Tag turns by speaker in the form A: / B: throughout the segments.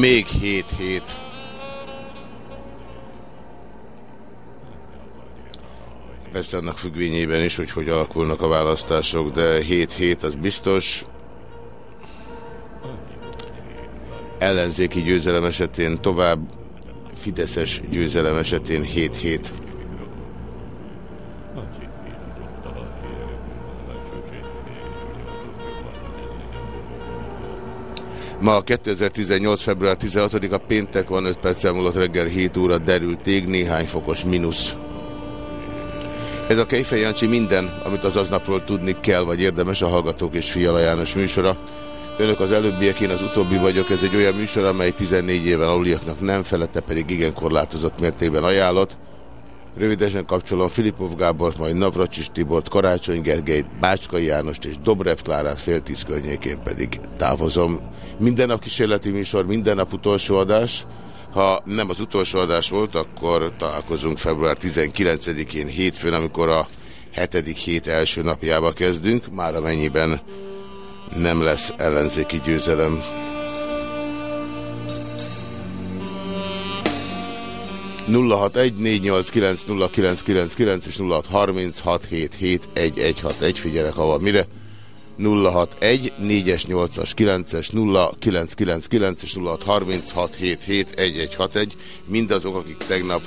A: Még 7 hét. Persze annak függvényében is, hogy hogy alakulnak a választások, de 7 hét az biztos. Ellenzéki győzelem esetén tovább, Fideszes győzelem esetén 7 hét. Ma 2018. február 16-a péntek van, 5 perccel múlott reggel 7 óra derült ég, néhány fokos mínusz. Ez a Kejfej Jancsi minden, amit az aznapról tudni kell, vagy érdemes a Hallgatók és Fiala János műsora. Önök az előbbiek, én az utóbbi vagyok. Ez egy olyan műsor, amely 14 éven aluliaknak nem felette, pedig igen korlátozott mértékben ajánlott. Rövidesen kapcsolom Filipov Gábort, majd Navracsis Tibort, Karácsony Gergelyt, Bácskai Jánost és Dobrev Klárát fél tíz környékén pedig távozom. Minden nap kísérleti műsor, minden nap utolsó adás. Ha nem az utolsó adás volt, akkor találkozunk február 19-én hétfőn, amikor a hetedik hét első napjába kezdünk, már amennyiben nem lesz ellenzéki győzelem. 0614890999 és 0636771161, figyelek hava mire. 061 4-es, 8-as, 9-es, 0999 és 0636771161. Mindazok, akik tegnap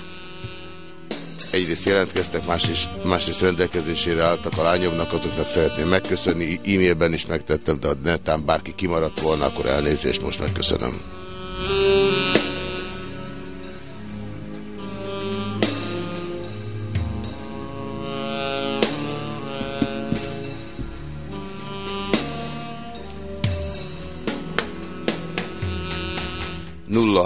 A: egyrészt jelentkeztek, másrészt, másrészt rendelkezésére álltak a lányomnak, azoknak szeretném megköszönni. E-mailben is megtettem, de ha netán bárki kimaradt volna, akkor elnézést most megköszönöm.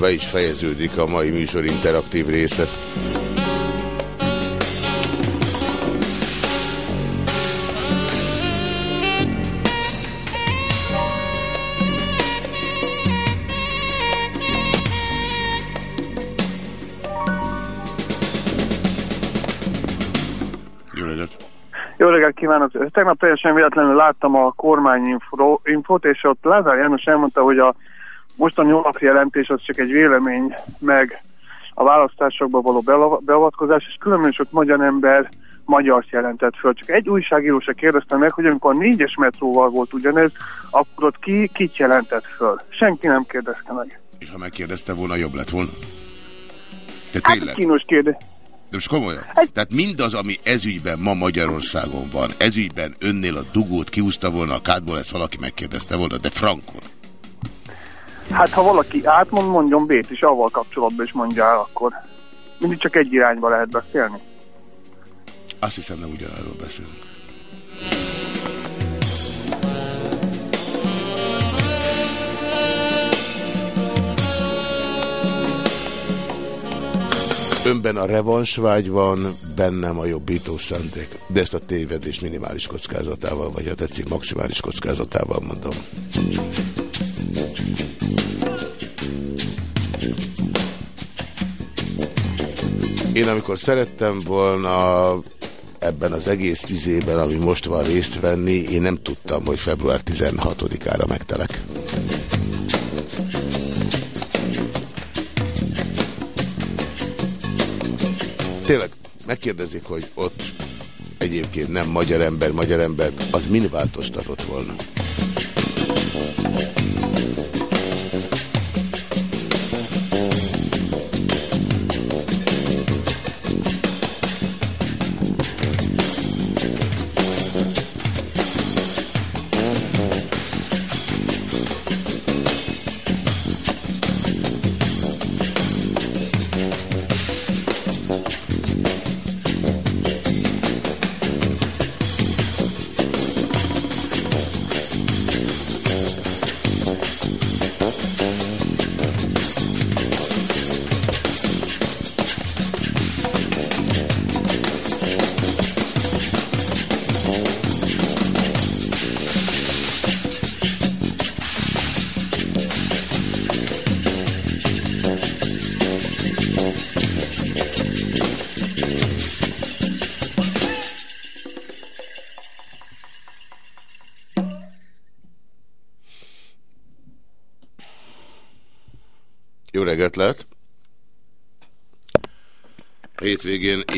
A: be is fejeződik a mai műsor interaktív része.
B: Jó reggelt kívánok! Tegnap teljesen véletlenül láttam a kormányinfót, és ott Lázár János elmondta, hogy a mostani jelentés az csak egy vélemény, meg a választásokba való beavatkozás, és különben sok magyar ember magyar jelentett föl. Csak egy újságíró se kérdezte meg, hogy amikor a négyes metróval volt ugyanez, akkor ott ki kit jelentett föl. Senki nem kérdezte meg.
A: És ha megkérdezte volna, jobb lett volna?
B: Te hát tényleg? kínos kérdés.
A: De most komolyan. Egy... Tehát mindaz, ami ezügyben ma Magyarországon van, ezügyben önnél a dugót kiúzta volna a kádból, ezt valaki megkérdezte volna, de frankon.
B: Hát ha valaki átmond, mondjon B-t is, avval kapcsolatban is mondja el akkor. Mindig csak egy irányba lehet beszélni.
A: Azt hiszem, nem ugyanarról beszélünk. Önben a revansvágy van, bennem a jobbító szándék. De ezt a tévedés minimális kockázatával, vagy ha tetszik, maximális kockázatával mondom. Én amikor szerettem volna ebben az egész izében, ami most van részt venni, én nem tudtam, hogy február 16-ára megtelek. Tényleg, megkérdezik, hogy ott egyébként nem magyar ember, magyar ember az min változtatott volna? 061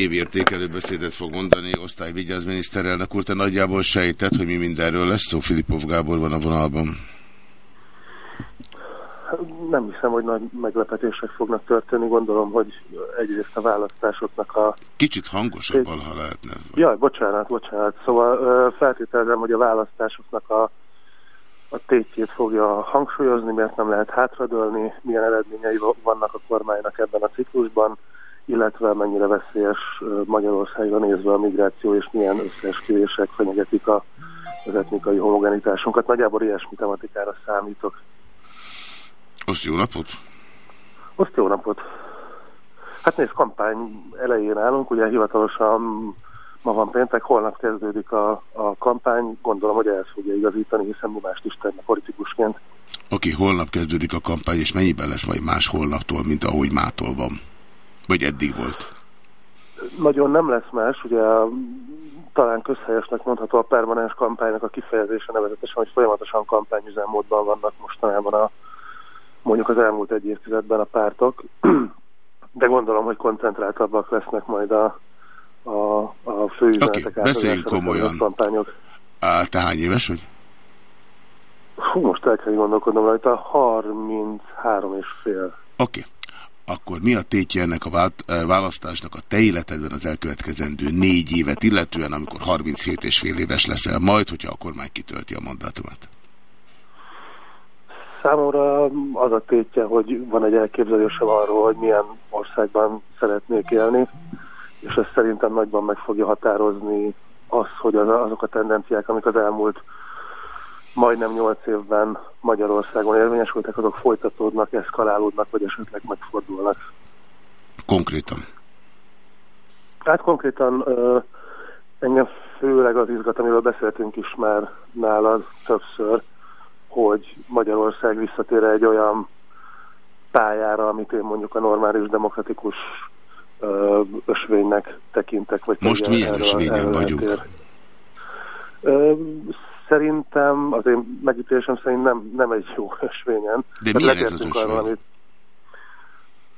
A: évértékelő beszédet fog mondani osztályvigyáz miniszterelnök úr. Te nagyjából sejtett, hogy mi mindenről lesz szó. Filipov Gábor van a vonalban.
B: Nem hiszem, hogy nagy meglepetések fognak történni. Gondolom, hogy egyrészt a választásoknak a...
A: Kicsit hangosabban, ha lehetne.
B: Jaj, bocsánat, bocsánat. Szóval feltételezem, hogy a választásoknak a a tétjét fogja hangsúlyozni, mert nem lehet hátradőlni, milyen eredményei vannak a kormánynak ebben a ciklusban, illetve mennyire veszélyes Magyarországra nézve a migráció, és milyen összeesküvések fenyegetik a, az etnikai homogenitásunkat. Nagyjából ilyesmi tematikára számítok.
A: Azt jó napot!
B: Azt jó napot! Hát nézd, kampány elején állunk, ugye hivatalosan Ma van péntek, holnap kezdődik a, a kampány, gondolom, hogy el fogja igazítani, hiszen mi mást is tenne politikusként.
A: Okay, holnap kezdődik a kampány, és mennyiben lesz majd más holnaptól, mint ahogy mától van? Vagy eddig volt?
B: Nagyon nem lesz más, ugye talán közhelyesnek mondható a permanens kampánynak a kifejezése nevezetesen, hogy folyamatosan kampányüzemmódban vannak mostanában a mondjuk az elmúlt egy évtizedben a pártok, de gondolom, hogy koncentráltabbak lesznek majd a, a, a főüzenetek
A: okay, beszéljünk komolyan. Kampányok. Á, te hány éves vagy?
B: Fú, most el kell gondolkodnom rajta, 33 és fél. Oké.
A: Okay. Akkor mi a tétje ennek a választásnak a te életedben az elkövetkezendő négy évet, illetően amikor 37 és fél éves leszel majd, hogyha a kormány kitölti a mandátumát?
B: Számomra az a tétje, hogy van egy elképzelésem arról, hogy milyen országban szeretnék élni, és ez szerintem nagyban meg fogja határozni az, hogy az, azok a tendenciák, amik az elmúlt majdnem nyolc évben Magyarországon érvényesültek, azok folytatódnak, eszkalálódnak, vagy esetleg megfordulnak.
A: Konkrétan?
B: Hát konkrétan ö, engem főleg az izgat, amiről beszéltünk is már nálad többször, hogy Magyarország visszatér egy olyan pályára, amit én mondjuk a normális demokratikus ö, ösvénynek tekintek. Vagy
A: Most milyen ösvényen vagyunk?
B: Ö, szerintem, az én megítélésem szerint nem, nem egy jó ösvényen.
A: De milyen ez az ösvény? Arra,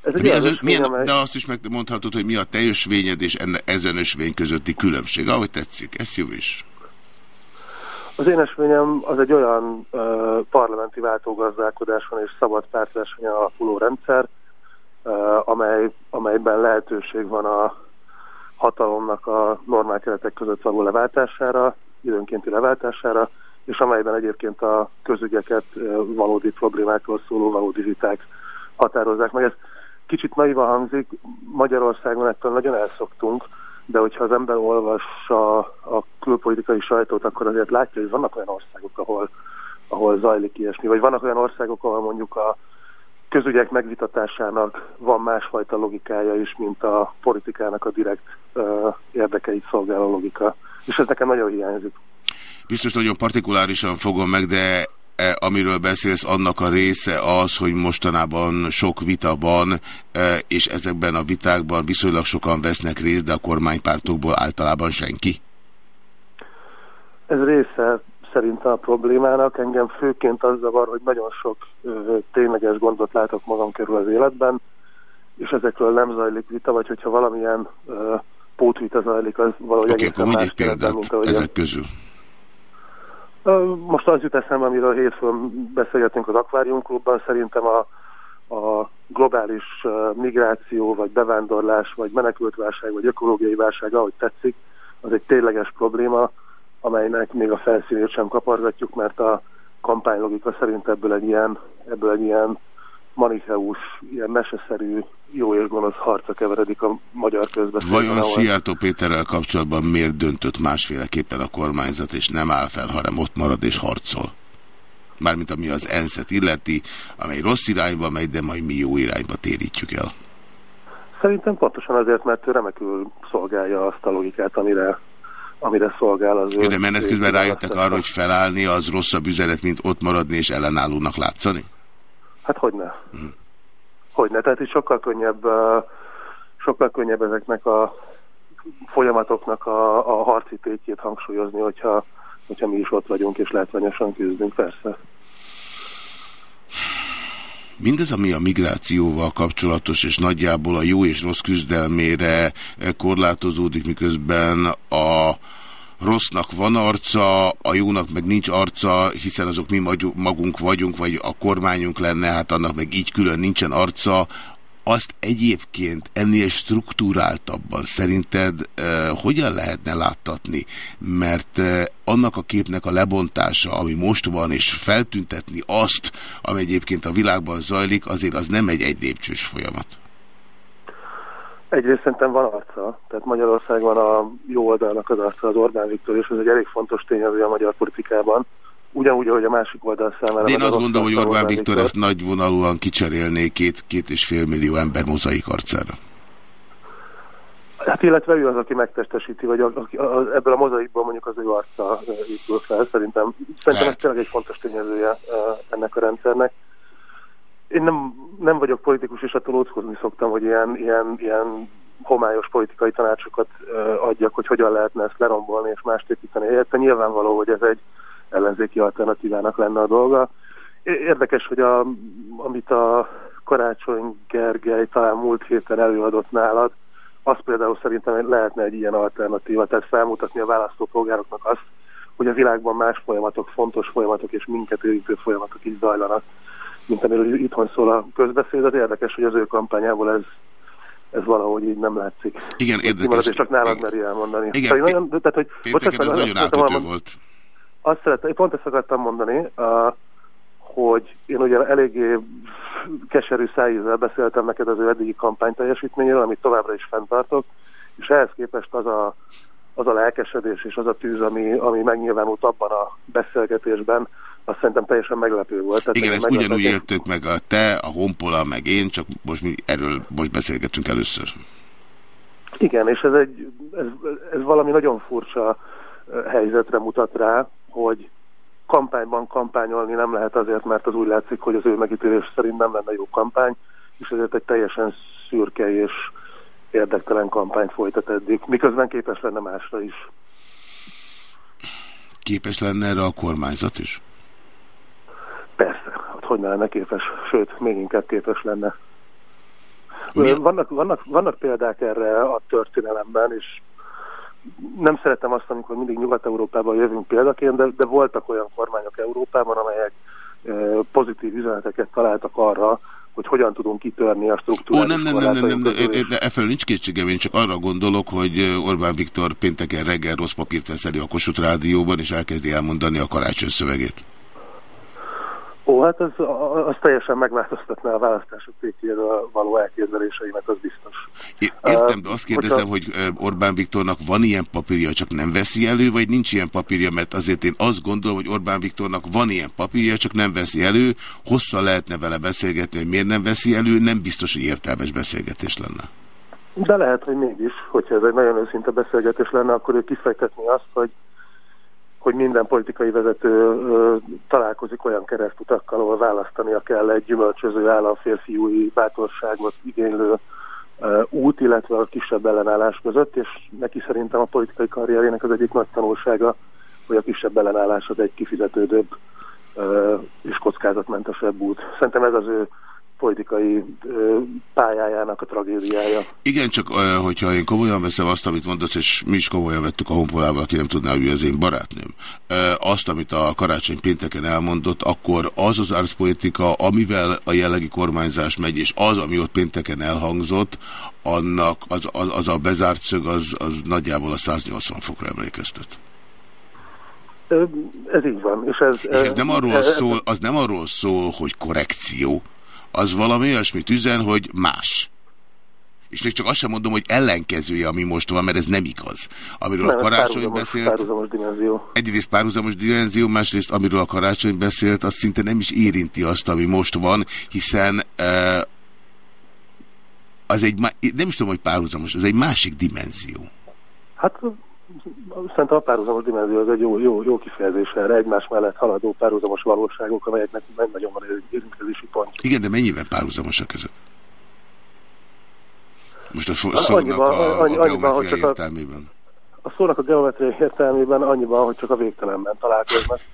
B: ez
A: mi az, milyen, amely... De azt is megmondhatod, hogy mi a te ösvényed és enne, ezen ösvény közötti különbség. Ahogy tetszik, ez jó is.
B: Az én ösvényem az egy olyan uh, parlamenti váltógazdálkodáson és szabad pártversenyen alapuló rendszer, uh, amely, amelyben lehetőség van a hatalomnak a normál keretek között való leváltására, időnkénti leváltására, és amelyben egyébként a közügyeket valódi problémákról szóló valódi viták határozzák meg. Ez kicsit naiva hangzik, Magyarországon ettől nagyon elszoktunk, de hogyha az ember olvassa a külpolitikai sajtót, akkor azért látja, hogy vannak olyan országok, ahol, ahol zajlik ilyesmi, vagy vannak olyan országok, ahol mondjuk a közügyek megvitatásának van másfajta logikája is, mint a politikának a direkt uh, érdekeit szolgáló logika. És ez nekem nagyon hiányzik.
A: Biztos nagyon partikulárisan fogom meg, de E, amiről beszélsz, annak a része az, hogy mostanában sok vita van, e, és ezekben a vitákban viszonylag sokan vesznek részt, de a kormánypártokból általában senki?
B: Ez része szerintem a problémának. Engem főként az zavar, hogy nagyon sok ö, tényleges gondot látok magam körül az életben, és ezekről nem zajlik vita, vagy hogyha valamilyen ö, pótvita zajlik, az valahogy
A: okay, egészen más egy példát mint ahogy ezek közül.
B: Most az jut eszembe, amiről hétfőn beszélgetünk az Aquarium Klubban, szerintem a, a globális migráció, vagy bevándorlás, vagy menekültválság, vagy ökológiai válság, ahogy tetszik, az egy tényleges probléma, amelynek még a felszínét sem kapargatjuk, mert a kampánylogika szerint ebből egy ilyen, ebből egy ilyen manicheus, ilyen meseszerű, jó és gonosz harca keveredik a magyar közbeszélben.
A: Vajon Szijjártó Péterrel kapcsolatban miért döntött másféleképpen a kormányzat, és nem áll fel, hanem ott marad és harcol? Mármint ami az ENSZ-et illeti, amely rossz irányba megy, de majd mi jó irányba térítjük el.
B: Szerintem pontosan azért, mert ő remekül szolgálja azt a logikát, amire, amire szolgál az ő.
A: De menet közben rájöttek arra, hogy felállni az rosszabb üzenet, mint ott maradni és ellenállónak látszani?
B: Hát hogyne. Mm. Hogyne. Tehát itt sokkal könnyebb, sokkal könnyebb ezeknek a folyamatoknak a, a harci tétjét hangsúlyozni, hogyha, hogyha mi is ott vagyunk és látványosan küzdünk, persze.
A: Mindez, ami a migrációval kapcsolatos, és nagyjából a jó és rossz küzdelmére korlátozódik, miközben a rossznak van arca, a jónak meg nincs arca, hiszen azok mi magunk vagyunk, vagy a kormányunk lenne, hát annak meg így külön nincsen arca, azt egyébként ennél struktúráltabban szerinted uh, hogyan lehetne láttatni? Mert uh, annak a képnek a lebontása, ami most van, és feltüntetni azt, ami egyébként a világban zajlik, azért az nem egy egy lépcsős folyamat.
B: Egyrészt szerintem van arca, tehát Magyarországon a jó oldalnak az arca az Orbán Viktor, és ez egy elég fontos tényező a magyar politikában. Ugyanúgy, ahogy a másik oldal számára...
A: De én azt gondolom, hogy Orbán Viktor, Viktor ezt nagyvonalúan kicserélné két, két és fél millió ember mozaik arcára.
B: Hát illetve ő az, aki megtestesíti, vagy a, a, a, ebből a mozaikból mondjuk az ő arca épül fel. Szerintem, szerintem ez tényleg egy fontos tényezője ennek a rendszernek én nem, nem vagyok politikus, és attól óckozni szoktam, hogy ilyen, ilyen, ilyen homályos politikai tanácsokat adjak, hogy hogyan lehetne ezt lerombolni és mást építeni. Érte nyilvánvaló, hogy ez egy ellenzéki alternatívának lenne a dolga. Érdekes, hogy a, amit a Karácsony Gergely talán múlt héten előadott nálad, az például szerintem lehetne egy ilyen alternatíva, tehát felmutatni a választópolgároknak azt, hogy a világban más folyamatok, fontos folyamatok és minket érintő folyamatok is zajlanak mint amiről itthon szól a közbeszéd, az érdekes, hogy az ő kampányából ez, ez valahogy így nem látszik.
A: Igen, érdekes.
B: És csak nálad meri elmondani.
A: Igen, szóval nagyon, tehát, hogy, bocsánat, ez nagyon átütő volt.
B: Azt szeretem, én pont ezt akartam mondani, uh, hogy én ugye eléggé keserű szájízzel beszéltem neked az ő eddigi kampány teljesítményéről, amit továbbra is fenntartok, és ehhez képest az a, az a lelkesedés és az a tűz, ami, ami megnyilvánult abban a beszélgetésben, azt szerintem teljesen meglepő volt.
A: Tehát Igen, ezt ugyanúgy éltük meg a te, a Honpola, meg én, csak most mi erről most beszélgetünk először.
B: Igen, és ez, egy, ez, ez valami nagyon furcsa helyzetre mutat rá, hogy kampányban kampányolni nem lehet azért, mert az úgy látszik, hogy az ő megítélés szerint nem lenne jó kampány, és ezért egy teljesen szürke és érdektelen kampányt folytat eddig, miközben képes lenne másra is.
A: Képes lenne erre a kormányzat is?
B: Hogy ne lenne képes, sőt, még inkább képes lenne. Vannak, vannak, vannak példák erre a történelemben, és nem szeretem azt, amikor mindig Nyugat-Európában jövünk példaként, de, de voltak olyan kormányok Európában, amelyek e, pozitív üzeneteket találtak arra, hogy hogyan tudunk kitörni a struktúrát.
A: Ó, nem, nem, nem, nem, nem, nem, de efelől nincs kétségem, én csak arra gondolok, hogy Orbán Viktor pénteken reggel rossz papírt vesz elő a Kossuth Rádióban, és elkezdi elmondani a karácsony szövegét.
B: Ó, hát az, az teljesen megváltoztatná a választások tétjéről való elképzeléseimet, az biztos.
A: Értem, de azt kérdezem, hogy Orbán Viktornak van ilyen papírja, csak nem veszi elő, vagy nincs ilyen papírja, mert azért én azt gondolom, hogy Orbán Viktornak van ilyen papírja, csak nem veszi elő, hosszan lehetne vele beszélgetni, hogy miért nem veszi elő, nem biztos, hogy értelmes beszélgetés lenne.
B: De lehet, hogy mégis, hogyha ez egy nagyon őszinte beszélgetés lenne, akkor ő kifejtetni azt, hogy hogy minden politikai vezető találkozik olyan keresztutakkal, ahol választania kell egy gyümölcsöző államférfiúi bátorságot igénylő út, illetve a kisebb ellenállás között, és neki szerintem a politikai karrierének az egyik nagy tanulsága, hogy a kisebb ellenállás az egy kifizetődőbb és kockázatmentesebb út. Szerintem ez az ő politikai pályájának a tragédiája.
A: Igen, csak hogyha én komolyan veszem azt, amit mondasz, és mi is komolyan vettük a honpolával, aki nem tudná, hogy az én barátnőm, azt, amit a karácsony pénteken elmondott, akkor az az árszpolitika, amivel a jellegi kormányzás megy, és az, ami ott pénteken elhangzott, annak az, az, az a bezárt szög, az, az nagyjából a 180 fokra emlékeztet.
B: Ez így van. És ez, és
A: ez nem arról szól, az nem arról szól, hogy korrekció, az valami olyasmit üzen, hogy más. És még csak azt sem mondom, hogy ellenkezője, ami most van, mert ez nem igaz. Amiről nem, a karácsony beszélt.
B: Párhuzamos dimenzió.
A: Egyrészt párhuzamos dimenzió, másrészt amiről a karácsony beszélt, az szinte nem is érinti azt, ami most van, hiszen uh, az egy, nem is tudom, hogy párhuzamos, ez egy másik dimenzió.
B: Hát szerintem a párhuzamos dimenzió az egy jó, jó, jó kifejezés erre, egymás mellett haladó párhuzamos valóságok, amelyeknek nem nagyon van érintkezési pont.
A: Igen, de mennyiben párhuzamosak ezek? Most a szónak a, annyi, a geometriai értelmében.
B: A, a szónak a geometriai értelmében annyiban, hogy csak a végtelenben találkoznak.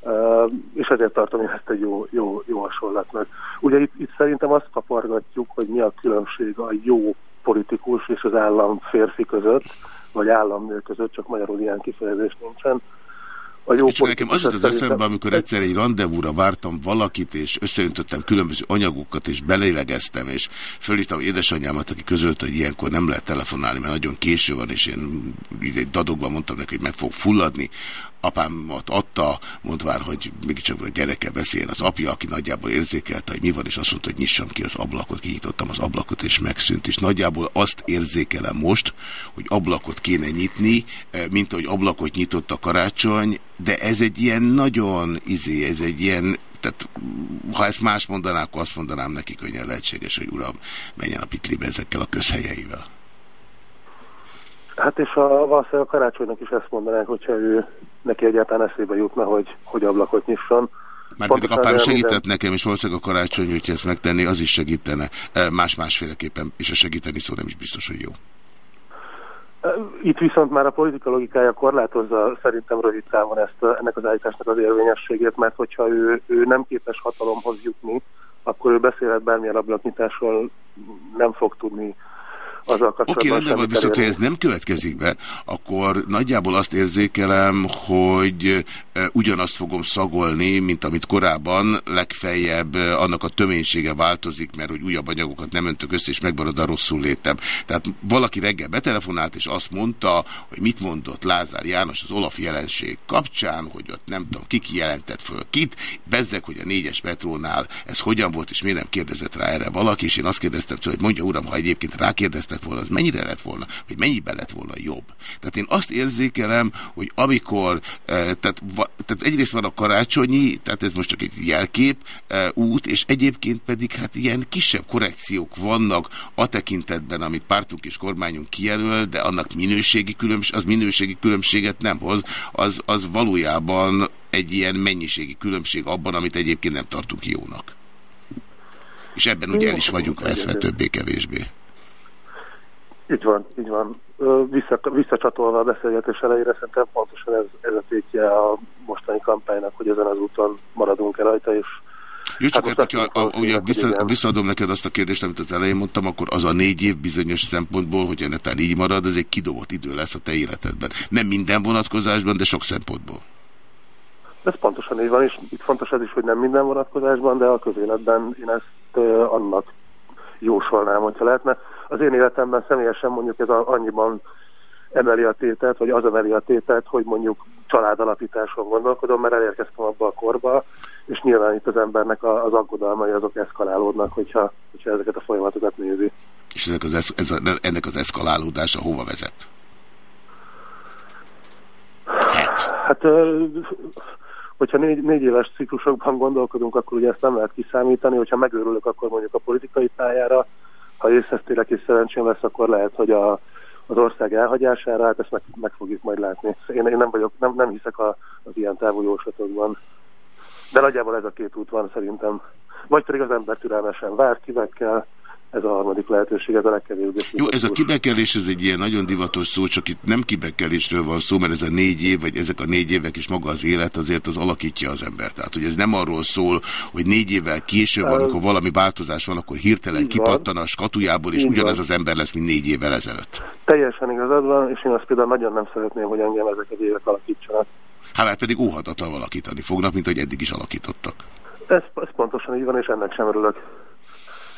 B: Uh, és ezért tartom én ezt egy jó, jó, jó hasonlatnak. Ugye itt, itt szerintem azt kapargatjuk, hogy mi a különbség a jó politikus és az állam férfi között, vagy államnő között, csak magyarul ilyen kifejezés nincsen.
A: A jó és nekem az az eszembe, amikor egyszer egy rendezvúra vártam valakit, és összeöntöttem különböző anyagokat, és belélegeztem, és fölhívtam édesanyámat, aki közölte, hogy ilyenkor nem lehet telefonálni, mert nagyon késő van, és én így egy dadogban mondtam neki, hogy meg fog fulladni, apámat adta, mondván, hogy mégiscsak a gyereke beszéljen az apja, aki nagyjából érzékelte, hogy mi van, és azt mondta, hogy nyissam ki az ablakot, kinyitottam az ablakot, és megszűnt. És nagyjából azt érzékelem most, hogy ablakot kéne nyitni, eh, mint ahogy ablakot nyitott a karácsony, de ez egy ilyen nagyon izé, ez egy ilyen tehát ha ezt más mondanák, akkor azt mondanám neki könnyen lehetséges, hogy uram, menjen a pitlibe ezekkel a közhelyeivel.
B: Hát és a, valószínűleg a karácsonynak is ezt mondanánk, hogyha ő neki egyáltalán eszébe jutna, hogy, hogy ablakot nyisson.
A: Már pedig apám segített minden... nekem, és valószínűleg a karácsony, hogyha ezt megtenni, az is segítene. E, más-másféleképpen, és a segíteni szó nem is biztos, hogy jó.
B: E, itt viszont már a politika logikája korlátozza szerintem rövid távon ezt, ennek az állításnak az érvényességét, mert hogyha ő, ő nem képes hatalomhoz jutni, akkor ő beszélhet bármilyen ablaknyitásról nem fog tudni azzal kapcsolatban. Oké, rendben
A: van, viszont ha ez nem következik be, akkor nagyjából azt érzékelem, hogy ugyanazt fogom szagolni, mint amit korábban, legfeljebb annak a töménysége változik, mert hogy újabb anyagokat nem öntök össze, és megmarad a rosszul létem. Tehát valaki reggel betelefonált, és azt mondta, hogy mit mondott Lázár János az Olaf jelenség kapcsán, hogy ott nem tudom, ki jelentett föl kit, bezzek, hogy a négyes metrónál ez hogyan volt, és miért nem kérdezett rá erre valaki, és én azt kérdeztem tőle, hogy mondja uram, ha egyébként rákérdeztem, lett volna, az mennyire lett volna, vagy mennyiben lett volna jobb. Tehát én azt érzékelem, hogy amikor, tehát, tehát egyrészt van a karácsonyi, tehát ez most csak egy jelkép út, és egyébként pedig hát ilyen kisebb korrekciók vannak a tekintetben, amit pártunk és kormányunk kijelöl, de annak minőségi különbség, az minőségi különbséget nem hoz, az, az valójában egy ilyen mennyiségi különbség abban, amit egyébként nem tartunk jónak. És ebben ugye el is vagyunk veszve többé-kevésbé.
B: Így van, így van. Vissza, visszacsatolva a beszélgetés elejére, szerintem pontosan ez, ez a tétje a mostani kampánynak, hogy ezen az úton maradunk-e rajta, és
A: jó, csak hát, hát hogyha a, ugye vissza, visszaadom neked azt a kérdést, amit az elején mondtam, akkor az a négy év bizonyos szempontból, hogy netán így marad, ez egy kidobott idő lesz a te életedben. Nem minden vonatkozásban, de sok szempontból.
B: Ez pontosan így van, és itt fontos ez is, hogy nem minden vonatkozásban, de a közéletben én ezt annak jósolnám, hogyha lehetne. Az én életemben személyesen mondjuk ez a, annyiban emeli a tétet, vagy az emeli a tétet, hogy mondjuk családalapításon gondolkodom, mert elérkeztem abba a korba, és nyilván itt az embernek az aggodalmai azok eszkalálódnak, hogyha, hogyha ezeket a folyamatokat nézi.
A: És ennek az, ez, ennek az eszkalálódása hova vezet?
B: Hát, hát hogyha négy, négy éves ciklusokban gondolkodunk, akkor ugye ezt nem lehet kiszámítani, hogyha megőrülök, akkor mondjuk a politikai pályára, ha észhez tényleg és szerencsém lesz, akkor lehet, hogy a, az ország elhagyására, hát ezt meg, meg fogjuk majd látni. Én, én nem vagyok, nem, nem hiszek a, az ilyen távú jóslatokban. De nagyjából ez a két út van szerintem. Vagy pedig az ember türelmesen vár, kivekkel, ez a harmadik lehetőség, ez a legkevésbé.
A: Jó, ez a kibekelés, ez egy ilyen nagyon divatos szó, csak itt nem kibekelésről van szó, mert ez a négy év, vagy ezek a négy évek is maga az élet azért az alakítja az embert. Tehát, hogy ez nem arról szól, hogy négy évvel később, um, amikor valami változás van, akkor hirtelen kipattan a skatujából, és ugyanez van. az ember lesz, mint négy évvel ezelőtt.
B: Teljesen igazad van, és én azt például nagyon nem szeretném, hogy engem ezek az évek alakítsanak.
A: Hát mert pedig óhatatlan alakítani fognak, mint hogy eddig is alakítottak.
B: Ez, ez pontosan így van, és ennek sem örülök.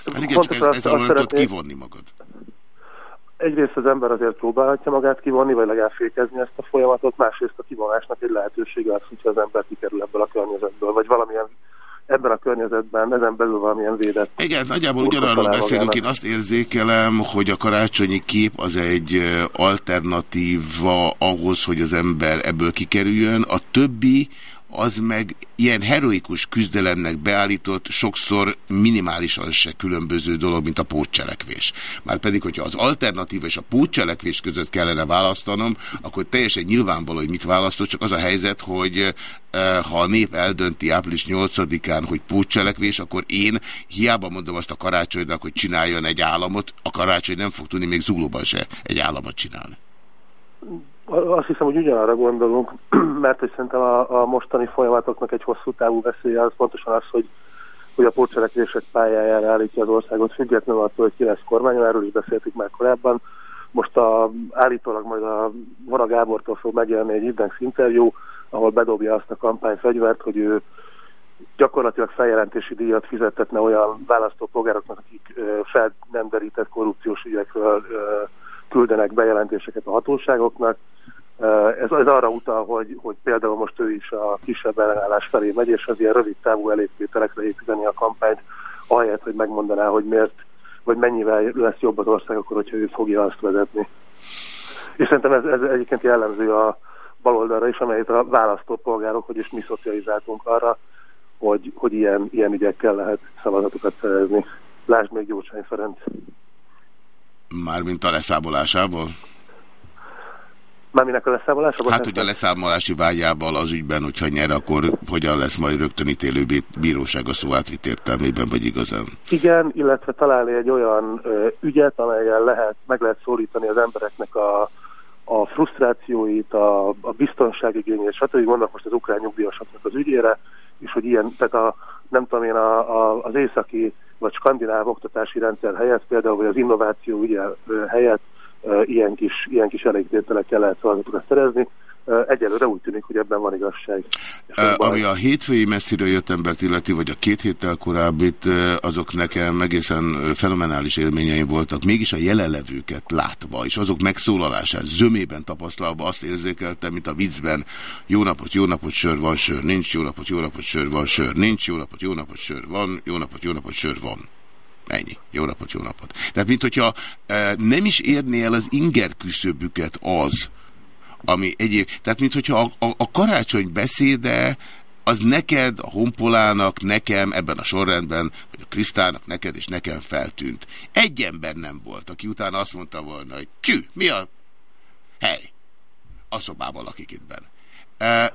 A: Hát igen, csak ez, ezzel tudod kivonni magad.
B: Egyrészt az ember azért próbálhatja magát kivonni, vagy legalább fékezni ezt a folyamatot, másrészt a kivonásnak egy lehetősége az, hogyha az ember kikerül ebből a környezetből, vagy valamilyen ebben a környezetben, ezen belül valamilyen védett.
A: Igen, nagyjából ugyanarról beszélünk, én azt érzékelem, hogy a karácsonyi kép az egy alternatíva ahhoz, hogy az ember ebből kikerüljön, a többi az meg ilyen heroikus küzdelemnek beállított, sokszor minimálisan se különböző dolog, mint a pótcselekvés. Márpedig, hogyha az alternatív és a pótcselekvés között kellene választanom, akkor teljesen nyilvánvaló, hogy mit választok, csak az a helyzet, hogy e, ha a nép eldönti április 8-án, hogy pótcselekvés, akkor én hiába mondom azt a karácsonynak, hogy csináljon egy államot, a karácsony nem fog tudni még zuglóban se egy államot csinálni.
B: Azt hiszem, hogy ugyanarra gondolunk, mert hogy szerintem a, a mostani folyamatoknak egy hosszú távú veszélye az pontosan az, hogy, hogy a pótcselekvések pályájára állítja az országot, függetlenül attól, hogy ki lesz kormányon, erről is beszéltük már korábban. Most a, állítólag majd a Vara Gábortól fog megjelenni egy Index interjú, ahol bedobja azt a kampányfegyvert, hogy ő gyakorlatilag feljelentési díjat fizettetne olyan választópolgároknak, akik fel nem derített korrupciós ügyekről küldenek bejelentéseket a hatóságoknak. Ez, ez arra utal, hogy, hogy például most ő is a kisebb ellenállás felé megy, és az ilyen rövid távú elégtételekre építeni a kampányt, ahelyett, hogy megmondaná, hogy miért, vagy mennyivel lesz jobb az ország akkor, hogyha ő fogja azt vezetni. És szerintem ez, ez egyébként jellemző a baloldalra is, amelyet a választópolgárok, hogy is mi szocializáltunk arra, hogy, hogy ilyen, ilyen ügyekkel lehet szavazatokat szerezni. Lásd még Gyurcsány Ferenc.
A: Mármint a leszámolásából?
B: Márminek a leszámolásából?
A: Hát, hogy a leszámolási vágyával az ügyben, hogyha nyer, akkor hogyan lesz majd rögtön ítélő bíróság a szó átvit értelmében, vagy igazán?
B: Igen, illetve találni egy olyan ö, ügyet, amelyen lehet, meg lehet szólítani az embereknek a, a frusztrációit, a, a biztonságigényét, stb. Mondok most az ukrán nyugdíjasoknak az ügyére, és hogy ilyen, tehát a, nem tudom én, a, a, az északi vagy skandináv oktatási rendszer helyett, például vagy az innováció ugye, helyett ilyen kis, ilyen kis elégtételekkel lehet szavazatokat szerezni. Egyelőre úgy tűnik, hogy ebben van igazság.
A: Uh, ami a hétfői messziről jött embert illeti, vagy a két héttel korábbit, azok nekem egészen fenomenális élményeim voltak. Mégis a jelenlevőket látva, és azok megszólalását zömében tapasztalva azt érzékeltem, mint a viccben. Jó napot, jó napot, sör van, sör nincs, jó napot, jó napot, sör van, sör nincs, jó napot, jó napot, sör van, jó napot, jó napot, sör van. Ennyi. Jó napot, jó napot. Tehát, mint hogyha e, nem is érné el az inger küszöbüket az, ami egyéb... Tehát, mint hogyha a, a, a karácsony beszéde az neked, a honpolának, nekem ebben a sorrendben, vagy a Krisztának, neked és nekem feltűnt. Egy ember nem volt, aki utána azt mondta volna, hogy kű, mi a hely? A szobában lakik itt benne.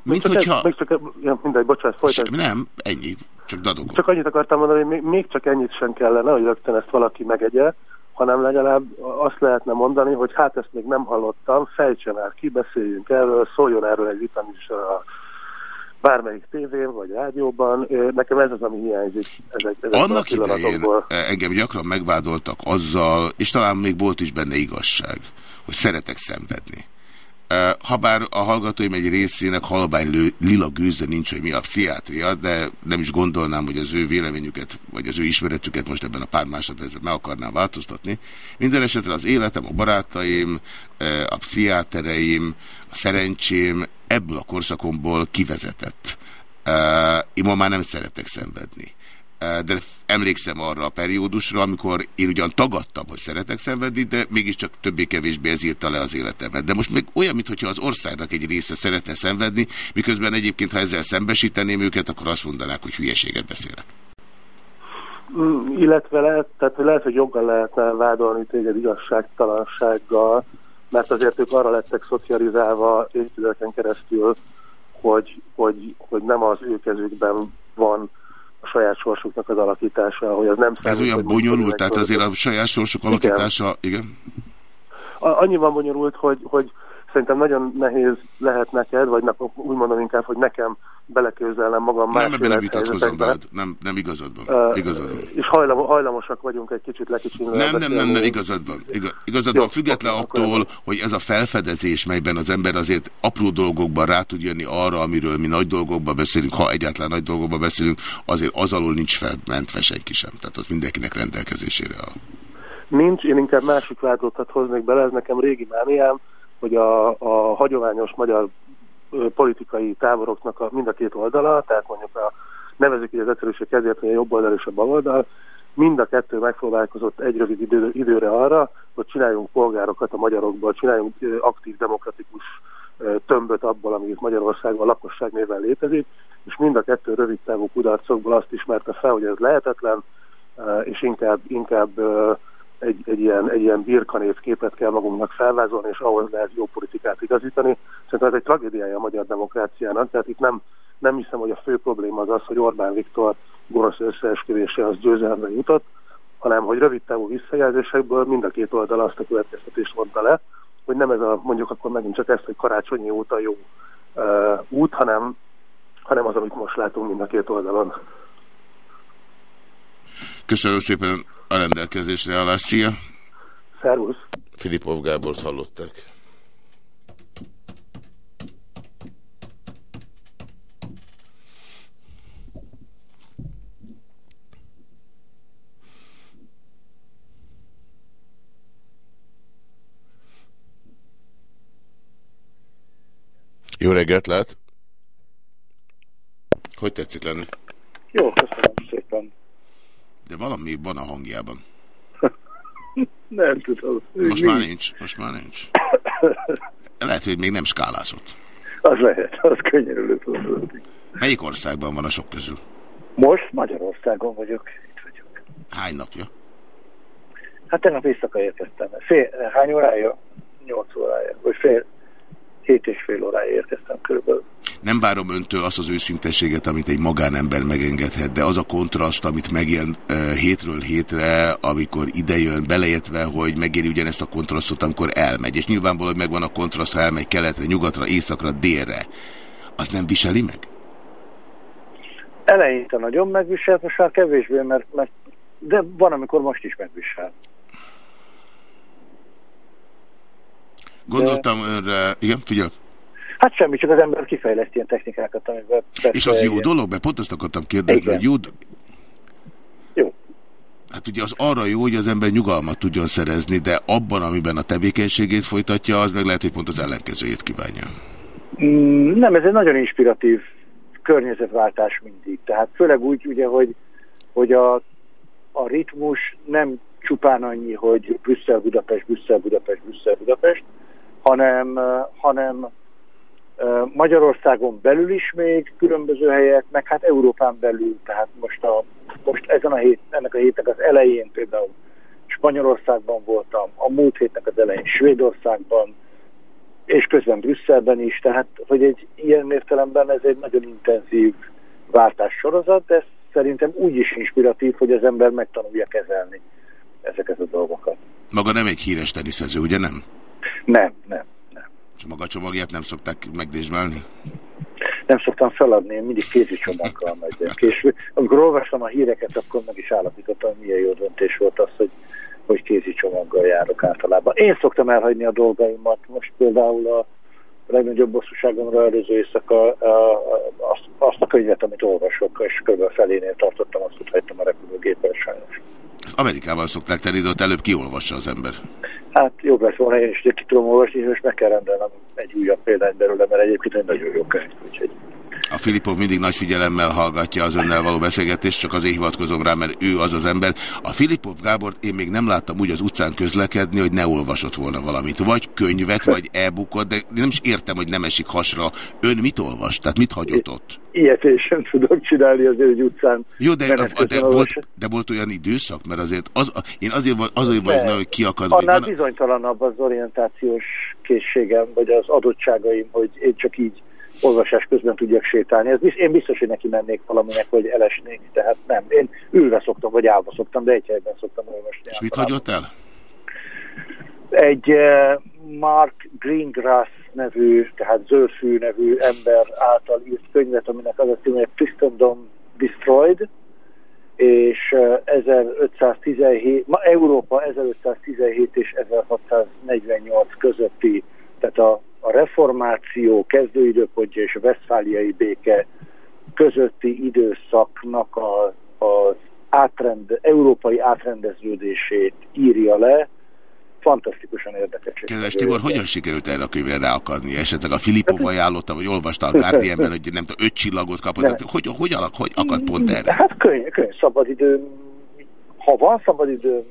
A: Mint
B: csak
A: hogyha...
B: Ez, még csak, ja, mindegy, bocsánat, folytasd.
A: Nem, ennyi, csak dadogok.
B: Csak annyit akartam mondani, hogy még, még csak ennyit sem kellene, hogy rögtön ezt valaki megegye, hanem legalább azt lehetne mondani, hogy hát ezt még nem hallottam, fejtse már ki, beszéljünk erről, szóljon erről egy is a bármelyik tévén vagy rádióban. Nekem ez az, ami hiányzik. Ezek, ezek
A: Annak idején engem gyakran megvádoltak azzal, és talán még volt is benne igazság, hogy szeretek szenvedni. Habár a hallgatóim egy részének halabány lila gőze nincs, hogy mi a pszichiátria, de nem is gondolnám, hogy az ő véleményüket, vagy az ő ismeretüket most ebben a pár másodpercet meg akarnám változtatni. Minden esetre az életem, a barátaim, a pszichiátereim, a szerencsém ebből a korszakomból kivezetett. Én ma már nem szeretek szenvedni de emlékszem arra a periódusra, amikor én ugyan tagadtam, hogy szeretek szenvedni, de mégiscsak többé-kevésbé ez írta le az életemet. De most még olyan, mintha az országnak egy része szeretne szenvedni, miközben egyébként, ha ezzel szembesíteném őket, akkor azt mondanák, hogy hülyeséget beszélek.
B: Mm, illetve lehet, tehát lehet, hogy joggal lehetne vádolni téged igazságtalansággal, mert azért ők arra lettek szocializálva évtizedeken keresztül, hogy, hogy, hogy nem az ő kezükben van a saját sorsuknak az alakítása, hogy az nem
A: számít. Ez olyan bonyolult, tehát azért a saját sorsuk alakítása, igen? igen?
B: Annyiban bonyolult, hogy, hogy szerintem nagyon nehéz lehet neked, vagy úgy mondom inkább, hogy nekem belekőzelnem magam
A: más Nem, ebben nem vitatkozom veled, nem, nem igazad van. Uh, igazad van.
B: És hajlam, hajlamosak vagyunk egy kicsit lekicsinni.
A: Nem, nem, nem, nem, igazad van. igazad van, független attól, hogy ez a felfedezés, melyben az ember azért apró dolgokban rá tud jönni arra, amiről mi nagy dolgokban beszélünk, ha egyáltalán nagy dolgokban beszélünk, azért az alól nincs felmentve senki sem. Tehát az mindenkinek rendelkezésére áll.
B: Nincs, én inkább másik változtat hoznék bele, ez nekem régi mániám, hogy a, a hagyományos magyar politikai táboroknak a, mind a két oldala, tehát mondjuk a nevezük így az egyszerűség kezdett, hogy a jobb oldal és a bal oldal, mind a kettő megpróbálkozott egy rövid idő, időre arra, hogy csináljunk polgárokat a magyarokból, csináljunk aktív demokratikus tömböt abból, ami itt Magyarországon a lakosság néven létezik, és mind a kettő rövid távú kudarcokból azt ismerte fel, hogy ez lehetetlen, és inkább, inkább egy, egy, ilyen, egy ilyen birkanév képet kell magunknak felvázolni, és ahhoz lehet jó politikát igazítani. Szerintem ez egy tragédiája a magyar demokráciának, tehát itt nem, nem hiszem, hogy a fő probléma az az, hogy Orbán Viktor gonosz összeesküvése az győzelemre jutott, hanem hogy rövid távú visszajelzésekből mind a két oldal azt a következtetést mondta le, hogy nem ez a, mondjuk akkor megint csak ezt, hogy karácsonyi óta jó uh, út, hanem, hanem az, amit most látunk mind a két oldalon.
A: Köszönöm szépen a rendelkezésre állás. Szia!
B: Szervusz!
A: Filipov Gábort hallották. Jó reggelt lát! Hogy tetszik lenni?
C: Jó, köszönöm szépen.
A: De valami van a hangjában.
C: nem tudom.
A: Most már nincs, most már nincs. Lehet, hogy még nem skálázott.
C: Az lehet, az könyörülő
A: Melyik országban van a sok közül?
C: Most Magyarországon vagyok, itt vagyok.
A: Hány napja?
C: Hát tegnap éjszaka érkeztem. Fél, hány órája? Nyolc órája, vagy fél, hét és fél órája érkeztem körülbelül.
A: Nem várom öntől azt az őszintességet, amit egy magánember megengedhet, de az a kontraszt, amit megjön uh, hétről hétre, amikor idejön, beleértve, hogy megéri ugyanezt a kontrasztot, amikor elmegy. És nyilvánvaló, hogy megvan a kontraszt, ha elmegy keletre, nyugatra, északra, délre. Az nem viseli meg?
C: Eleinte nagyon megviselt, most már kevésbé, mert, mert de van, amikor most is megvisel.
A: Gondoltam de... önre, igen, figyelj.
C: Hát semmi, csak az ember kifejleszt ilyen technikákat, amiben...
A: És az jó dolog, mert pont azt akartam kérdezni, Igen. hogy jó...
C: Jó.
A: Hát ugye az arra jó, hogy az ember nyugalmat tudjon szerezni, de abban, amiben a tevékenységét folytatja, az meg lehet, hogy pont az ellenkezőjét kívánja.
C: Mm, nem, ez egy nagyon inspiratív környezetváltás mindig. Tehát főleg úgy, ugye, hogy, hogy a a ritmus nem csupán annyi, hogy Brüsszel-Budapest, Brüsszel-Budapest, Brüsszel-Budapest, hanem, hanem Magyarországon belül is még különböző helyek, meg hát Európán belül, tehát most, a, most ezen a hét, ennek a hétnek az elején például Spanyolországban voltam, a múlt hétnek az elején Svédországban, és közben Brüsszelben is, tehát hogy egy ilyen értelemben ez egy nagyon intenzív váltás sorozat, de szerintem úgy is inspiratív, hogy az ember megtanulja kezelni ezeket a dolgokat.
A: Maga nem egy híres teniszező, ugye nem?
C: Nem, nem, nem.
A: És maga a csomagját nem szokták megdésbálni?
C: Nem szoktam feladni, én mindig kézi csomaggal megyek. És amikor olvastam a híreket, akkor meg is állapítottam, hogy milyen jó döntés volt az, hogy hogy kézi csomaggal járok általában. Én szoktam elhagyni a dolgaimat, most például a legnagyobb bosszúságomra előző éjszaka azt, azt a könyvet, amit olvasok, és kb. felénél tartottam, azt ott hagytam a repülőgépen sajnos.
A: Ezt Amerikában szokták tenni, de ott előbb kiolvassa az ember.
C: Hát jobb lesz volna, én is ki tudom olvasni, és meg kell rendelnem egy újabb példányt belőle, mert egyébként egy nagyon jó könyv.
A: A Filipov mindig nagy figyelemmel hallgatja az önnel való beszélgetést, csak azért hivatkozom rá, mert ő az az ember. A Filipov Gábor én még nem láttam úgy az utcán közlekedni, hogy ne olvasott volna valamit. Vagy könyvet, vagy e-bookot, de nem is értem, hogy nem esik hasra. Ön mit olvas? Tehát mit hagyott ott?
C: Ilyet én sem tudok csinálni azért egy utcán.
A: Jó, de, a, de, volt, de volt olyan időszak, mert azért az, én azért, azért vagyok nagyon kiakadva.
C: Annál van... bizonytalanabb az orientációs készségem, vagy az adottságaim, hogy én csak így olvasás közben tudjak sétálni. Ez, én biztos, hogy neki mennék valaminek, hogy elesnék, tehát nem. Én ülve szoktam, vagy állva szoktam, de egy helyben szoktam olvasni.
A: És mit hagyott el?
C: Egy uh, Mark Greengrass nevű, tehát zöldfű nevű ember által írt könyvet, aminek az a címe, hogy Christendom Destroyed, és uh, 1517, ma Európa 1517 és 1648 közötti, tehát a a reformáció kezdőidőpontja és a veszfáliai béke közötti időszaknak a, az átrend, európai átrendeződését írja le, fantasztikusan érdekes.
A: Kedves Tibor, hogyan sikerült erre a könyvre ráakadni? Esetleg a Filipov hát- ajánlotta, vagy olvasta a Guardianben, hogy nem tudom, öt csillagot kapott. Hát, hogy, hogy, alak, hogy akad pont erre?
C: Hát könyv, könyv szabadidő. Ha van szabadidő,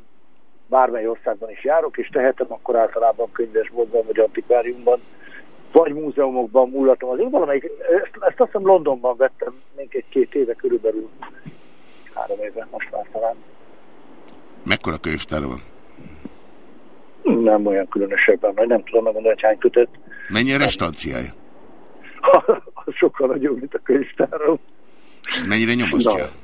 C: bármely országban is járok, és tehetem, akkor általában könyvesboltban vagy antikváriumban vagy múzeumokban múlatom. Az én valamelyik, ezt, ezt azt hiszem Londonban vettem még egy-két éve körülbelül, három éve most már talán.
A: Mekkora könyvtár van?
C: Nem olyan különösebben, mert nem tudom megmondani, hogy hány kötet.
A: Mennyi a restanciája?
C: Sokkal nagyobb, mint a könyvtárom.
A: Mennyire nyomasztja? Na.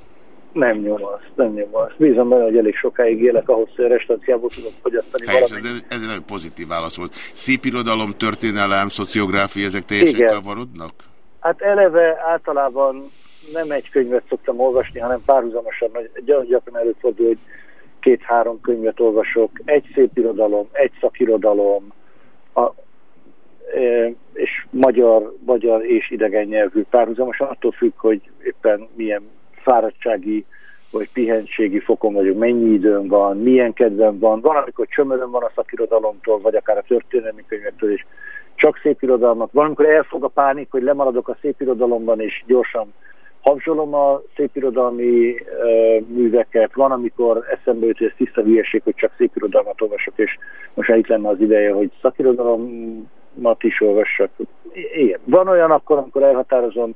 C: Nem nyomasz, nem nyomasz. Bízom benne, hogy elég sokáig élek ahhoz, hogy a restanciából tudok fogyasztani
A: Helyes, Ez, ez egy nagyon pozitív válasz volt. Szép irodalom, történelem, szociográfia, ezek teljesen kavarodnak?
C: Hát eleve általában nem egy könyvet szoktam olvasni, hanem párhuzamosan, gyakran előfordul, hogy két-három könyvet olvasok, egy szép irodalom, egy szakirodalom, a, e, és magyar, magyar és idegen nyelvű párhuzamosan, attól függ, hogy éppen milyen fáradtsági vagy pihenségi fokon vagyok, mennyi időm van, milyen kedvem van, van, amikor csömöröm van a szakirodalomtól, vagy akár a történelmi könyvektől is, csak szép irodalmat. Van, amikor elfog a pánik, hogy lemaradok a szép irodalomban, és gyorsan habzsolom a szépirodalmi uh, műveket. Van, amikor eszembe jut, hogy ez tiszta hülyeség, hogy csak szépirodalmat olvasok, és most itt lenne az ideje, hogy szakirodalomat is olvassak. Igen. Van olyan akkor, amikor elhatározom,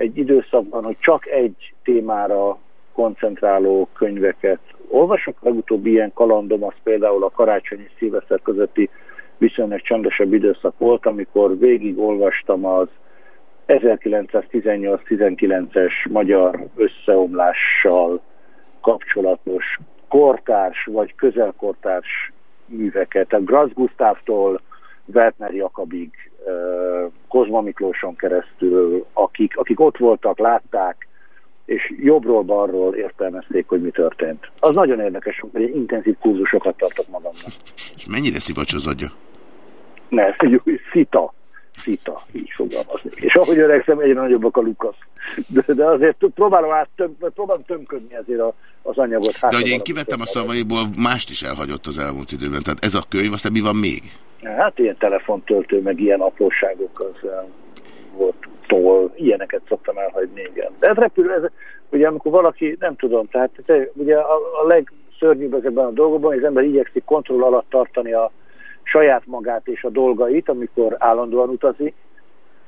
C: egy időszakban, hogy csak egy témára koncentráló könyveket olvasok. Legutóbb ilyen kalandom az például a karácsonyi szíveszer közötti viszonylag csendesebb időszak volt, amikor végig olvastam az 1918-19-es magyar összeomlással kapcsolatos kortárs vagy közelkortárs műveket. A Graz Gustavtól Wertner Jakabig Kozma Miklóson keresztül, akik, akik ott voltak, látták, és jobbról-balról értelmezték, hogy mi történt. Az nagyon érdekes, hogy egy intenzív kurzusokat tartok magamnak.
A: És mennyire szivacs az agya?
C: Ne, szita. Szita, így fogalmazni. És ahogy öregszem, egyre nagyobbak a lukasz. De, de azért próbálom, át, töm, próbálom tömködni ezért a, az anyagot.
A: de hogy én kivettem a szavaiból, mást is elhagyott az elmúlt időben. Tehát ez a könyv, aztán mi van még?
C: Hát ilyen telefontöltő, meg ilyen apróságok az volt toll, ilyeneket szoktam elhagyni, igen. De ez repül, ez ugye amikor valaki, nem tudom, tehát te, ugye a, a legszörnyűbb ezekben a dolgokban, hogy az ember igyekszik kontroll alatt tartani a saját magát és a dolgait, amikor állandóan utazik,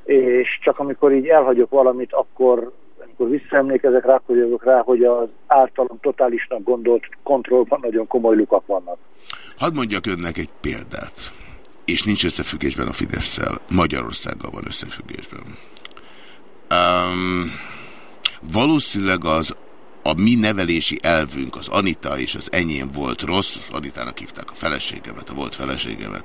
C: és csak amikor így elhagyok valamit, akkor amikor visszaemlékezek rá, akkor jövök rá, hogy az általam totálisnak gondolt kontrollban nagyon komoly lukak vannak.
A: Hadd mondjak önnek egy példát, és nincs összefüggésben a fidesz Magyarországgal van összefüggésben. Um, valószínűleg az a mi nevelési elvünk, az Anita és az enyém volt rossz, Anitának hívták a feleségemet, a volt feleségemet,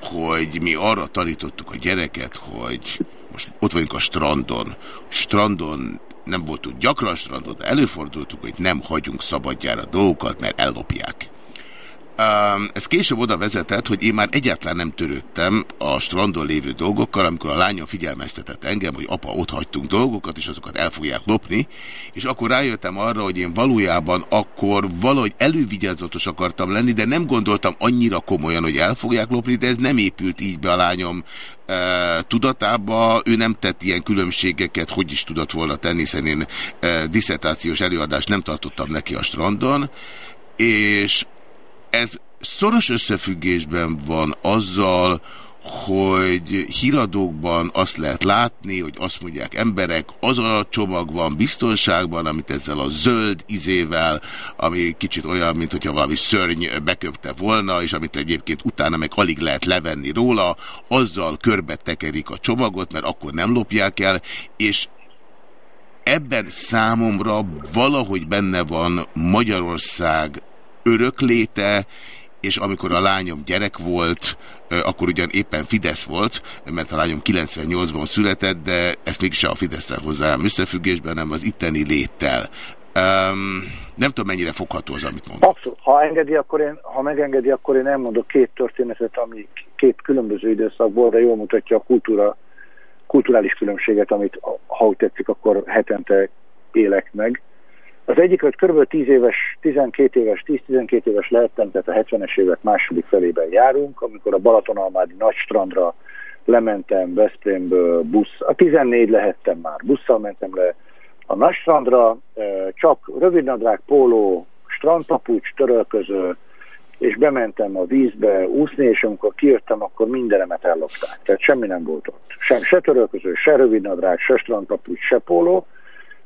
A: hogy mi arra tanítottuk a gyereket, hogy most ott vagyunk a strandon, strandon nem voltunk gyakran strandon, de előfordultunk, hogy nem hagyunk szabadjára dolgokat, mert ellopják. Ez később oda vezetett, hogy én már egyáltalán nem törődtem a strandon lévő dolgokkal, amikor a lányom figyelmeztetett engem, hogy apa, ott hagytunk dolgokat, és azokat el fogják lopni, és akkor rájöttem arra, hogy én valójában akkor valahogy elővigyázatos akartam lenni, de nem gondoltam annyira komolyan, hogy el fogják lopni, de ez nem épült így be a lányom tudatába, ő nem tett ilyen különbségeket, hogy is tudott volna tenni, hiszen én diszertációs előadást nem tartottam neki a strandon, és ez szoros összefüggésben van azzal, hogy híradókban azt lehet látni, hogy azt mondják emberek, az a csomag van biztonságban, amit ezzel a zöld izével, ami kicsit olyan, mint hogyha valami szörny beköpte volna, és amit egyébként utána meg alig lehet levenni róla, azzal körbe tekerik a csomagot, mert akkor nem lopják el, és ebben számomra valahogy benne van Magyarország örökléte, és amikor a lányom gyerek volt, akkor ugyan éppen Fidesz volt, mert a lányom 98-ban született, de ezt mégis a fidesz hozzám összefüggésben, nem az itteni léttel. Um, nem tudom, mennyire fogható az, amit mondok.
C: Abszolút. Ha, engedi, akkor én, ha megengedi, akkor én elmondok két történetet, ami két különböző időszakból, de jól mutatja a kultúra, kulturális különbséget, amit, ha úgy tetszik, akkor hetente élek meg. Az egyik, hogy kb. 10 éves, 12 éves, 10-12 éves lehettem, tehát a 70-es évek második felében járunk, amikor a Balatonalmádi nagy strandra lementem Veszprémből busz, a 14 lehettem már, busszal mentem le a nagy strandra, csak rövidnadrág, póló, strandpapucs, törölköző, és bementem a vízbe úszni, és amikor kijöttem, akkor mindenemet ellopták. Tehát semmi nem volt ott. Sem, se törölköző, se rövidnadrág, se strandpapucs, se póló,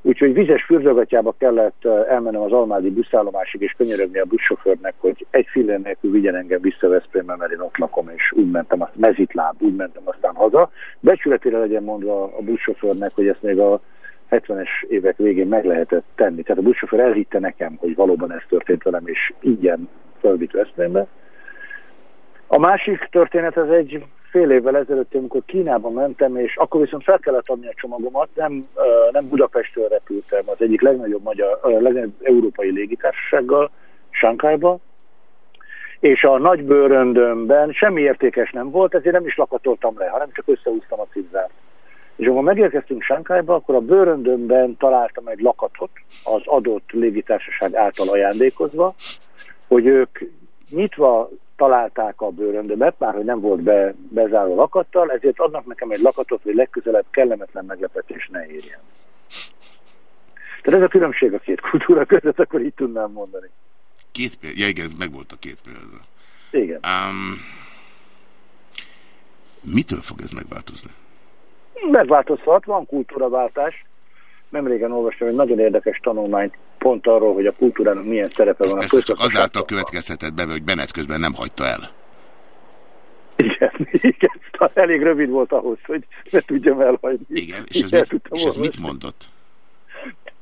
C: Úgyhogy vizes fürdőgatjába kellett elmennem az Almádi buszállomásig és könyörögni a buszsofőrnek, hogy egy fillér nélkül vigyen engem vissza Veszprémbe, mert én ott lakom, és úgy mentem, azt mezitláb, úgy mentem aztán haza. Becsületére legyen mondva a buszsofőrnek, hogy ezt még a 70-es évek végén meg lehetett tenni. Tehát a buszsofőr elhitte nekem, hogy valóban ez történt velem, és ingyen fölvitt Veszprémbe. A másik történet az egy fél évvel ezelőtt, amikor Kínába mentem, és akkor viszont fel kellett adni a csomagomat, nem, nem Budapestről repültem, az egyik legnagyobb, magyar, legnagyobb európai légitársasággal, Sankájba, és a nagy bőröndömben semmi értékes nem volt, ezért nem is lakatoltam le, hanem csak összehúztam a cipzárt. És amikor megérkeztünk Sankájba, akkor a bőröndömben találtam egy lakatot az adott légitársaság által ajándékozva, hogy ők nyitva találták a bőröndömet, már hogy nem volt be, bezárva lakattal, ezért adnak nekem egy lakatot, hogy legközelebb kellemetlen meglepetés ne érjen. Tehát ez a különbség a két kultúra között, akkor így tudnám mondani.
A: Két példa, ja igen, meg volt a két példa.
C: Igen.
A: Um, mitől fog ez megváltozni?
C: Megváltozhat, van kultúraváltás. Nem régen olvastam egy nagyon érdekes tanulmányt pont arról, hogy a kultúrának milyen szerepe van.
A: Ezt a csak azáltal következhetett be, hogy Benet közben nem hagyta el.
C: Igen, igen, elég rövid volt ahhoz, hogy ne tudjam elhagyni.
A: Igen, és ez, mit, és ez mit mondott?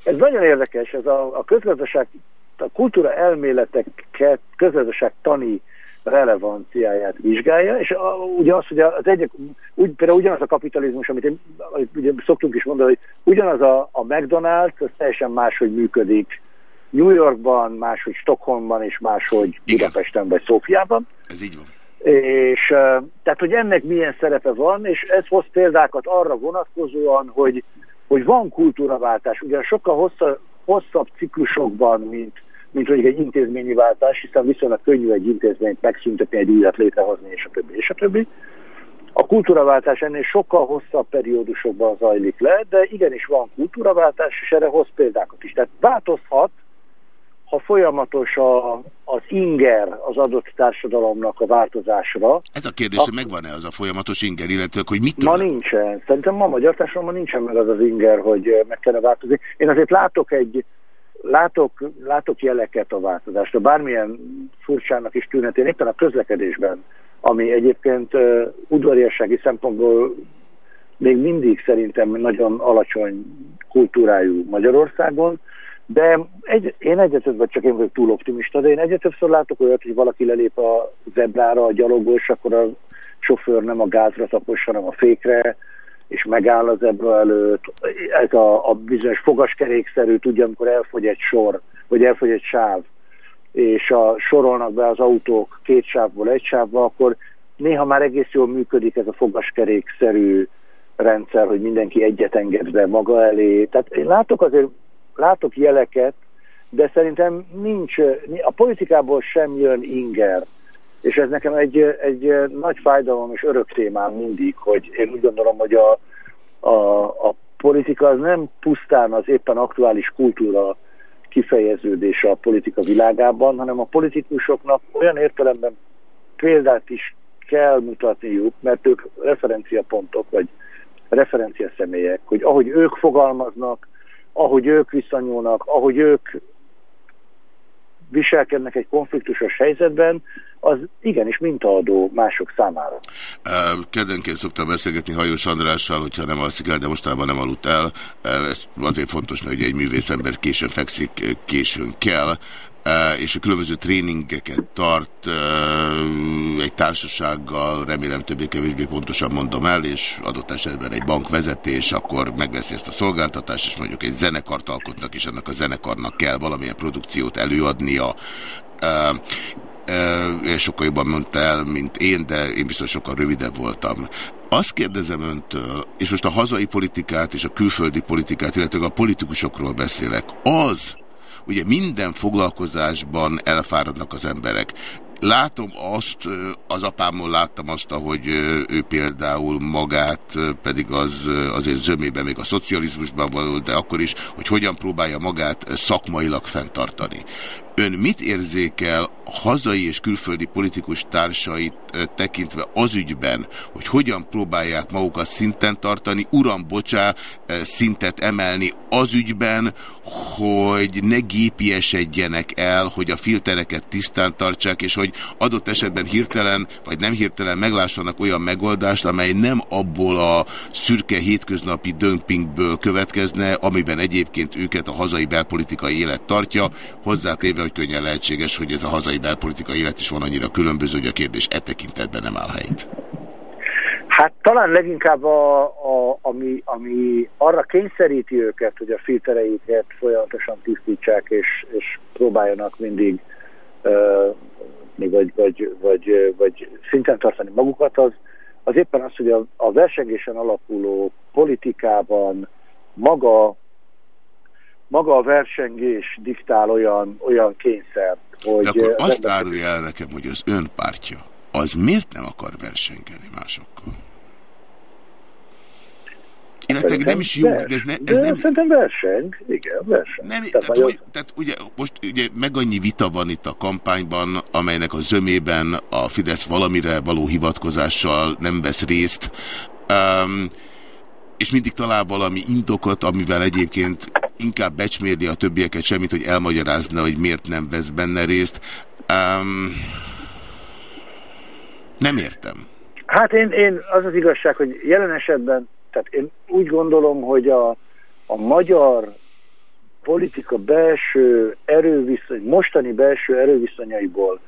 C: Ez nagyon érdekes, ez a, a közgazdaság, a kultúra elméleteket, közgazdaság tani relevanciáját vizsgálja, és a, ugye az, hogy az egyik, úgy, például ugyanaz a kapitalizmus, amit én, ugye szoktunk is mondani, hogy ugyanaz a, a McDonald's, az teljesen máshogy működik New Yorkban, máshogy Stockholmban, és máshogy Igen. Budapesten vagy Szófiában.
A: Ez így van.
C: És tehát, hogy ennek milyen szerepe van, és ez hoz példákat arra vonatkozóan, hogy, hogy van kultúraváltás, ugyan sokkal hosszabb, hosszabb ciklusokban, mint mint mondjuk egy intézményi váltás, hiszen viszonylag könnyű egy intézményt megszüntetni, egy újat létrehozni, és a többi, és a többi. A kultúraváltás ennél sokkal hosszabb periódusokban zajlik le, de igenis van kultúraváltás, és erre hoz példákat is. Tehát változhat, ha folyamatos a, az inger az adott társadalomnak a változásra.
A: Ez a kérdés, hogy megvan-e az a folyamatos inger, illetve hogy mit
C: Ma nincsen. Szerintem ma a magyar társadalomban nincsen meg az az inger, hogy meg kellene változni. Én azért látok egy látok, látok jeleket a változásra, bármilyen furcsának is tűnhet, én éppen a közlekedésben, ami egyébként uh, udvariassági szempontból még mindig szerintem nagyon alacsony kultúrájú Magyarországon, de egy, én vagy csak én vagyok túl optimista, de én egyre többször látok olyat, hogy valaki lelép a zebrára, a gyalogos, akkor a sofőr nem a gázra tapos, hanem a fékre, és megáll az zebra előtt. Ez a, a bizonyos fogaskerékszerű, tudja, amikor elfogy egy sor, vagy elfogy egy sáv, és a, sorolnak be az autók két sávból egy sávba, akkor néha már egész jól működik ez a fogaskerékszerű rendszer, hogy mindenki egyet enged be maga elé. Tehát én látok azért látok jeleket, de szerintem nincs, a politikából sem jön inger. És ez nekem egy, egy nagy fájdalom és örök témám mindig, hogy én úgy gondolom, hogy a, a, a politika az nem pusztán az éppen aktuális kultúra kifejeződése a politika világában, hanem a politikusoknak olyan értelemben példát is kell mutatniuk, mert ők referenciapontok, vagy referencia személyek, hogy ahogy ők fogalmaznak, ahogy ők viszonyulnak, ahogy ők viselkednek egy konfliktusos helyzetben, az igenis mintaadó mások számára.
A: Kedvenként szoktam beszélgetni Hajós Andrással, hogyha nem alszik el, de mostában nem aludt el. Ez azért fontos, ugye egy művészember későn fekszik, későn kell és a különböző tréningeket tart egy társasággal, remélem többé-kevésbé pontosan mondom el, és adott esetben egy bankvezetés, akkor megveszi ezt a szolgáltatást, és mondjuk egy zenekart alkotnak, és ennek a zenekarnak kell valamilyen produkciót előadnia, sokkal jobban mondta el, mint én, de én biztos sokkal rövidebb voltam. Azt kérdezem öntől, és most a hazai politikát és a külföldi politikát, illetve a politikusokról beszélek, az, ugye minden foglalkozásban elfáradnak az emberek. Látom azt, az apámon láttam azt, hogy ő például magát, pedig az azért zömében még a szocializmusban való, de akkor is, hogy hogyan próbálja magát szakmailag fenntartani. Ön mit érzékel hazai és külföldi politikus társait tekintve az ügyben, hogy hogyan próbálják magukat szinten tartani, uram, bocsá, szintet emelni az ügyben, hogy ne gépiesedjenek el, hogy a filtereket tisztán tartsák, és hogy adott esetben hirtelen, vagy nem hirtelen meglássanak olyan megoldást, amely nem abból a szürke hétköznapi dömpingből következne, amiben egyébként őket a hazai belpolitikai élet tartja, hozzátéve, hogy könnyen lehetséges, hogy ez a hazai belpolitikai élet is van annyira különböző, hogy a kérdés e tekintetben nem áll helyét.
C: Hát talán leginkább a, a, ami, ami arra kényszeríti őket, hogy a filtereiket folyamatosan tisztítsák, és, és próbáljanak mindig uh, vagy, vagy, vagy, vagy szinten tartani magukat, az, az éppen az, hogy a, a versengésen alapuló politikában maga maga a versengés diktál olyan, olyan kényszert, hogy...
A: De akkor azt árulja el nekem, hogy az ön pártja, az miért nem akar versengeni másokkal? Illetve nem is jó, de ez, ne, ez
C: de
A: nem...
C: Szerintem verseng, igen, verseng. Nem,
A: tehát, tehát, hogy, tehát ugye most ugye meg annyi vita van itt a kampányban, amelynek a zömében a Fidesz valamire való hivatkozással nem vesz részt, um, és mindig talál valami indokot, amivel egyébként inkább becsmérni a többieket semmit, hogy elmagyarázna, hogy miért nem vesz benne részt. Um, nem értem.
C: Hát én, én az az igazság, hogy jelen esetben, tehát én úgy gondolom, hogy a, a magyar politika belső erőviszony, mostani belső erőviszonyaiból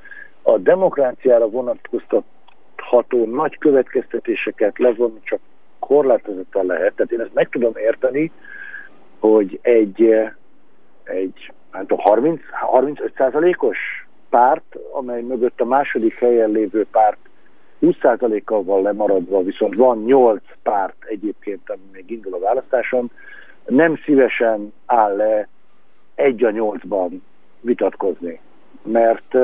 C: a demokráciára vonatkoztatható nagy következtetéseket levonni csak korlátozottan lehet. Tehát én ezt meg tudom érteni, hogy egy, egy hát 30, 35 százalékos párt, amely mögött a második helyen lévő párt 20%-kal van lemaradva, viszont van 8 párt egyébként, ami még indul a választáson, nem szívesen áll le egy a nyolcban vitatkozni, mert,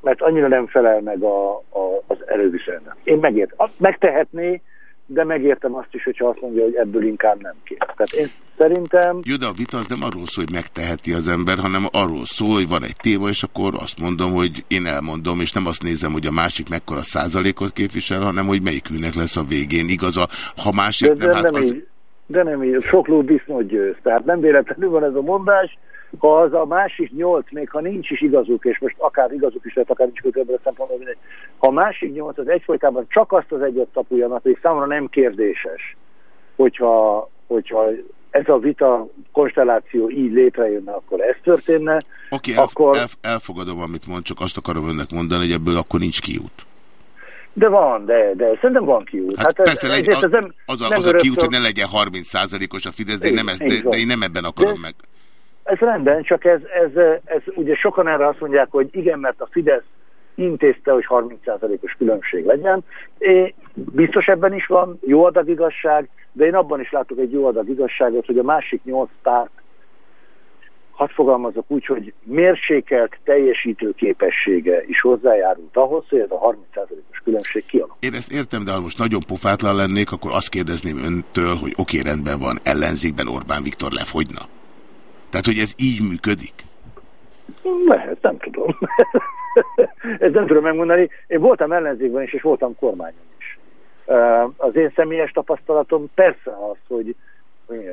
C: mert annyira nem felel meg a, a, az erőviszonynak. Én megért. Azt megtehetné, de megértem azt is, hogyha azt mondja, hogy ebből inkább nem kér. Tehát én szerintem...
A: Jó, de a vita az nem arról szól, hogy megteheti az ember, hanem arról szól, hogy van egy téma, és akkor azt mondom, hogy én elmondom, és nem azt nézem, hogy a másik mekkora százalékot képvisel, hanem hogy melyikűnek lesz a végén igaza. Ha másik
C: de, de
A: nem, hát
C: nem
A: az...
C: így, de nem így, sok ló disznót győz. Tehát nem véletlenül van ez a mondás, az a másik nyolc, még ha nincs is igazuk, és most akár igazuk is lehet, akár nincs a szempontból, mindegy, ha a másik nyolc az egyfolytában csak azt az egyet tapuljanak, pedig számomra nem kérdéses, hogyha, hogyha ez a vita konstelláció így létrejönne, akkor ez történne.
A: Oké, okay,
C: akkor...
A: elf elfogadom, amit mond, csak azt akarom önnek mondani, hogy ebből akkor nincs kiút.
C: De van, de, de szerintem van kiút.
A: Hát, hát persze, ez, legy, az, nem, az, a, nem az a kiút, hogy ne legyen 30%-os a Fidesz, de én, nem, ezt, de, de én nem ebben akarom de, meg.
C: Ez rendben, csak ez, ez, ez, ugye sokan erre azt mondják, hogy igen, mert a Fidesz intézte, hogy 30%-os különbség legyen. É, biztos ebben is van jó adag igazság, de én abban is látok egy jó adag igazságot, hogy a másik nyolc párt, hadd fogalmazok úgy, hogy mérsékelt teljesítő képessége is hozzájárult ahhoz, hogy ez a 30%-os különbség kialakul.
A: Én ezt értem, de ha most nagyon pofátlan lennék, akkor azt kérdezném öntől, hogy oké, rendben van, ellenzékben Orbán Viktor lefogyna. Tehát, hogy ez így működik?
C: Lehet, nem tudom. Ezt nem tudom megmondani. Én voltam ellenzékben is, és voltam kormányon is. Az én személyes tapasztalatom persze az, hogy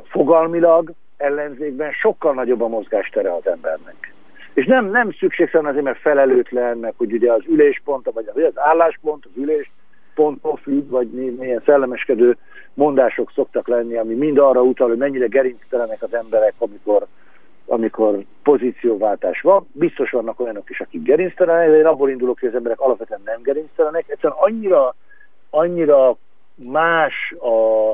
C: fogalmilag ellenzékben sokkal nagyobb a mozgástere az embernek. És nem, nem szükségszerűen azért, mert felelőtlen, meg hogy ugye az üléspont, vagy az álláspont, az ülésponttól függ, vagy milyen szellemeskedő mondások szoktak lenni, ami mind arra utal, hogy mennyire gerinctelenek az emberek, amikor amikor pozícióváltás van. Biztos vannak olyanok is, akik gerinctelenek, de én abból indulok, hogy az emberek alapvetően nem gerinctelenek. Egyszerűen annyira, annyira más a,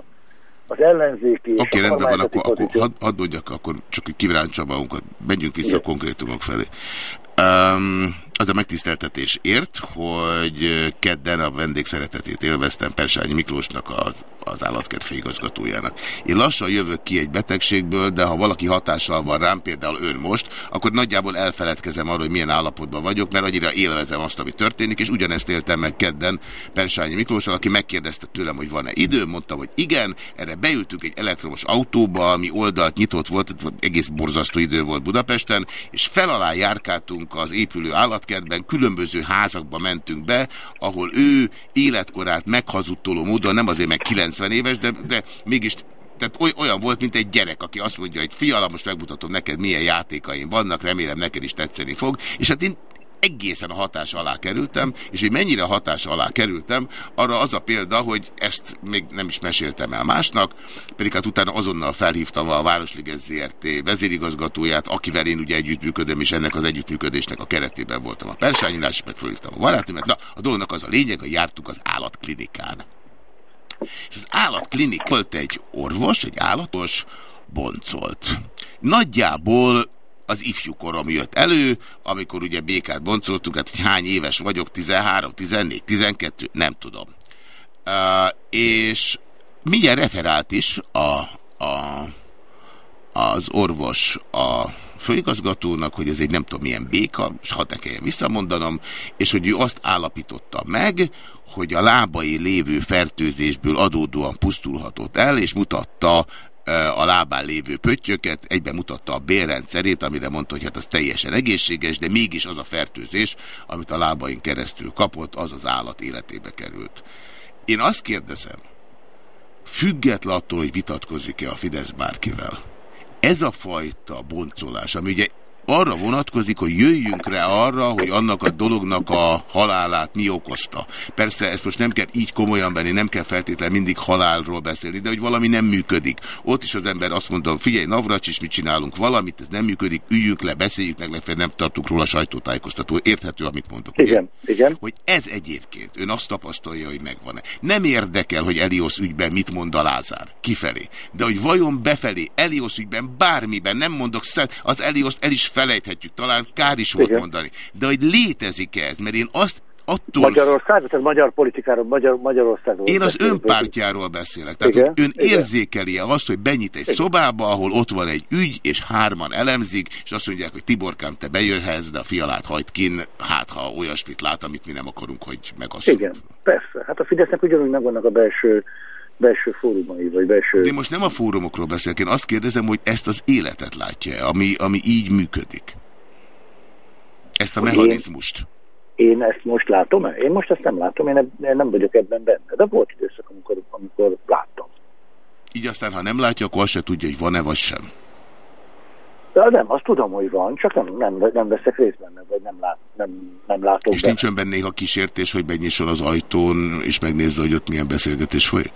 C: az ellenzéki és
A: Oké,
C: okay,
A: rendben van, akkor, akkor hadd had mondjak, akkor csak kivrántsam magunkat, menjünk vissza Igen. a konkrétumok felé. Um, az a megtiszteltetés ért, hogy kedden a vendégszeretetét élveztem Persányi Miklósnak a, az állatkert főigazgatójának. Én lassan jövök ki egy betegségből, de ha valaki hatással van rám, például ön most, akkor nagyjából elfeledkezem arról, hogy milyen állapotban vagyok, mert annyira élvezem azt, ami történik, és ugyanezt éltem meg kedden Persányi Miklóssal, aki megkérdezte tőlem, hogy van-e idő, mondtam, hogy igen, erre beültünk egy elektromos autóba, ami oldalt nyitott volt, egész borzasztó idő volt Budapesten, és felalá járkáltunk az épülő állat állatkertben különböző házakba mentünk be, ahol ő életkorát meghazudtoló módon, nem azért meg 90 éves, de, de mégis tehát olyan volt, mint egy gyerek, aki azt mondja, hogy fiala, most megmutatom neked, milyen játékaim vannak, remélem neked is tetszeni fog. És hát én egészen a hatás alá kerültem, és hogy mennyire hatás alá kerültem, arra az a példa, hogy ezt még nem is meséltem el másnak, pedig hát utána azonnal felhívtam a Városliges ZRT vezérigazgatóját, akivel én ugye együttműködöm, és ennek az együttműködésnek a keretében voltam a Persányinál, és meg felhívtam a barátnőmet. Na, a dolognak az a lényeg, hogy jártuk az állatklinikán. És az állatklinik volt egy orvos, egy állatos, boncolt. Nagyjából az ifjú korom jött elő, amikor ugye békát boncoltunk, hát hogy hány éves vagyok, 13, 14, 12, nem tudom. Uh, és mindjárt referált is a, a, az orvos a főigazgatónak, hogy ez egy nem tudom milyen béka, és hadd ne kelljen visszamondanom, és hogy ő azt állapította meg, hogy a lábai lévő fertőzésből adódóan pusztulhatott el, és mutatta a lábán lévő pöttyöket, egyben mutatta a bérrendszerét, amire mondta, hogy hát az teljesen egészséges, de mégis az a fertőzés, amit a lábain keresztül kapott, az az állat életébe került. Én azt kérdezem, független attól, hogy vitatkozik-e a Fidesz bárkivel, ez a fajta boncolás, ami ugye arra vonatkozik, hogy jöjjünk rá arra, hogy annak a dolognak a halálát mi okozta. Persze ezt most nem kell így komolyan venni, nem kell feltétlenül mindig halálról beszélni, de hogy valami nem működik. Ott is az ember azt mondta, figyelj, Navracs is, mit csinálunk valamit, ez nem működik, üljünk le, beszéljük meg, legfeljebb nem tartunk róla sajtótájékoztató. Érthető, amit mondok.
C: Igen, ugye? igen.
A: Hogy ez egyébként, ön azt tapasztalja, hogy megvan-e. Nem érdekel, hogy Elios ügyben mit mond a Lázár, kifelé. De hogy vajon befelé, Elios ügyben, bármiben, nem mondok, az Elios el is felejthetjük, talán kár is volt Igen. mondani. De hogy létezik-e ez? Mert én azt attól...
C: Magyarország, tehát magyar politikáról, magyar, Magyarországról.
A: Én az önpártjáról beszélek. Tehát Igen? ön érzékeli-e azt, hogy benyit egy Igen. szobába, ahol ott van egy ügy, és hárman elemzik, és azt mondják, hogy Tiborkám, te bejöhetsz, de a fialát hagyd kin, hát ha olyasmit lát, amit mi nem akarunk, hogy megasszunk.
C: Igen, persze. Hát a Fidesznek ugyanúgy megvannak a belső belső fórumai, vagy belső...
A: De most nem a fórumokról beszélek, én azt kérdezem, hogy ezt az életet látja ami, ami így működik. Ezt a mechanizmust.
C: Én, én ezt most látom -e? Én most ezt nem látom, én, én nem vagyok ebben benne. De volt időszak, amikor, amikor láttam.
A: Így aztán, ha nem látja, akkor azt se tudja, hogy van-e vagy sem.
C: De nem, azt tudom, hogy van, csak nem, nem, nem veszek részt benne, vagy nem, lát, nem, nem látom
A: És nincs benne néha kísértés, hogy benyisson az ajtón, és megnézze, hogy ott milyen beszélgetés folyik?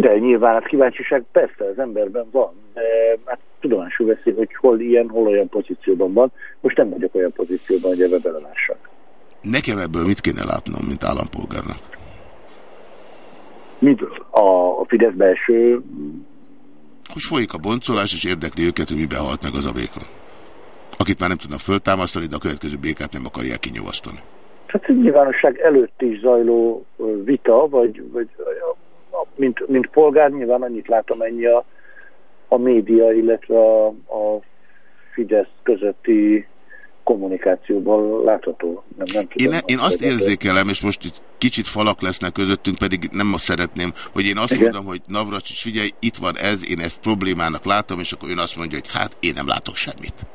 C: De nyilván hát kíváncsiság persze az emberben van, de hát tudomásul veszi, hogy hol ilyen, hol olyan pozícióban van. Most nem vagyok olyan pozícióban, hogy ebbe belelássak.
A: Nekem ebből mit kéne látnom, mint állampolgárnak?
C: Mitől? A, a Fidesz belső
A: hogy folyik a boncolás, és érdekli őket, hogy miben halt meg az a béka. Akit már nem tudnak föltámasztani, de a következő békát nem akarják kinyomasztani.
C: Hát nyilvánosság előtt is zajló vita, vagy, vagy mint, mint polgár nyilván annyit látom ennyi a, a média, illetve a, a Fidesz közötti kommunikációban látható. Nem, nem
A: tudom, én, én azt érzékelem, és most itt kicsit falak lesznek közöttünk, pedig nem azt szeretném, hogy én azt Igen. mondom, hogy Navracsics, figyelj, itt van ez, én ezt problémának látom, és akkor ön azt mondja, hogy hát én nem látok semmit.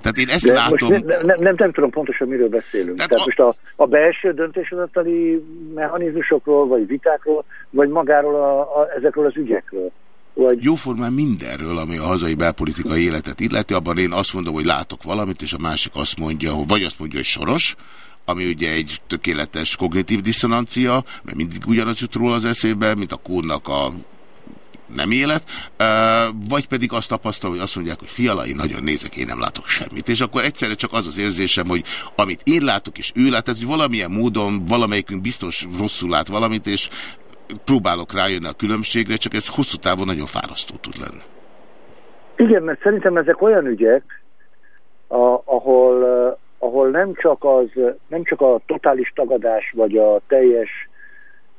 A: Tehát én ezt De látom...
C: Most nem, nem, nem, nem tudom pontosan, miről beszélünk. Tehát, Tehát a... most a, a belső döntéshozatali mechanizmusokról, vagy vitákról, vagy magáról a, a, ezekről az ügyekről.
A: Vagy... Jóformán mindenről, ami a hazai belpolitikai életet illeti, abban én azt mondom, hogy látok valamit, és a másik azt mondja, hogy vagy azt mondja, hogy soros, ami ugye egy tökéletes kognitív diszonancia, mert mindig ugyanaz jut róla az eszébe, mint a kódnak a nem élet, vagy pedig azt tapasztal, hogy azt mondják, hogy fiala, nagyon nézek, én nem látok semmit. És akkor egyszerre csak az az érzésem, hogy amit én látok, és ő lát, tehát hogy valamilyen módon valamelyikünk biztos rosszul lát valamit, és próbálok rájönni a különbségre, csak ez hosszú távon nagyon fárasztó tud lenni.
C: Igen, mert szerintem ezek olyan ügyek, a, ahol, ahol nem, csak az, nem csak a totális tagadás, vagy a teljes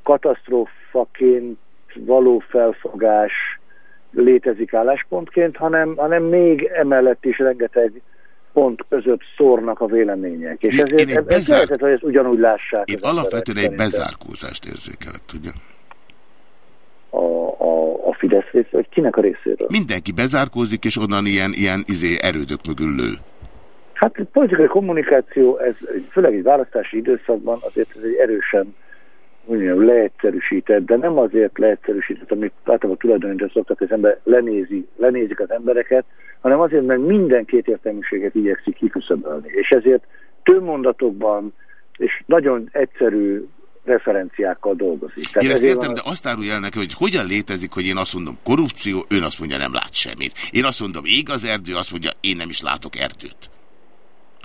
C: katasztrófaként való felfogás létezik álláspontként, hanem, hanem még emellett is rengeteg pont között szórnak a vélemények. És ezért én ez bezár... lehetett, hogy ezt ugyanúgy lássák.
A: Én alapvetően egy bezárkózást érzékelek, tudja?
C: a, a, a Fidesz részéről, vagy kinek a részéről?
A: Mindenki bezárkózik, és onnan ilyen, ilyen izé, erődök mögül lő.
C: Hát politikai kommunikáció, ez főleg egy választási időszakban azért ez egy erősen mondjam, leegyszerűsített, de nem azért leegyszerűsített, amit általában tulajdonítani szoktak, hogy az ember lenézi, lenézik az embereket, hanem azért, mert minden két értelműséget igyekszik kiküszöbölni. És ezért több mondatokban és nagyon egyszerű referenciákkal dolgozik.
A: Tehát én ezt értem, van... de azt árulj el neki, hogy hogyan létezik, hogy én azt mondom korrupció, ön azt mondja nem lát semmit. Én azt mondom ég az erdő, azt mondja én nem is látok erdőt.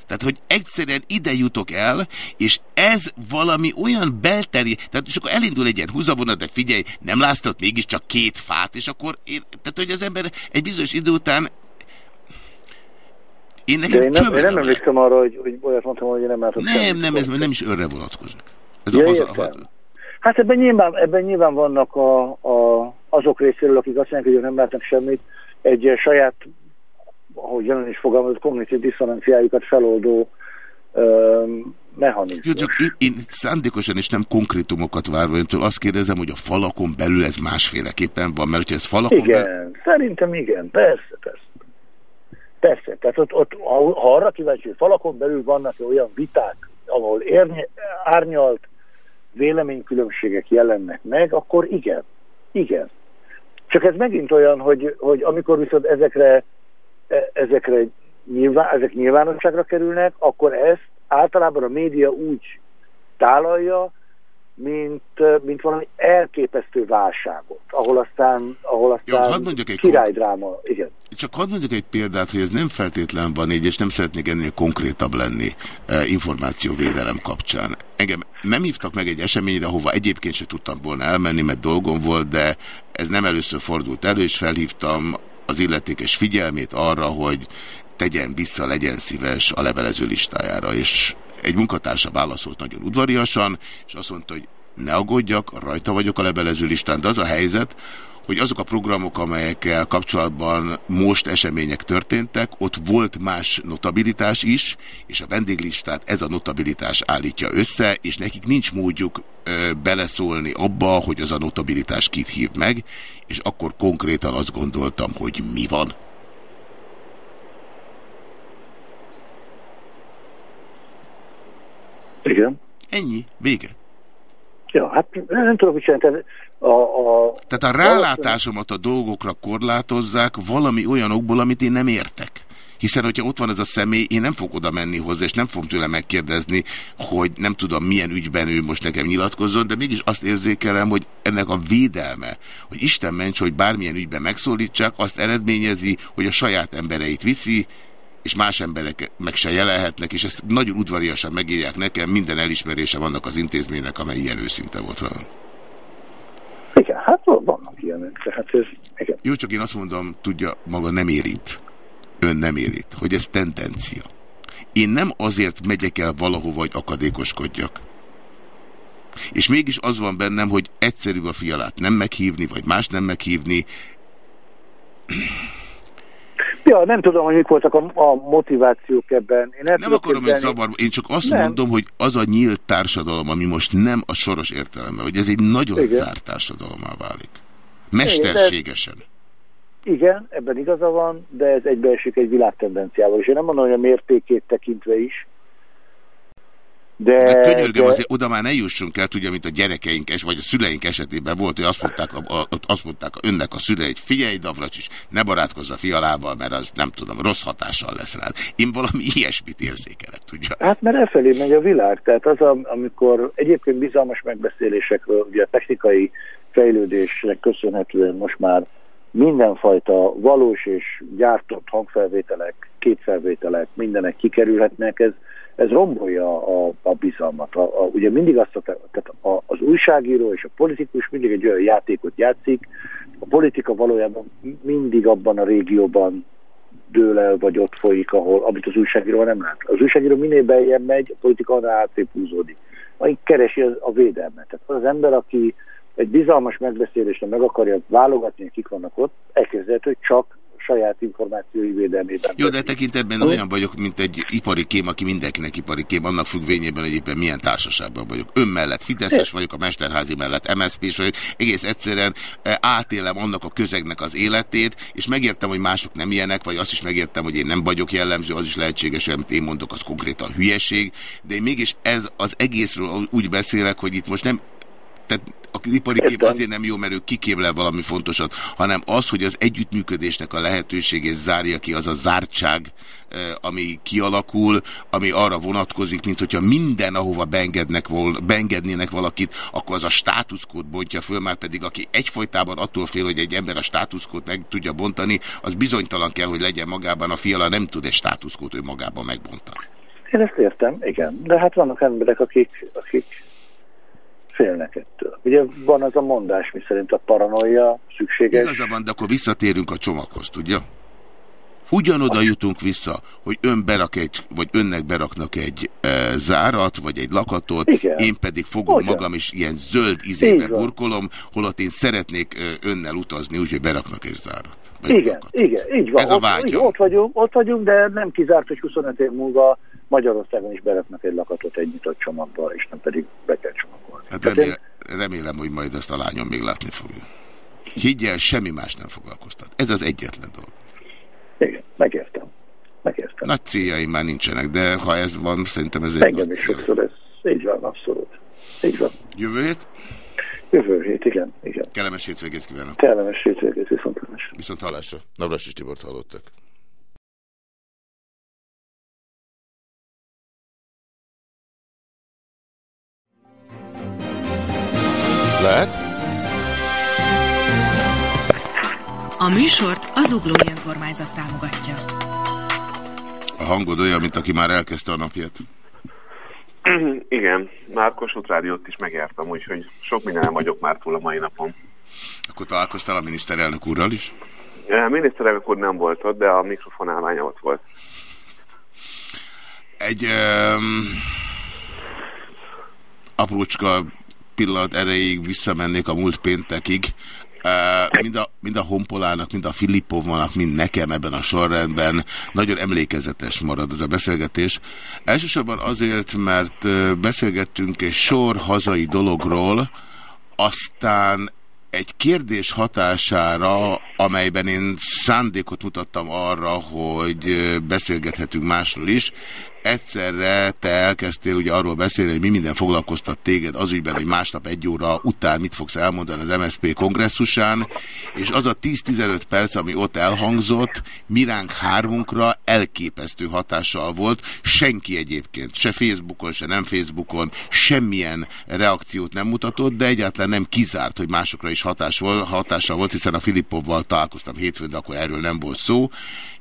A: Tehát, hogy egyszerűen ide jutok el, és ez valami olyan belteri, tehát és akkor elindul egy ilyen húzavonat, de figyelj, nem látszott mégiscsak két fát, és akkor én, tehát, hogy az ember egy bizonyos idő után
C: én nekem én nem, én nem emlékszem arra, hogy, hogy olyat mondtam, hogy én nem látok
A: Nem, nem, ez nem is önre vonatkozik. Ez
C: ja, a, a, a, Hát ebben nyilván, ebben nyilván vannak a, a, azok részéről, akik azt mondják, hogy nem látnak semmit, egy saját, ahogy jelen is fogalmazott, kognitív diszonanciájukat feloldó mechanizmus. Jó,
A: csak én, én szándékosan is nem konkrétumokat várva öntől azt kérdezem, hogy a falakon belül ez másféleképpen van, mert hogyha ez falakon
C: Igen, belül... szerintem igen, persze, persze. Persze, tehát ott, ott ha arra kíváncsi, hogy falakon belül vannak olyan viták, ahol érny, árnyalt véleménykülönbségek jelennek meg, akkor igen, igen. Csak ez megint olyan, hogy, hogy amikor viszont ezekre, ezekre nyilván, ezek nyilvánosságra kerülnek, akkor ezt általában a média úgy tálalja, mint, mint valami elképesztő válságot, ahol aztán, ahol aztán hadd mondjak egy királydráma. Igen.
A: Csak hadd mondjuk egy példát, hogy ez nem feltétlen van így, és nem szeretnék ennél konkrétabb lenni eh, információvédelem kapcsán. Engem nem hívtak meg egy eseményre, hova egyébként se tudtam volna elmenni, mert dolgom volt, de ez nem először fordult elő, és felhívtam az illetékes figyelmét arra, hogy tegyen vissza, legyen szíves a levelező listájára, és egy munkatársa válaszolt nagyon udvariasan, és azt mondta, hogy ne aggódjak, rajta vagyok a levelező listán, de az a helyzet, hogy azok a programok, amelyekkel kapcsolatban most események történtek, ott volt más notabilitás is, és a vendéglistát ez a notabilitás állítja össze, és nekik nincs módjuk ö, beleszólni abba, hogy az a notabilitás kit hív meg, és akkor konkrétan azt gondoltam, hogy mi van.
C: Igen.
A: Ennyi, vége.
C: Ja, hát nem tudom, hogy csinálni. A, a,
A: Tehát a rálátásomat a dolgokra korlátozzák valami olyanokból, amit én nem értek. Hiszen, hogyha ott van ez a személy, én nem fogok oda menni hozzá, és nem fogom tőle megkérdezni, hogy nem tudom, milyen ügyben ő most nekem nyilatkozzon, de mégis azt érzékelem, hogy ennek a védelme, hogy Isten ments, hogy bármilyen ügyben megszólítsák, azt eredményezi, hogy a saját embereit viszi, és más emberek meg se jelenhetnek, és ezt nagyon udvariasan megírják nekem, minden elismerése vannak az intézménynek, amely ilyen őszinte volt velem.
C: Ilyenek, tehát ez, igen.
A: Jó, csak én azt mondom, tudja, maga nem érint. Ön nem érint, hogy ez tendencia. Én nem azért megyek el valahova, hogy akadékoskodjak. És mégis az van bennem, hogy egyszerű a fialát nem meghívni, vagy más nem meghívni.
C: Ja, nem tudom, hogy mik voltak a, a motivációk ebben. Én
A: nem akarom hogy zavar, én csak azt nem. mondom, hogy az a nyílt társadalom, ami most nem a soros értelemben, hogy ez egy nagyon Igen. zárt társadalommal válik. Mesterségesen. Igen,
C: de, igen, ebben igaza van, de ez egybeesik egy világtendenciával, és én nem mondom, hogy a mértékét tekintve is,
A: de, de könyörgöm, de... azért oda már ne jussunk el, tudja, mint a gyerekeink, es, vagy a szüleink esetében volt, hogy azt mondták, a, a, azt mondták önnek a szülei, hogy figyelj, is, ne barátkozz a fialával, mert az nem tudom, rossz hatással lesz rád. Én valami ilyesmit érzékelek, tudja.
C: Hát mert elfelé megy a világ, tehát az, a, amikor egyébként bizalmas megbeszélésekről, ugye a technikai fejlődésnek köszönhetően most már mindenfajta valós és gyártott hangfelvételek, képfelvételek, mindenek kikerülhetnek, ez ez rombolja a, a bizalmat. A, a, ugye mindig azt, tehát a, az újságíró és a politikus mindig egy olyan játékot játszik, a politika valójában mindig abban a régióban dől el, vagy ott folyik, ahol, amit az újságíró nem lát. Az újságíró minél beljebb megy, a politika annál átrébb húzódik. Majd keresi az, a védelmet. Tehát az ember, aki egy bizalmas megbeszélésre meg akarja válogatni, hogy kik vannak ott, elképzelhető, hogy csak saját információi védelmében.
A: Jó, de tekintetben olyan vagyok, mint egy ipari kém, aki mindenkinek ipari kém, annak függvényében egyébként milyen társaságban vagyok. Ön mellett Fideszes vagyok, a Mesterházi mellett MSZP-s vagyok. Egész egyszerűen eh, átélem annak a közegnek az életét, és megértem, hogy mások nem ilyenek, vagy azt is megértem, hogy én nem vagyok jellemző, az is lehetséges, amit én mondok, az konkrétan hülyeség, de én mégis ez az egészről úgy beszélek, hogy itt most nem tehát a ipari kép azért nem jó, mert ő kikémlel valami fontosat, hanem az, hogy az együttműködésnek a lehetőségét zárja ki, az a zártság, ami kialakul, ami arra vonatkozik, mint hogyha minden, ahova beengednek vol, beengednének valakit, akkor az a státuszkód bontja föl, már pedig aki egyfolytában attól fél, hogy egy ember a státuszkót meg tudja bontani, az bizonytalan kell, hogy legyen magában, a fiala nem tud egy státuszkót ő magában megbontani.
C: Én ezt értem, igen. De hát vannak emberek, akik, akik félnek ettől. Ugye van az a mondás, mi szerint a paranoia szükséges.
A: Igaza van, de akkor visszatérünk a csomaghoz, tudja? Ugyanoda jutunk vissza, hogy ön berak egy, vagy önnek beraknak egy e, zárat, vagy egy lakatot, Igen. én pedig fogom Hogyan? magam is ilyen zöld izébe burkolom, holott én szeretnék e, önnel utazni, úgyhogy beraknak egy zárat.
C: Igen, igen, így van.
A: Ez a vágyam.
C: Ott, ott, vagyunk, ott vagyunk, de nem kizárt, hogy 25 év múlva Magyarországon is beraknak egy lakatot egy nyitott csomagba, és nem pedig be kell csomagolni.
A: Hát remélem, én... remélem, hogy majd ezt a lányom még látni fogja. Higgyel, semmi más nem foglalkoztat. Ez az egyetlen dolog.
C: Igen, megértem. megértem.
A: Nagy céljaim már nincsenek, de ha ez van, szerintem ez egy
C: Engem is sokszor ez. Így van, abszolút. Így van.
A: Jövő hét?
C: Jövő hét, igen. igen.
A: Kellemes hétvégét kívánok.
C: Kellemes hétvégét, viszont hallásra.
A: Viszont hallásra. Navras és Tibort hallottak. Lehet?
D: A műsort az Ugló Önkormányzat támogatja.
A: A hangod olyan, mint aki már elkezdte a napját.
E: Igen, már Kossuth Rádiót is megértem, úgyhogy sok minden vagyok már túl a mai napon.
A: Akkor találkoztál a miniszterelnök úrral is?
E: A miniszterelnök úr nem volt ott, de a mikrofonálványa ott volt.
A: Egy um, aprócska pillanat erejéig visszamennék a múlt péntekig. mind a, mind a Honpolának, mind a Filippovnak, mind nekem ebben a sorrendben nagyon emlékezetes marad ez a beszélgetés. Elsősorban azért, mert beszélgettünk egy sor hazai dologról, aztán egy kérdés hatására, amelyben én szándékot mutattam arra, hogy beszélgethetünk másról is, egyszerre te elkezdtél ugye arról beszélni, hogy mi minden foglalkoztat téged az ügyben, hogy másnap egy óra után mit fogsz elmondani az MSZP kongresszusán, és az a 10-15 perc, ami ott elhangzott, miránk hármunkra elképesztő hatással volt. Senki egyébként, se Facebookon, se nem Facebookon, semmilyen reakciót nem mutatott, de egyáltalán nem kizárt, hogy másokra is hatás volt, hatással volt, hiszen a Filippovval találkoztam hétfőn, de akkor erről nem volt szó,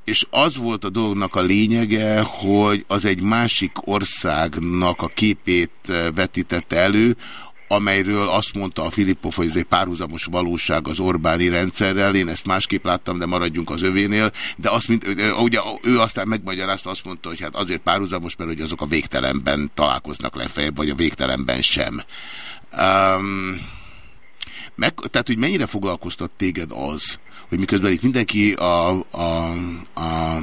A: és az volt a dolognak a lényege, hogy az egy másik országnak a képét eh, vetítette elő, amelyről azt mondta a Filippov, hogy ez egy párhuzamos valóság az Orbáni rendszerrel, én ezt másképp láttam, de maradjunk az övénél, de azt, mint, eh, ugye ő aztán megmagyarázta, azt mondta, hogy hát azért párhuzamos, mert hogy azok a végtelenben találkoznak legfeljebb, vagy a végtelenben sem. Um, meg, tehát, hogy mennyire foglalkoztat téged az, hogy miközben itt mindenki a, a, a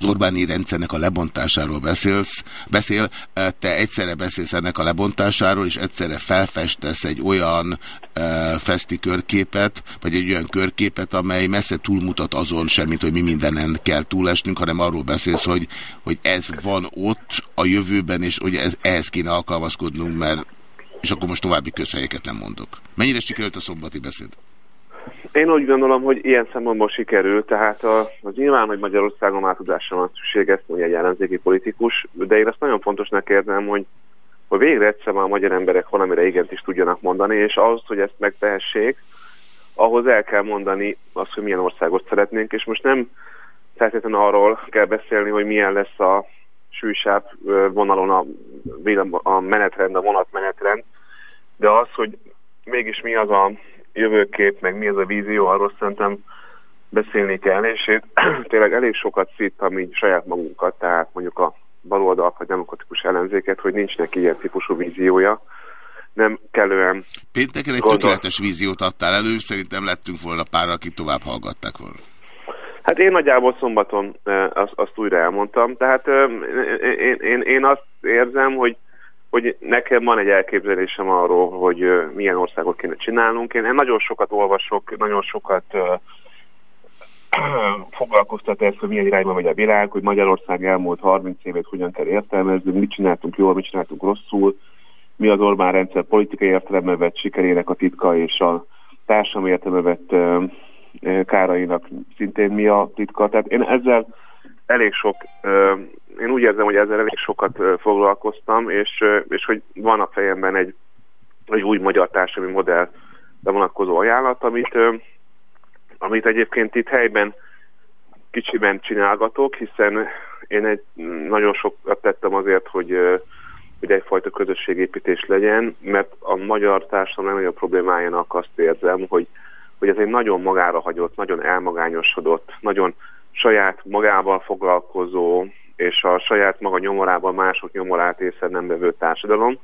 A: az Orbáni rendszernek a lebontásáról beszélsz, beszél, te egyszerre beszélsz ennek a lebontásáról, és egyszerre felfestesz egy olyan e, feszti körképet, vagy egy olyan körképet, amely messze túlmutat azon semmit, hogy mi mindenen kell túlesnünk, hanem arról beszélsz, hogy, hogy ez van ott a jövőben, és hogy ez, ehhez kéne alkalmazkodnunk, mert és akkor most további közhelyeket nem mondok. Mennyire sikerült a szombati beszéd?
E: Én úgy gondolom, hogy ilyen szempontból sikerül, tehát az nyilván, hogy Magyarországon átudásra van szükség, ezt mondja egy ellenzéki politikus, de én azt nagyon fontosnak érzem, hogy, hogy végre egyszer a magyar emberek valamire igent is tudjanak mondani, és ahhoz, hogy ezt megtehessék, ahhoz el kell mondani azt, hogy milyen országot szeretnénk, és most nem feltétlenül arról kell beszélni, hogy milyen lesz a sűsább vonalon a, a menetrend, a vonatmenetrend, de az, hogy mégis mi az a jövőkép, meg mi ez a vízió, arról szerintem beszélni kell, és én tényleg elég sokat szítam így saját magunkat, tehát mondjuk a baloldal vagy demokratikus ellenzéket, hogy nincs neki ilyen típusú víziója, nem kellően...
A: Pénteken egy gondol... tökéletes víziót adtál elő, szerintem lettünk volna pár, akik tovább hallgatták volna.
E: Hát én nagyjából szombaton azt, azt újra elmondtam, tehát én, én, én azt érzem, hogy hogy nekem van egy elképzelésem arról, hogy milyen országot kéne csinálnunk. Én nagyon sokat olvasok, nagyon sokat foglalkoztat ezt, hogy milyen irányba megy a világ, hogy Magyarország elmúlt 30 évet hogyan kell értelmezni, mit csináltunk jól, mit csináltunk rosszul, mi az Orbán rendszer politikai értelemben vett sikerének a titka, és a társadalmi értelemben vett kárainak szintén mi a titka. Tehát én ezzel elég sok én úgy érzem, hogy ezzel elég sokat foglalkoztam, és, és hogy van a fejemben egy, egy új magyar társadalmi modell vonatkozó ajánlat, amit, amit egyébként itt helyben kicsiben csinálgatok, hiszen én egy, nagyon sokat tettem azért, hogy, hogy egyfajta közösségépítés legyen, mert a magyar társadalom legnagyobb problémájának azt érzem, hogy, hogy ez egy nagyon magára hagyott, nagyon elmagányosodott, nagyon saját magával foglalkozó, és a saját maga nyomorában mások nyomorát észre nem bevő társadalom.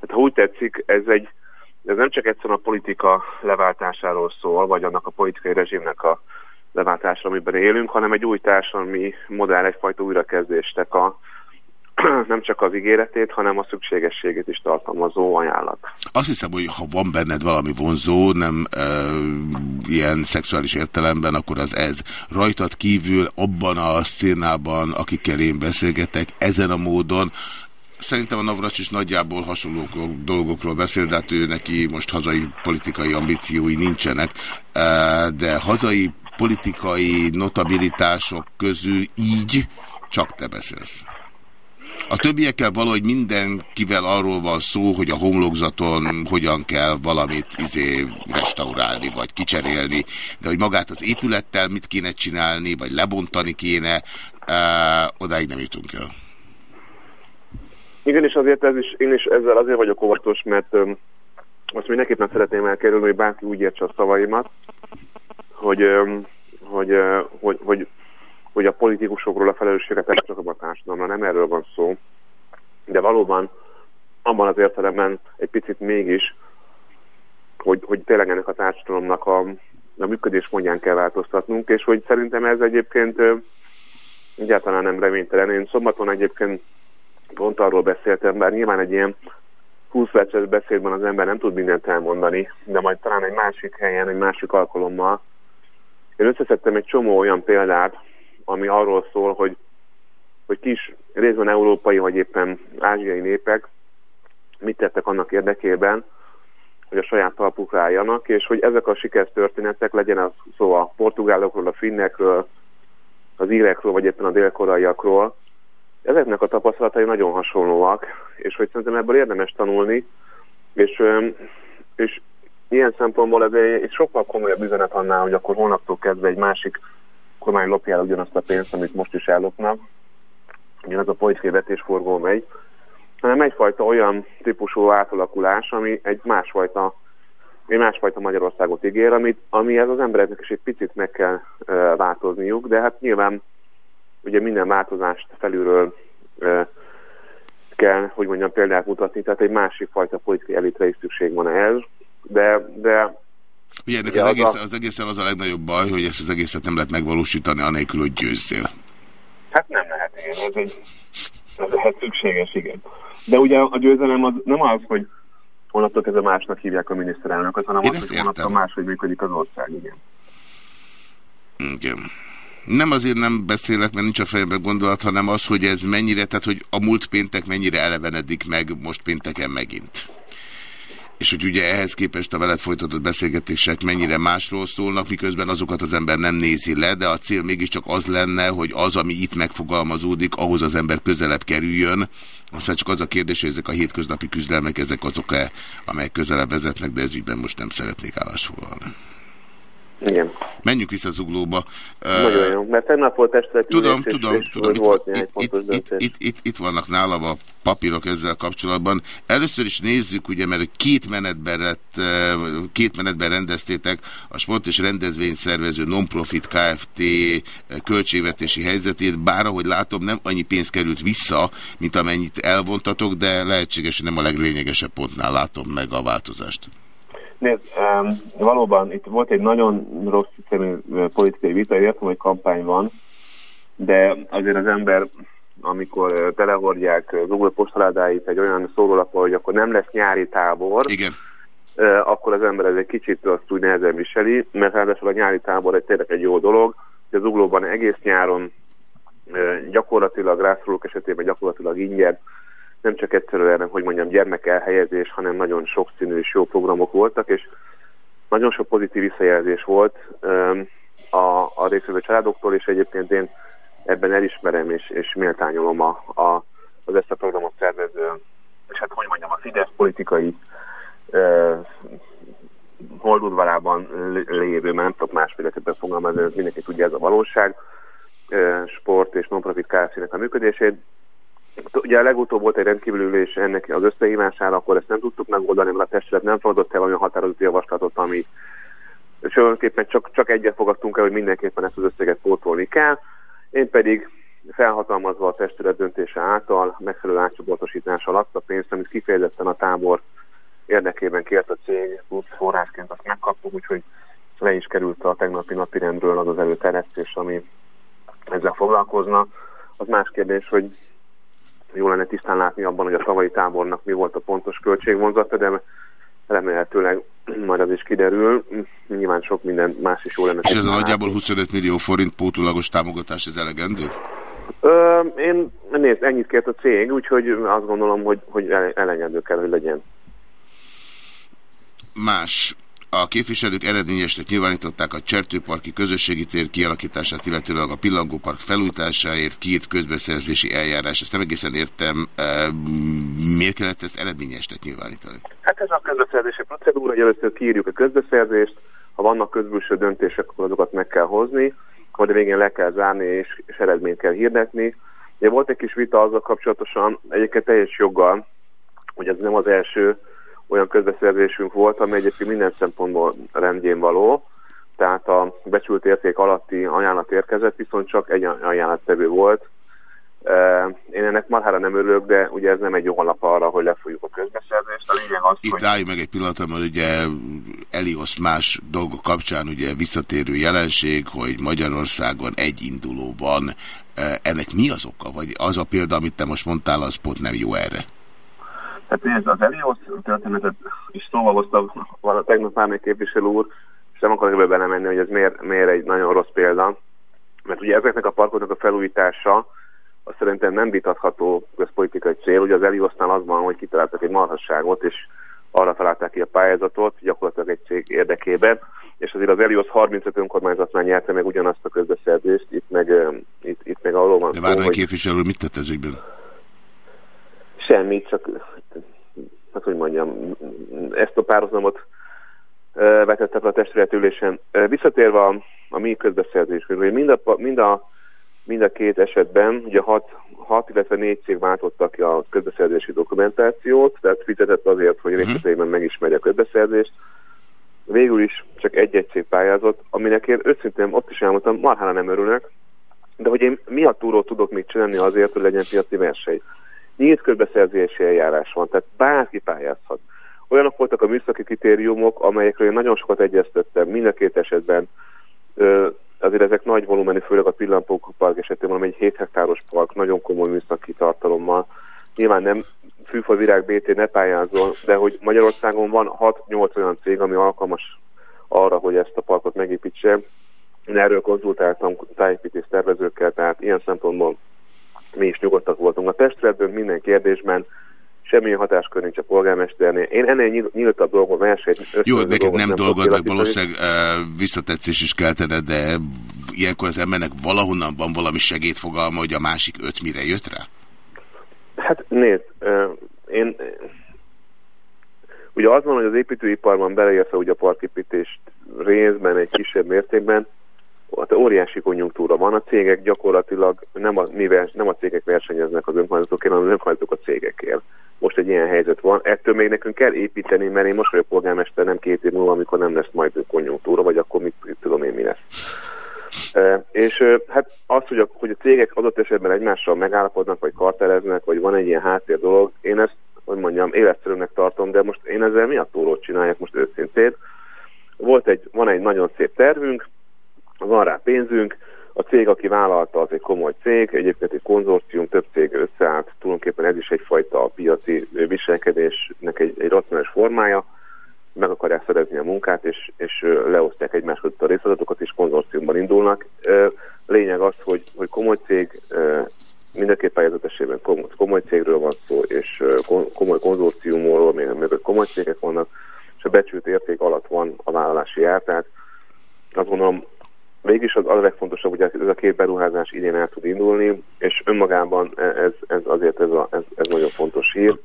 E: Tehát ha úgy tetszik, ez egy ez nem csak egyszerűen a politika leváltásáról szól, vagy annak a politikai rezsimnek a leváltása, amiben élünk, hanem egy új társadalmi modell, egyfajta újrakezdéstek a, nem csak az ígéretét, hanem a szükségességét is tartalmazó ajánlat.
A: Azt hiszem, hogy ha van benned valami vonzó, nem e, ilyen szexuális értelemben, akkor az ez. Rajtad kívül abban a szénában, akikkel én beszélgetek, ezen a módon, Szerintem a Navracs is nagyjából hasonló dolgokról beszél, de hát ő neki most hazai politikai ambíciói nincsenek, de hazai politikai notabilitások közül így csak te beszélsz. A többiekkel valahogy mindenkivel arról van szó, hogy a homlokzaton hogyan kell valamit izé restaurálni, vagy kicserélni, de hogy magát az épülettel mit kéne csinálni, vagy lebontani kéne, e, odáig nem jutunk el.
E: Igen, és azért ez is, én is ezzel azért vagyok óvatos, mert öm, azt mindenképpen szeretném elkerülni, hogy bárki úgy értse a szavaimat, hogy, öm, hogy, öm, hogy, hogy hogy a politikusokról a felelősséget elcsakom a társadalomra, nem erről van szó. De valóban abban az értelemben egy picit mégis hogy, hogy tényleg ennek a társadalomnak a, a működés mondján kell változtatnunk, és hogy szerintem ez egyébként egyáltalán nem reménytelen. Én szombaton egyébként pont arról beszéltem, bár nyilván egy ilyen 20 perces beszédben az ember nem tud mindent elmondani, de majd talán egy másik helyen, egy másik alkalommal. Én összeszedtem egy csomó olyan példát, ami arról szól, hogy, hogy kis részben európai, vagy éppen ázsiai népek mit tettek annak érdekében, hogy a saját talpukra álljanak, és hogy ezek a sikertörténetek, legyen az szó a portugálokról, a finnekről, az írekről, vagy éppen a délkoraiakról, ezeknek a tapasztalatai nagyon hasonlóak, és hogy szerintem ebből érdemes tanulni, és, és ilyen szempontból ez egy, egy sokkal komolyabb üzenet annál, hogy akkor holnaptól kezdve egy másik kormány lopja el ugyanazt a pénzt, amit most is ellopnak, ugyanaz a politikai vetésforgó megy, hanem egyfajta olyan típusú átalakulás, ami egy másfajta, egy másfajta Magyarországot ígér, amit, ami ez az embereknek is egy picit meg kell uh, változniuk, de hát nyilván ugye minden változást felülről uh, kell, hogy mondjam, példát mutatni, tehát egy másik fajta politikai elitre is szükség van ehhez, de, de
A: Ugye ennek az, egész, az egészen az a legnagyobb baj, hogy ezt az egészet nem lehet megvalósítani anélkül, hogy győzzél.
E: Hát nem lehet, igen, ez egy ez lehet szükséges, igen. De ugye a győzelem az nem az, hogy holnaptól kezdve másnak hívják a miniszterelnököt, hanem Én az, hogy holnaptól máshogy működik az ország, igen.
A: Igen. Nem azért nem beszélek, mert nincs a fejemben gondolat, hanem az, hogy ez mennyire, tehát hogy a múlt péntek mennyire elevenedik meg most pénteken megint és hogy ugye ehhez képest a veled folytatott beszélgetések mennyire másról szólnak, miközben azokat az ember nem nézi le, de a cél mégiscsak az lenne, hogy az, ami itt megfogalmazódik, ahhoz az ember közelebb kerüljön. Most már csak az a kérdés, hogy ezek a hétköznapi küzdelmek, ezek azok-e, amelyek közelebb vezetnek, de ez ügyben most nem szeretnék állásfoglalni.
E: Igen.
A: Menjünk vissza zuglóba.
E: Nagyon jó, mert tegnap volt testületi
A: Tudom, és, tudom, és tudom. Volt itt, itt, itt, itt, itt, itt vannak nálam a papírok ezzel kapcsolatban. Először is nézzük, ugye, mert két menetben, lett, két menetben rendeztétek a sport és rendezvény szervező non-profit Kft. költségvetési helyzetét, bár ahogy látom, nem annyi pénz került vissza, mint amennyit elvontatok, de lehetséges, hogy nem a leglényegesebb pontnál látom meg a változást.
E: Nézd, um, valóban itt volt egy nagyon rossz szemű politikai vita, értem, hogy kampány van, de azért az ember, amikor telehordják Google postaládáit egy olyan szórólapon, hogy akkor nem lesz nyári tábor,
A: Igen.
E: Akkor az ember ez egy kicsit azt úgy nehezen viseli, mert ráadásul a nyári tábor egy tényleg egy jó dolog, hogy az uglóban egész nyáron gyakorlatilag rászorulók esetében gyakorlatilag ingyen nem csak egyszerűen, hogy mondjam, gyermekelhelyezés, hanem nagyon sokszínű és jó programok voltak, és nagyon sok pozitív visszajelzés volt a, a részvevő családoktól, és egyébként én ebben elismerem és, és méltányolom a, a, az ezt a programot szervező, és hát hogy mondjam, a Fidesz politikai uh, holdudvarában lévő, mert nem tudok másféleképpen fogalmazni, mindenki tudja ez a valóság, uh, sport és non-profit kfc a működését, Ugye a legutóbb volt egy rendkívül ennek az összehívására, akkor ezt nem tudtuk megoldani, mert a testület nem fogadott el olyan határozott javaslatot, ami tulajdonképpen csak, csak egyet fogadtunk el, hogy mindenképpen ezt az összeget pótolni kell. Én pedig felhatalmazva a testület döntése által megfelelő átcsoportosítás alatt a pénzt, amit kifejezetten a tábor érdekében kért a cég, plusz forrásként azt megkaptuk, úgyhogy le is került a tegnapi napirendről az az előterjesztés, ami ezzel foglalkozna. Az más kérdés, hogy jó lenne tisztán látni abban, hogy a tavalyi tábornak mi volt a pontos költségvonzata, de remélhetőleg majd az is kiderül. Nyilván sok minden más is jó lenne.
A: És ez a nagyjából 25 millió forint pótolagos támogatás, ez elegendő?
E: Ö, én nézd, ennyit kért a cég, úgyhogy azt gondolom, hogy, hogy elegendő kell, hogy legyen.
A: Más a képviselők eredményesnek nyilvánították a Csertőparki közösségi tér kialakítását, illetőleg a Pillangópark felújításáért kiírt közbeszerzési eljárás. Ezt nem egészen értem. Miért kellett ezt eredményesnek nyilvánítani?
E: Hát ez a közbeszerzési procedúra, hogy először kiírjuk a közbeszerzést, ha vannak közbülső döntések, akkor azokat meg kell hozni, majd a végén le kell zárni és, és eredményt kell hirdetni. Ugye volt egy kis vita azzal kapcsolatosan, egyébként teljes joggal, hogy ez nem az első olyan közbeszerzésünk volt, ami egyébként minden szempontból rendjén való, tehát a becsült érték alatti ajánlat érkezett, viszont csak egy ajánlattevő volt. Én ennek marhára nem örülök, de ugye ez nem egy jó alap arra, hogy lefolyjuk a közbeszerzést. A lényeg az,
A: Itt
E: hogy...
A: álljunk meg egy pillanatra, mert ugye Elios más dolgok kapcsán ugye visszatérő jelenség, hogy Magyarországon egy indulóban ennek mi az oka? Vagy az a példa, amit te most mondtál, az pont nem jó erre?
E: Hát nézd, az Elios történetet is szóval hoztam van tegnap már még képviselő úr, és nem akarok ebbe belemenni, hogy ez miért, miért egy nagyon rossz példa. Mert ugye ezeknek a parkoknak a felújítása, az szerintem nem vitatható közpolitikai cél. Ugye az Eliosnál az van, hogy kitaláltak egy marhasságot, és arra találták ki a pályázatot, gyakorlatilag egy cég érdekében, és azért az Elios 35 önkormányzatnál nyerte meg ugyanazt a közbeszerzést, itt meg, itt, itt meg arról van
A: De várj, hogy... képviselő, mit tett ez ügyben?
E: Semmit, csak hát hogy mondjam, ezt a párhuzamot vetette fel a testületülésen. Visszatérve a, a mi közbeszerzésünkre, mind a, mind, a, mind a két esetben, ugye hat, hat, illetve négy cég váltottak ki a közbeszerzési dokumentációt, tehát fizetett azért, hogy mhm. részleteiben megismerje a közbeszerzést. Végül is csak egy-egy cég pályázott, aminek én őszintén ott is elmondtam, marhára nem örülök, de hogy én miattúról tudok még csinálni azért, hogy legyen piaci verseny. Nyílt közbeszerzési eljárás van, tehát bárki pályázhat. Olyanok voltak a műszaki kritériumok, amelyekről én nagyon sokat egyeztettem, mind a két esetben. Ö, azért ezek nagy volumenű, főleg a Pillanpók park esetében, ami egy 7 hektáros park, nagyon komoly műszaki tartalommal. Nyilván nem fűfa virág BT ne pályázol, de hogy Magyarországon van 6-8 olyan cég, ami alkalmas arra, hogy ezt a parkot megépítse. Én erről konzultáltam tájépítés tervezőkkel, tehát ilyen szempontból mi is nyugodtak voltunk. A testületben minden kérdésben semmilyen hatáskör nincs a polgármesternél. Én ennél nyíltabb dolgon versenyt...
A: Jó, neked nem, nem dolgod, meg valószínűleg visszatetszés is kell tened, de ilyenkor az embernek valahonnan van valami segédfogalma, hogy a másik öt mire jött rá?
E: Hát nézd, én... Ugye az van, hogy az építőiparban beleértve ugye a parképítést részben, egy kisebb mértékben, óriási konjunktúra van, a cégek gyakorlatilag nem a, mivel, nem a cégek versenyeznek az önkormányzatokért, hanem az önkormányzatok a cégekért. Most egy ilyen helyzet van. Ettől még nekünk kell építeni, mert én most vagyok polgármester, nem két év múlva, amikor nem lesz majd konjunktúra, vagy akkor mit, tudom én mi lesz. E, és hát az, hogy a, hogy a cégek adott esetben egymással megállapodnak, vagy karteleznek, vagy van egy ilyen háttér dolog, én ezt, hogy mondjam, életszerűnek tartom, de most én ezzel mi a túlót csinálják most őszintén. Volt egy, van egy nagyon szép tervünk, van rá pénzünk, a cég, aki vállalta, az egy komoly cég, egyébként egy konzorcium, több cég összeállt, tulajdonképpen ez is egyfajta piaci viselkedésnek egy, egy racionális formája, meg akarják szerezni a munkát, és, és leosztják egymás között a részadatokat, és konzorciumban indulnak. Lényeg az, hogy, hogy komoly cég, mind a két pályázat esetében komoly cégről van szó, és komoly konzorciumról, még mögött komoly cégek vannak, és a becsült érték alatt van a vállalási ár, tehát azt gondolom Mégis az a legfontosabb, hogy ez a két beruházás idén el tud indulni, és önmagában e- ez, ez azért ez, a, ez, ez nagyon fontos hír.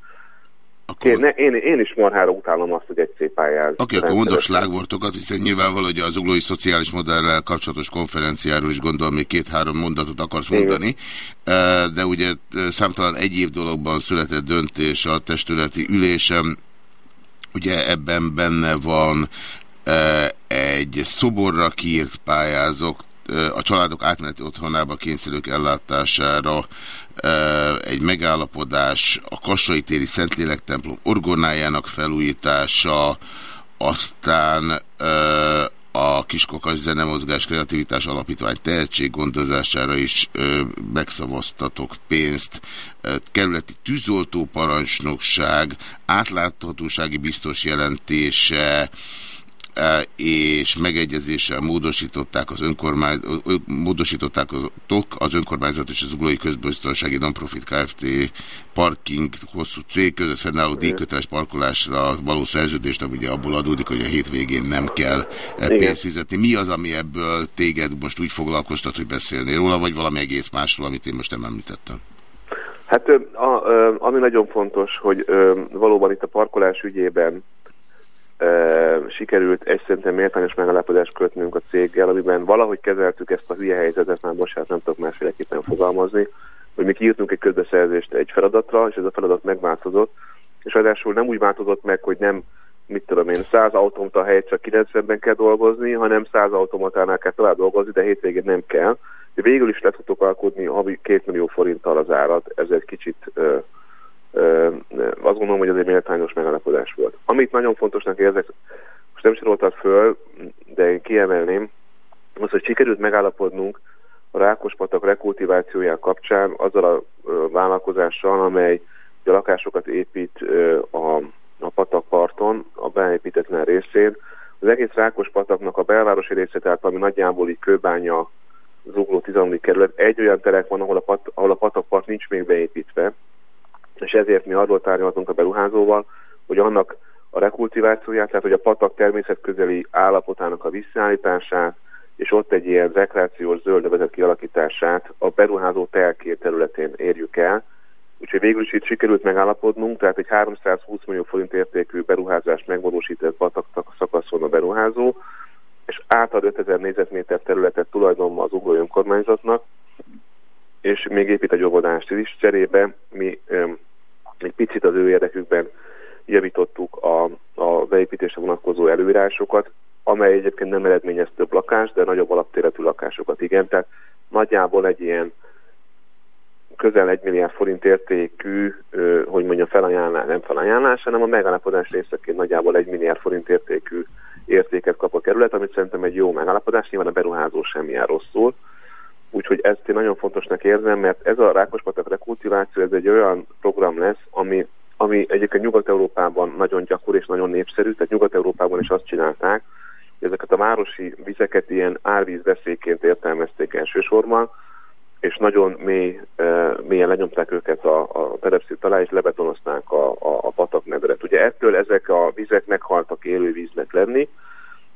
E: Akkor... Én, ne, én, én is marhára utálom azt, hogy egy szép pályáz.
A: Oké, okay, akkor mondok slágvortokat, hiszen nyilvánvaló, hogy az uglói szociális modellel kapcsolatos konferenciáról is gondolom még két-három mondatot akarsz mondani, Igen. de ugye számtalan egyéb dologban született döntés a testületi ülésem, ugye ebben benne van egy szoborra kiírt pályázok, a családok átmeneti otthonába kényszerülők ellátására egy megállapodás, a Kassai téri Szentlélek templom orgonájának felújítása, aztán a Kiskokas Zenemozgás Kreativitás Alapítvány tehetséggondozására is ö, megszavaztatok pénzt, ö, kerületi tűzoltó parancsnokság, átláthatósági biztos jelentése, és megegyezéssel módosították az, önkormány, módosították az önkormányzat és az uglói közbiztonsági nonprofit Kft. parking hosszú cég között fennálló díjköteles parkolásra való szerződést, ami ugye abból adódik, hogy a hétvégén nem kell e, pénzt fizetni. Mi az, ami ebből téged most úgy foglalkoztat, hogy beszélnél róla, vagy valami egész másról, amit én most nem említettem?
E: Hát ami nagyon fontos, hogy valóban itt a parkolás ügyében sikerült egy szerintem méltányos megállapodást kötnünk a céggel, amiben valahogy kezeltük ezt a hülye helyzetet, már most hát nem tudok másféleképpen fogalmazni, hogy mi kiírtunk egy közbeszerzést egy feladatra, és ez a feladat megváltozott, és ráadásul nem úgy változott meg, hogy nem, mit tudom én, 100 automata helyett csak 90-ben kell dolgozni, hanem 100 automatánál kell tovább dolgozni, de hétvégén nem kell, Végül is le tudtok alkotni havi 2 millió forinttal az árat, ez egy kicsit ö, azt gondolom, hogy ez egy méltányos megállapodás volt. Amit nagyon fontosnak érzek, most nem soroltad föl, de én kiemelném, az, hogy sikerült megállapodnunk a Rákospatak rekultivációjá kapcsán azzal a vállalkozással, amely a lakásokat épít a, a patakparton, a beépítetlen részén. Az egész Rákospataknak a belvárosi része, tehát ami nagyjából így kőbánya, zugló 13. kerület, egy olyan terek van, ahol a, pat, ahol a patakpart nincs még beépítve, és ezért mi arról tárgyaltunk a beruházóval, hogy annak a rekultivációját, tehát hogy a patak természetközeli állapotának a visszaállítását, és ott egy ilyen rekreációs zöldövezet kialakítását a beruházó telkér területén érjük el. Úgyhogy végül is itt sikerült megállapodnunk, tehát egy 320 millió forint értékű beruházást megvalósított patak szakaszon a beruházó, és átad 5000 négyzetméter területet tulajdonban az ugló önkormányzatnak, és még épít egy óvodást is. Cserébe mi egy picit az ő érdekükben javítottuk a, a beépítésre vonatkozó előírásokat, amely egyébként nem eredményez több lakást, de nagyobb alaptéretű lakásokat igen. Tehát nagyjából egy ilyen közel egy milliárd forint értékű, hogy mondjam, felajánlás, nem felajánlás, hanem a megállapodás részeként nagyjából egy milliárd forint értékű értéket kap a kerület, amit szerintem egy jó megállapodás, nyilván a beruházó semmilyen rosszul. Úgyhogy ezt én nagyon fontosnak érzem, mert ez a Rákospatak rekultiváció, ez egy olyan program lesz, ami, ami egyébként Nyugat-Európában nagyon gyakori és nagyon népszerű, tehát Nyugat-Európában is azt csinálták, hogy ezeket a városi vizeket ilyen árvízveszélyként értelmezték elsősorban, és nagyon mély, e, mélyen lenyomták őket a, a terepszint alá, és lebetonozták a, a, a pataknedret. Ugye ettől ezek a vizek meghaltak élővíznek lenni,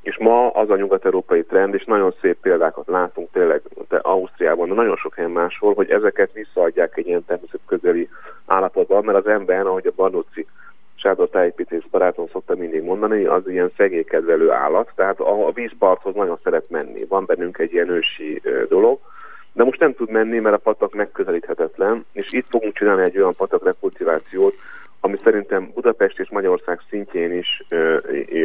E: és ma az a nyugat-európai trend, és nagyon szép példákat látunk tényleg de Ausztriában, de nagyon sok helyen máshol, hogy ezeket visszaadják egy ilyen természetközeli állapotban, mert az ember, ahogy a Barnóci Sándor tájépítés barátom szokta mindig mondani, az ilyen szegélykedvelő állat, tehát a vízparthoz nagyon szeret menni. Van bennünk egy ilyen ősi dolog, de most nem tud menni, mert a patak megközelíthetetlen, és itt fogunk csinálni egy olyan patak rekultivációt, ami szerintem Budapest és Magyarország szintjén is,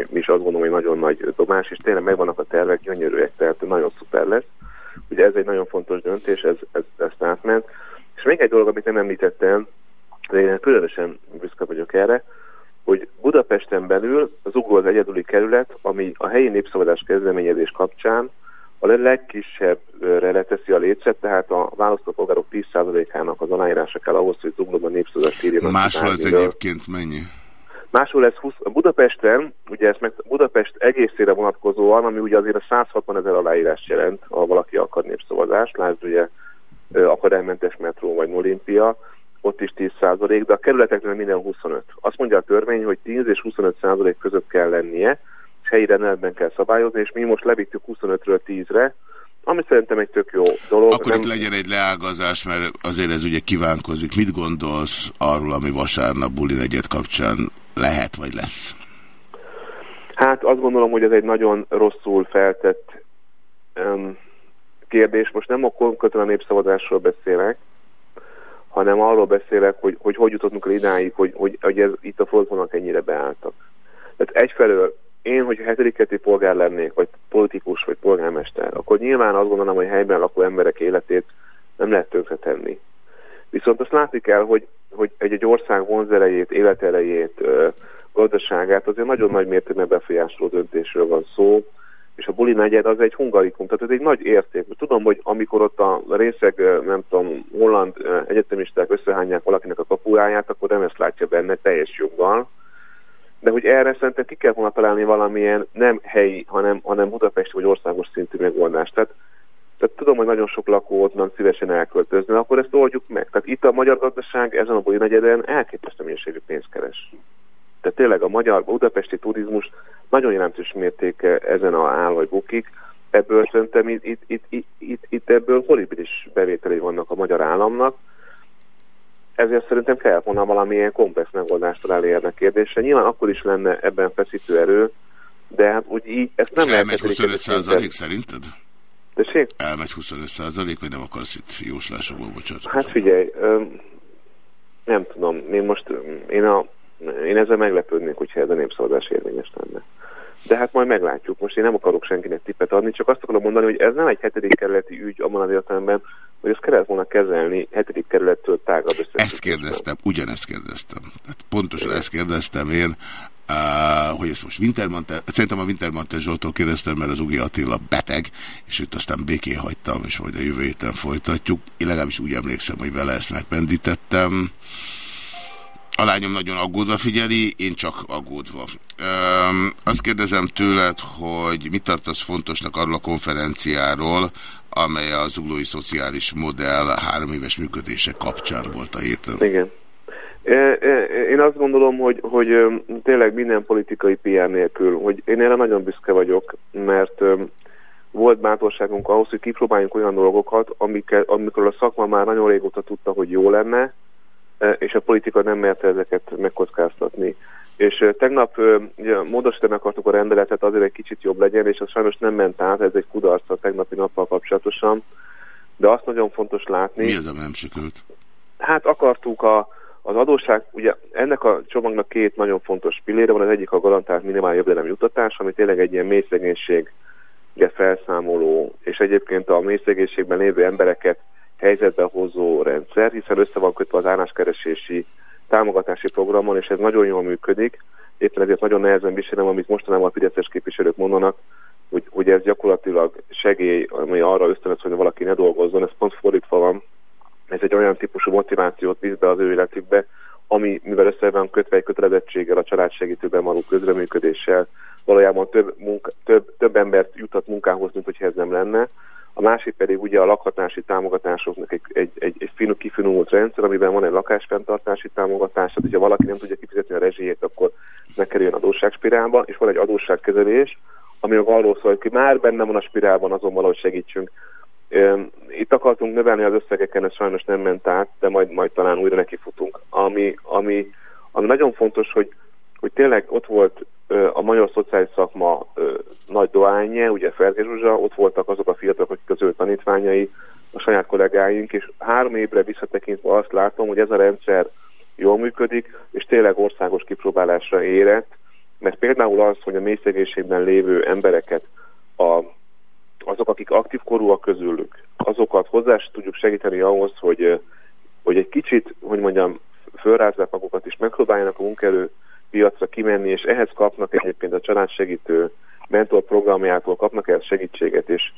E: is azt gondolom, hogy nagyon nagy dobás, és tényleg megvannak a tervek, gyönyörűek, tehát nagyon szuper lesz. Ugye ez egy nagyon fontos döntés, ez, ez, ezt átment. És még egy dolog, amit nem említettem, de én különösen büszke vagyok erre, hogy Budapesten belül az Ugló az egyedüli kerület, ami a helyi népszabadás kezdeményezés kapcsán a legkisebbre leteszi a létszet, tehát a választópolgárok 10%-ának az aláírása kell ahhoz, hogy Zuglóban népszavazást írjon.
A: Máshol ez egyébként mennyi?
E: Máshol ez 20, Budapesten, ugye ezt meg Budapest egészére vonatkozóan, ami ugye azért a 160 ezer aláírás jelent, ha valaki akar népszavazást, lásd ugye akadálymentes metró vagy olimpia, ott is 10 százalék, de a kerületeknél minden 25. Azt mondja a törvény, hogy 10 és 25 százalék között kell lennie, helyi rendeletben kell szabályozni, és mi most levittük 25-ről 10-re, ami szerintem egy tök jó dolog.
A: Akkor nem... itt legyen egy leágazás, mert azért ez ugye kívánkozik. Mit gondolsz arról, ami vasárnap Buli negyed kapcsán lehet vagy lesz?
E: Hát azt gondolom, hogy ez egy nagyon rosszul feltett um, kérdés. Most nem a konkrétan a népszavazásról beszélek, hanem arról beszélek, hogy hogy, hogy jutottunk el idáig, hogy, hogy, hogy ez, itt a frontvonalak ennyire beálltak. Tehát egyfelől én, hogy hetediketi polgár lennék, vagy politikus, vagy polgármester, akkor nyilván azt gondolom, hogy helyben lakó emberek életét nem lehet tönkretenni. Viszont azt látni kell, hogy, hogy egy, egy ország vonzerejét, életerejét, gazdaságát azért nagyon nagy mértékben befolyásoló döntésről van szó, és a buli negyed az egy hungarikum, tehát ez egy nagy érték. Tudom, hogy amikor ott a részeg, nem tudom, holland egyetemisták összehányják valakinek a kapuráját, akkor nem ezt látja benne teljes joggal, de hogy erre szerintem ki kell volna találni valamilyen nem helyi, hanem, hanem budapesti vagy országos szintű megoldást. Tehát, tehát tudom, hogy nagyon sok lakó onnan szívesen elköltözni, akkor ezt oldjuk meg. Tehát itt a magyar gazdaság ezen a negyeden elképesztő mennyiségű pénzt keres. Tehát tényleg a magyar, budapesti turizmus nagyon jelentős mértéke ezen a áll vagy bukik. Ebből szerintem itt, itt, itt, itt, itt ebből horribilis bevételei vannak a magyar államnak, ezért szerintem kell volna valamilyen komplex megoldást találni ennek kérdésre. Nyilván akkor is lenne ebben feszítő erő, de hát úgy így ezt nem lehet...
A: Elmegy 25 százalék szerinted?
E: Tessék?
A: Elmegy 25 százalék, vagy nem akarsz itt jóslásokból bocsánat?
E: Hát figyelj, nem tudom, én most, én, a, én ezzel meglepődnék, hogyha ez a népszavazás érvényes lenne. de hát majd meglátjuk. Most én nem akarok senkinek tippet adni, csak azt akarom mondani, hogy ez nem egy hetedik kerületi ügy abban az értelemben, hogy ezt kellett volna kezelni hetedik kerülettől tágabb
A: Ezt kérdeztem, ugyanezt kérdeztem. Hát pontosan ezt kérdeztem én, Uh, hogy ezt most Wintermantel, szerintem a Wintermantel Zsoltól kérdeztem, mert az Ugi Attila beteg, és őt aztán békén hagytam, és majd a jövő héten folytatjuk. Én legalábbis úgy emlékszem, hogy vele ezt megpendítettem. A lányom nagyon aggódva figyeli, én csak aggódva. Um, azt kérdezem tőled, hogy mit tartasz fontosnak arról a konferenciáról, amely az uglói szociális modell három éves működése kapcsán volt a héten.
E: Igen. Én azt gondolom, hogy, hogy tényleg minden politikai PR nélkül, hogy én erre nagyon büszke vagyok, mert volt bátorságunk ahhoz, hogy kipróbáljunk olyan dolgokat, amikkel, amikor a szakma már nagyon régóta tudta, hogy jó lenne, és a politika nem merte ezeket megkockáztatni. És tegnap ugye, módosítani akartuk a rendeletet, azért egy kicsit jobb legyen, és az sajnos nem ment át, ez egy kudarc a tegnapi nappal kapcsolatosan. De azt nagyon fontos látni...
A: Mi az, ami nem sikerült?
E: Hát akartuk a, az adósság, ugye ennek a csomagnak két nagyon fontos pillére van, az egyik a garantált minimál jövedelem jutatás, ami tényleg egy ilyen mély szegénység felszámoló, és egyébként a mély szegénységben lévő embereket helyzetbe hozó rendszer, hiszen össze van kötve az álláskeresési támogatási programon, és ez nagyon jól működik. Éppen ezért nagyon nehezen viselem, amit mostanában a fideszes képviselők mondanak, hogy, hogy ez gyakorlatilag segély, ami arra ösztönöz, hogy valaki ne dolgozzon. Ez pont fordítva van. Ez egy olyan típusú motivációt visz be az ő életükbe, ami, mivel össze van kötve egy kötelezettséggel, a családsegítőben való közreműködéssel, valójában több, munka, több, több embert jutat munkához, mint hogyha ez nem lenne a másik pedig ugye a lakhatási támogatásoknak egy, egy, egy, egy finu, kifinult rendszer, amiben van egy lakásfenntartási támogatás, tehát hogyha valaki nem tudja kifizetni a rezsijét, akkor megkerüljön adósságspirálba, és van egy adósságkezelés, ami arról szól, hogy már benne van a spirálban, azon valahogy segítsünk. Itt akartunk növelni az összegeken, ez sajnos nem ment át, de majd, majd talán újra nekifutunk. Ami, ami, ami nagyon fontos, hogy, hogy tényleg ott volt a magyar szociális szakma nagy doányja, ugye Ferge Zsuzsa, ott voltak azok a fiatalok, akik az ő tanítványai, a saját kollégáink, és három évre visszatekintve azt látom, hogy ez a rendszer jól működik, és tényleg országos kipróbálásra érett, mert például az, hogy a mélyszegénységben lévő embereket, a, azok, akik aktív korúak közülük, azokat hozzá tudjuk segíteni ahhoz, hogy, hogy egy kicsit, hogy mondjam, fölrázzák magukat, és megpróbáljanak a munkaerő piacra kimenni, és ehhez kapnak egyébként a családsegítő mentor programjától kapnak el segítséget, és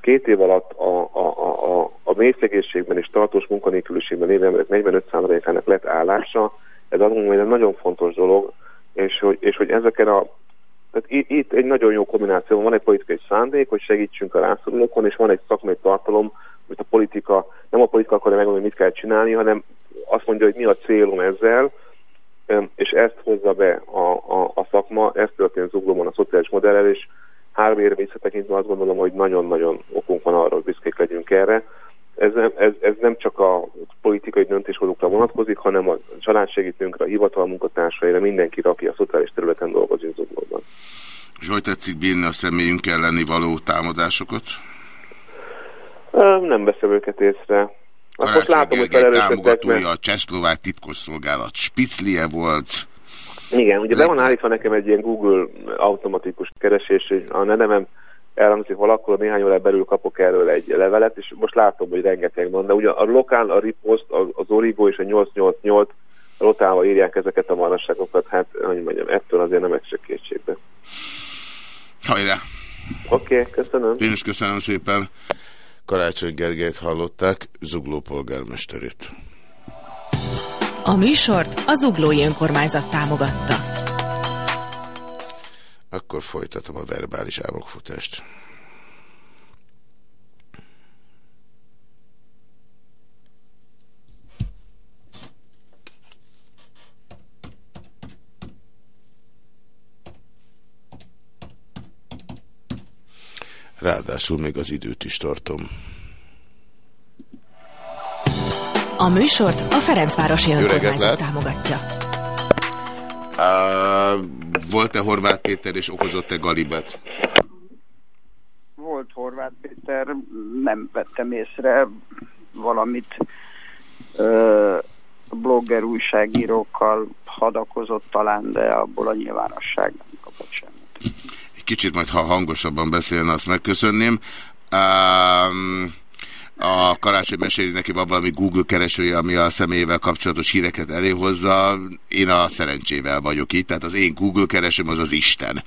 E: két év alatt a, a, a, a, a mélyszegészségben és tartós munkanélküliségben lévő emberek 45%-ának lett állása, ez mondom, hogy egy nagyon fontos dolog, és hogy, és hogy ezeken a tehát itt, egy nagyon jó kombináció van, egy politikai szándék, hogy segítsünk a rászorulókon, és van egy szakmai tartalom, hogy a politika, nem a politika akarja megmondani, mit kell csinálni, hanem azt mondja, hogy mi a célom ezzel, és ezt hozza be a, a, a szakma, ez történt zuglóban a szociális modellel, és három évre visszatekintve azt gondolom, hogy nagyon-nagyon okunk van arra, hogy büszkék legyünk erre. Ez, ez, ez nem csak a politikai döntéshozókra vonatkozik, hanem a családsegítőnkre, a hivatal munkatársaira, mindenkire, aki a szociális területen dolgozik zuglóban.
A: Zsoly, tetszik bírni a személyünk elleni való támadásokat?
E: Nem veszem őket észre.
A: Azt most látom, hogy támogatója mert... a Csehszlovák titkosszolgálat Spiclie volt.
E: Igen, ugye be van állítva nekem egy ilyen Google automatikus keresés, hogy a nevem elhangzik valakor, néhány órán belül kapok erről egy levelet, és most látom, hogy rengeteg van, de ugye a lokál, a ripost, az Origo és a 888 rotálva írják ezeket a marasságokat, hát, hogy mondjam, ettől azért nem esek kétségbe.
A: Hajrá!
E: Oké, okay, köszönöm.
A: Én is köszönöm szépen. Karácsony Gergelyt hallották, Zugló polgármesterét.
D: A műsort az Zuglói Önkormányzat támogatta.
A: Akkor folytatom a verbális álmokfutást. Ráadásul még az időt is tartom.
D: A műsort a Ferencvárosi Önkormányzat támogatja.
A: Volt-e Horváth Péter és okozott-e Galibet?
F: Volt Horváth Péter, nem vettem észre valamit uh, blogger újságírókkal hadakozott talán, de abból a nyilvánosság nem kapott semmit.
A: kicsit majd, ha hangosabban beszélne, azt megköszönném. Um, a karácsony meséli neki van valami Google keresője, ami a személyével kapcsolatos híreket eléhozza. Én a szerencsével vagyok itt, tehát az én Google keresőm az az Isten.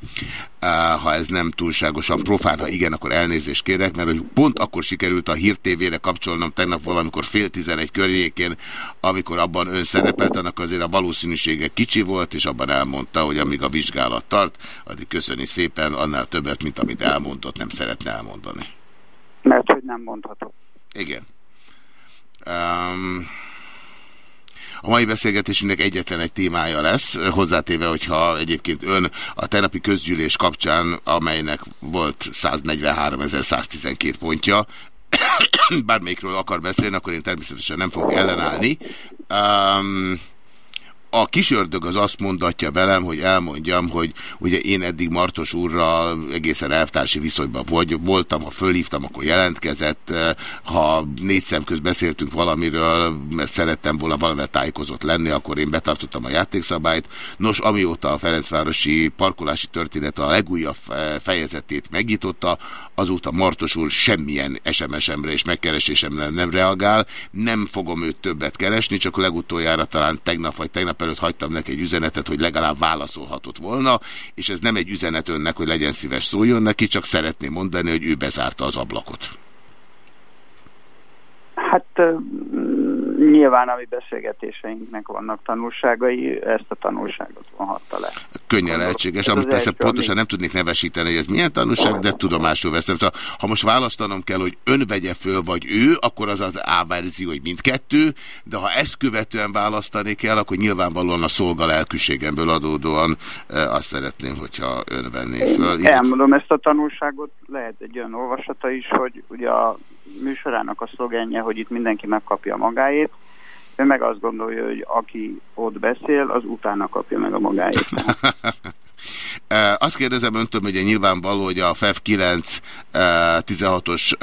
A: Ha ez nem túlságosan profán, ha igen, akkor elnézést kérek, mert hogy pont akkor sikerült a Hír TV-re kapcsolnom tegnap valamikor fél tizenegy környékén, amikor abban ön szerepelt, annak azért a valószínűsége kicsi volt, és abban elmondta, hogy amíg a vizsgálat tart, addig köszöni szépen, annál többet, mint amit elmondott, nem szeretne elmondani.
F: Mert hogy nem mondhatok.
A: Igen. Um, a mai beszélgetésünknek egyetlen egy témája lesz, hozzátéve, hogyha egyébként ön a tegnapi közgyűlés kapcsán, amelynek volt 143.112 pontja, bármelyikről akar beszélni, akkor én természetesen nem fogok ellenállni. Um, a kisördög az azt mondatja velem, hogy elmondjam, hogy ugye én eddig Martos úrral egészen elvtársi viszonyban vagy, voltam, ha fölhívtam, akkor jelentkezett, ha négy szem köz beszéltünk valamiről, mert szerettem volna valamivel tájékozott lenni, akkor én betartottam a játékszabályt. Nos, amióta a Ferencvárosi parkolási történet a legújabb fejezetét megnyitotta, azóta Martos úr semmilyen SMS-emre és megkeresésemre nem reagál. Nem fogom őt többet keresni, csak legutoljára talán tegnap vagy tegnap nap előtt hagytam neki egy üzenetet, hogy legalább válaszolhatott volna, és ez nem egy üzenet önnek, hogy legyen szíves szóljon neki, csak szeretném mondani, hogy ő bezárta az ablakot.
F: Hát nyilván a mi beszélgetéseinknek vannak tanulságai, ezt a tanulságot vonhatta le.
A: Könnyen lehetséges, amit persze pontosan nem tudnék nevesíteni, hogy ez milyen tanulság, de tudomásul veszem. Ha most választanom kell, hogy ön vegye föl, vagy ő, akkor az az A verzió, hogy mindkettő, de ha ezt követően választani kell, akkor nyilvánvalóan a szolga lelkűségemből adódóan azt szeretném, hogyha ön venné föl.
F: Elmondom ezt a tanulságot, lehet egy olyan olvasata is, hogy ugye a műsorának a szlogenje, hogy itt mindenki megkapja magáét, ő meg azt gondolja, hogy aki ott beszél, az utána kapja meg a magáét.
A: Azt kérdezem öntől, hogy nyilvánvaló, hogy a FEF 9 16-os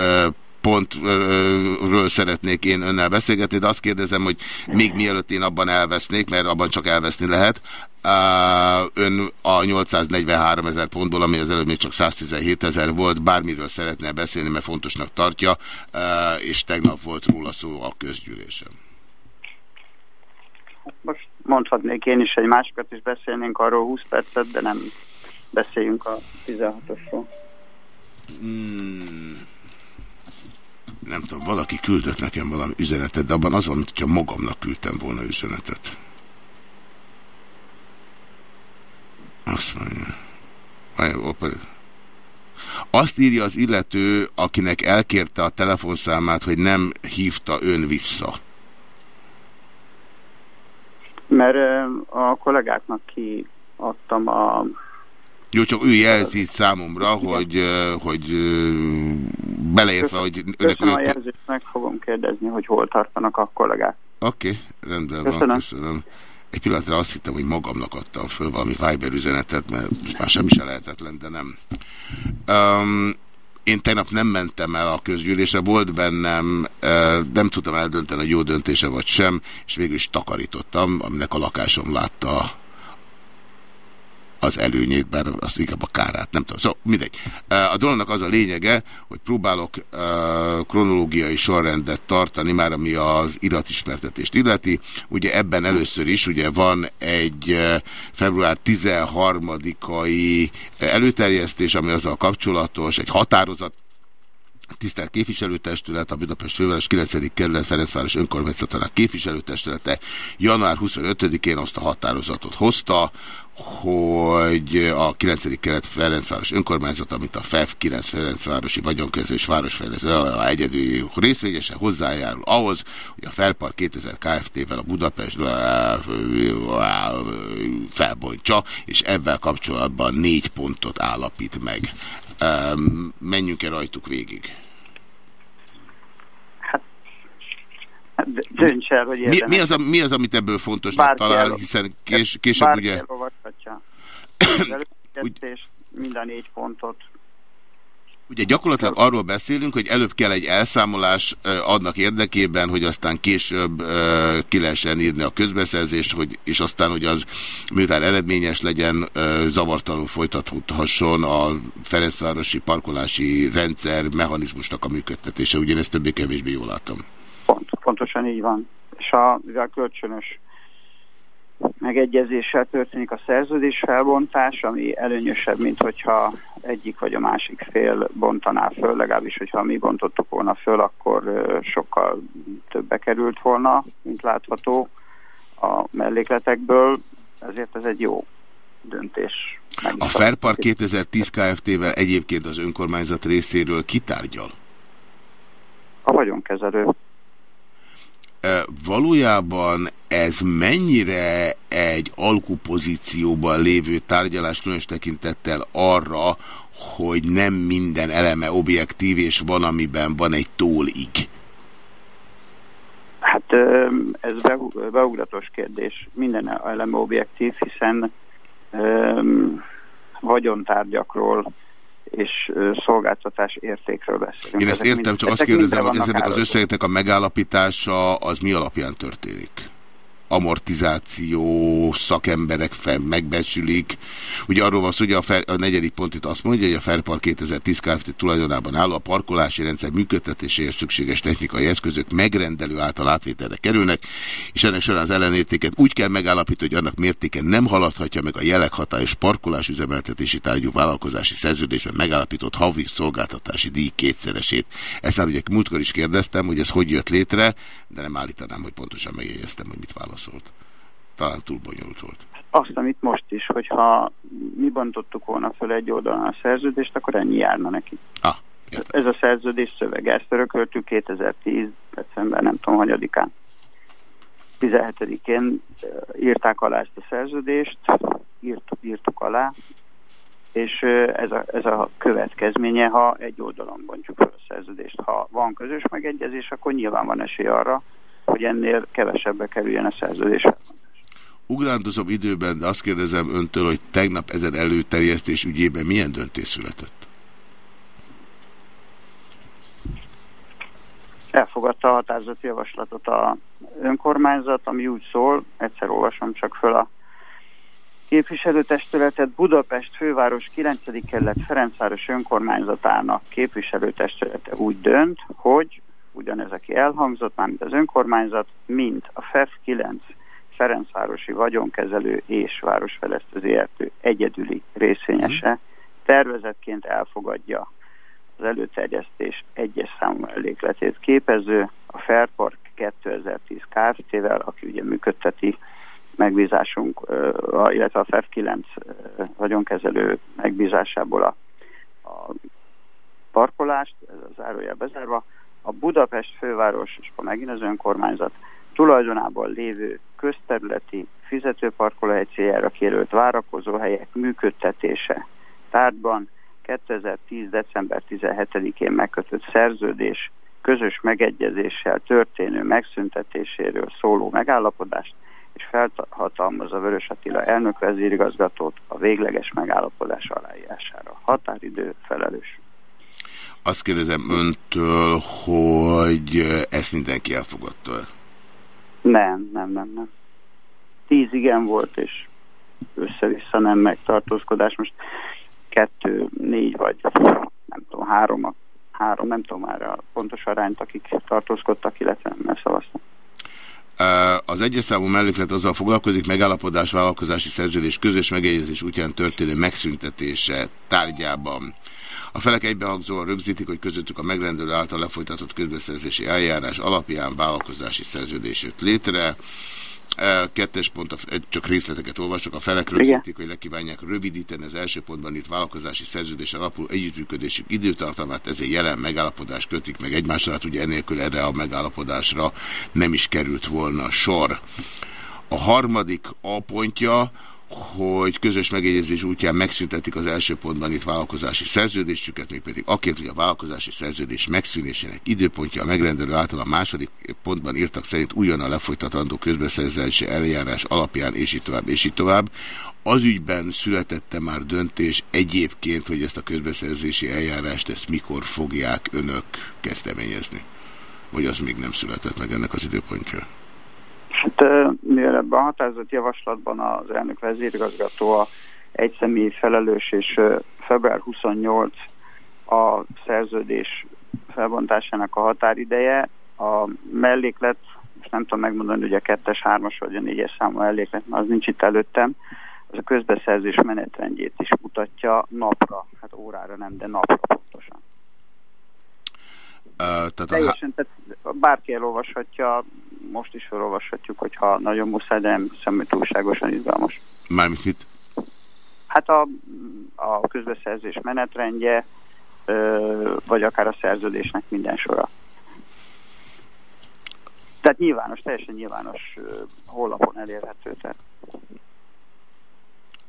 A: pontról szeretnék én önnel beszélgetni, de azt kérdezem, hogy még mielőtt én abban elvesznék, mert abban csak elveszni lehet, ön a 843 ezer pontból, ami az előbb még csak 117 ezer volt, bármiről szeretne beszélni, mert fontosnak tartja, és tegnap volt róla szó a közgyűlésen.
F: Most mondhatnék én is egy másikat, is beszélnénk arról 20 percet, de nem beszéljünk a 16-osról. Hmm
A: nem tudom, valaki küldött nekem valami üzenetet, de abban az van, hogyha magamnak küldtem volna üzenetet. Azt mondja. Azt írja az illető, akinek elkérte a telefonszámát, hogy nem hívta ön vissza.
F: Mert a kollégáknak kiadtam a
A: jó, csak ő jelzi számomra, hogy, hogy beleértve, hogy...
F: Önök, köszönöm a jelzést, meg fogom kérdezni, hogy hol tartanak a kollégák.
A: Oké, okay, rendben köszönöm. van, köszönöm. Egy pillanatra azt hittem, hogy magamnak adtam föl valami Viber üzenetet, mert már semmi se lehetetlen, de nem. Um, én tegnap nem mentem el a közgyűlésre, volt bennem, nem tudtam eldönteni, hogy jó döntése vagy sem, és végül is takarítottam, aminek a lakásom látta az előnyét, bár azt inkább a kárát, nem tudom. Szóval mindegy. A dolognak az a lényege, hogy próbálok kronológiai sorrendet tartani, már ami az iratismertetést illeti. Ugye ebben először is ugye van egy február 13-ai előterjesztés, ami azzal kapcsolatos, egy határozat, Tisztelt képviselőtestület, a Budapest főváros 9. kerület Ferencváros önkormányzatának képviselőtestülete január 25-én azt a határozatot hozta, hogy a 9. kelet Ferencváros önkormányzat, amit a FEF 9 Ferencvárosi vagyonkezés városfejlesztő egyedül részvényesen hozzájárul ahhoz, hogy a Felpar 2000 Kft-vel a Budapest felbontsa, és ebben kapcsolatban négy pontot állapít meg. Menjünk-e rajtuk végig?
F: Dönts el, hogy
A: mi, mi, az, a, mi az, amit ebből fontosnak talál, hiszen kés, később
F: bárki
A: ugye...
F: Bárki mind a négy pontot.
A: Ugye gyakorlatilag arról beszélünk, hogy előbb kell egy elszámolás adnak érdekében, hogy aztán később ki lehessen írni a közbeszerzést, hogy, és aztán, hogy az miután eredményes legyen, zavartalanul folytathasson a Ferencvárosi parkolási rendszer mechanizmusnak a működtetése. Ugyanezt többé-kevésbé jól látom.
F: Pont, pontosan így van. És a, a kölcsönös megegyezéssel történik a szerződés felbontás, ami előnyösebb, mint hogyha egyik vagy a másik fél bontaná föl, legalábbis, hogyha mi bontottuk volna föl, akkor sokkal többe került volna, mint látható a mellékletekből, ezért ez egy jó döntés.
A: A Fairpark 2010 Kft-vel egyébként az önkormányzat részéről kitárgyal?
F: A vagyonkezelő
A: valójában ez mennyire egy alkupozícióban lévő tárgyalás különös tekintettel arra, hogy nem minden eleme objektív, és van, amiben van egy tólig?
F: Hát ez beugratos kérdés. Minden eleme objektív, hiszen vagyontárgyakról és szolgáltatás értékről beszélünk.
A: Én ezt értem, mind, csak azt kérdezem, hogy ezeknek az összegeknek a megállapítása az mi alapján történik? Amortizáció szakemberek fel, megbecsülik. Ugye arról van szó, hogy a, fer, a negyedik pont itt azt mondja, hogy a Fairpark 2010 Kft. tulajdonában álló a parkolási rendszer működtetéséhez szükséges technikai eszközök megrendelő által átvételre kerülnek, és ennek során az ellenértéket úgy kell megállapítani, hogy annak mértéke nem haladhatja meg a jelekhatályos parkolás üzemeltetési tárgyú vállalkozási szerződésben megállapított havi szolgáltatási díj kétszeresét. Ezt már ugye múltkor is kérdeztem, hogy ez hogy jött létre, de nem állítanám, hogy pontosan megjegyeztem, hogy mit választ válaszolt. Talán túl bonyolult volt.
F: Azt, amit most is, hogyha mi bontottuk volna föl egy oldalon a szerződést, akkor ennyi járna neki.
A: Ah,
F: Ez a szerződés szöveg. Ezt örököltük 2010. december, nem tudom, hanyadikán. 17-én írták alá ezt a szerződést, írt, írtuk alá, és ez a, ez a következménye, ha egy oldalon bontjuk fel a szerződést. Ha van közös megegyezés, akkor nyilván van esély arra, hogy ennél kevesebbe kerüljen a szerződés
A: Ugrándozom időben, de azt kérdezem öntől, hogy tegnap ezen előterjesztés ügyében milyen döntés született?
F: Elfogadta a határozati javaslatot a önkormányzat, ami úgy szól, egyszer olvasom csak föl a képviselőtestületet Budapest főváros 9. kerület Ferencváros önkormányzatának képviselőtestülete úgy dönt, hogy ugyanez, aki elhangzott, mármint az önkormányzat, mint a FEF 9 Ferencvárosi vagyonkezelő és városfejlesztő ZRT egyedüli részvényese mhm. tervezetként elfogadja az előterjesztés egyes számú elégletét képező a Fairpark 2010 Kft-vel, aki ugye működteti megbízásunk, illetve a FEF 9 vagyonkezelő megbízásából a, a parkolást, ez a zárójel bezárva, a Budapest főváros, és akkor megint az önkormányzat tulajdonában lévő közterületi fizetőparkolóhely céljára kérült várakozóhelyek működtetése tárgyban 2010. december 17-én megkötött szerződés közös megegyezéssel történő megszüntetéséről szóló megállapodást, és felhatalmazza Vörös Attila elnök vezérigazgatót a végleges megállapodás aláírására. Határidő felelős.
A: Azt kérdezem öntől, hogy ezt mindenki elfogadta?
F: Nem, nem, nem, nem. Tíz igen volt, és össze-vissza nem megtartózkodás. Most kettő, négy vagy nem tudom, három, három, nem tudom már a pontos arányt, akik tartózkodtak, illetve nem szavaztak.
A: Az egyes számú melléklet azzal foglalkozik, megállapodás, vállalkozási szerződés, közös megegyezés útján történő megszüntetése tárgyában. A felek egybehangzóan rögzítik, hogy közöttük a megrendelő által lefolytatott közbeszerzési eljárás alapján vállalkozási szerződés jött létre. Kettes pont, csak részleteket olvasok, a felek rögzítik, hogy lekívánják rövidíteni az első pontban itt vállalkozási szerződés alapú együttműködésük időtartamát, ezért jelen megállapodás kötik meg egymással, hát ugye enélkül erre a megállapodásra nem is került volna sor. A harmadik A pontja, hogy közös megjegyzés útján megszüntetik az első pontban itt vállalkozási szerződésüket, mégpedig aként, hogy a vállalkozási szerződés megszűnésének időpontja a megrendelő által a második pontban írtak szerint újonnan lefolytatandó közbeszerzési eljárás alapján, és így tovább, és így tovább. Az ügyben születette már döntés egyébként, hogy ezt a közbeszerzési eljárást ezt mikor fogják önök kezdeményezni? Vagy az még nem született meg ennek az időpontja?
F: Hát mivel ebben a határozott javaslatban az elnök vezérigazgató a egyszemélyi felelős, és február 28 a szerződés felbontásának a határideje, a melléklet, most nem tudom megmondani, hogy a kettes, hármas vagy a négyes számú melléklet, az nincs itt előttem, az a közbeszerzés menetrendjét is mutatja napra, hát órára nem, de napra pontosan. Tehát Teljesen, a... tehát bárki elolvashatja, most is felolvashatjuk, hogyha nagyon muszáj, de nem hiszem, hogy túlságosan izgalmas.
A: Mármint mit?
F: Hát a, a közbeszerzés menetrendje, vagy akár a szerződésnek minden sora. Tehát nyilvános, teljesen nyilvános honlapon elérhető. Tehát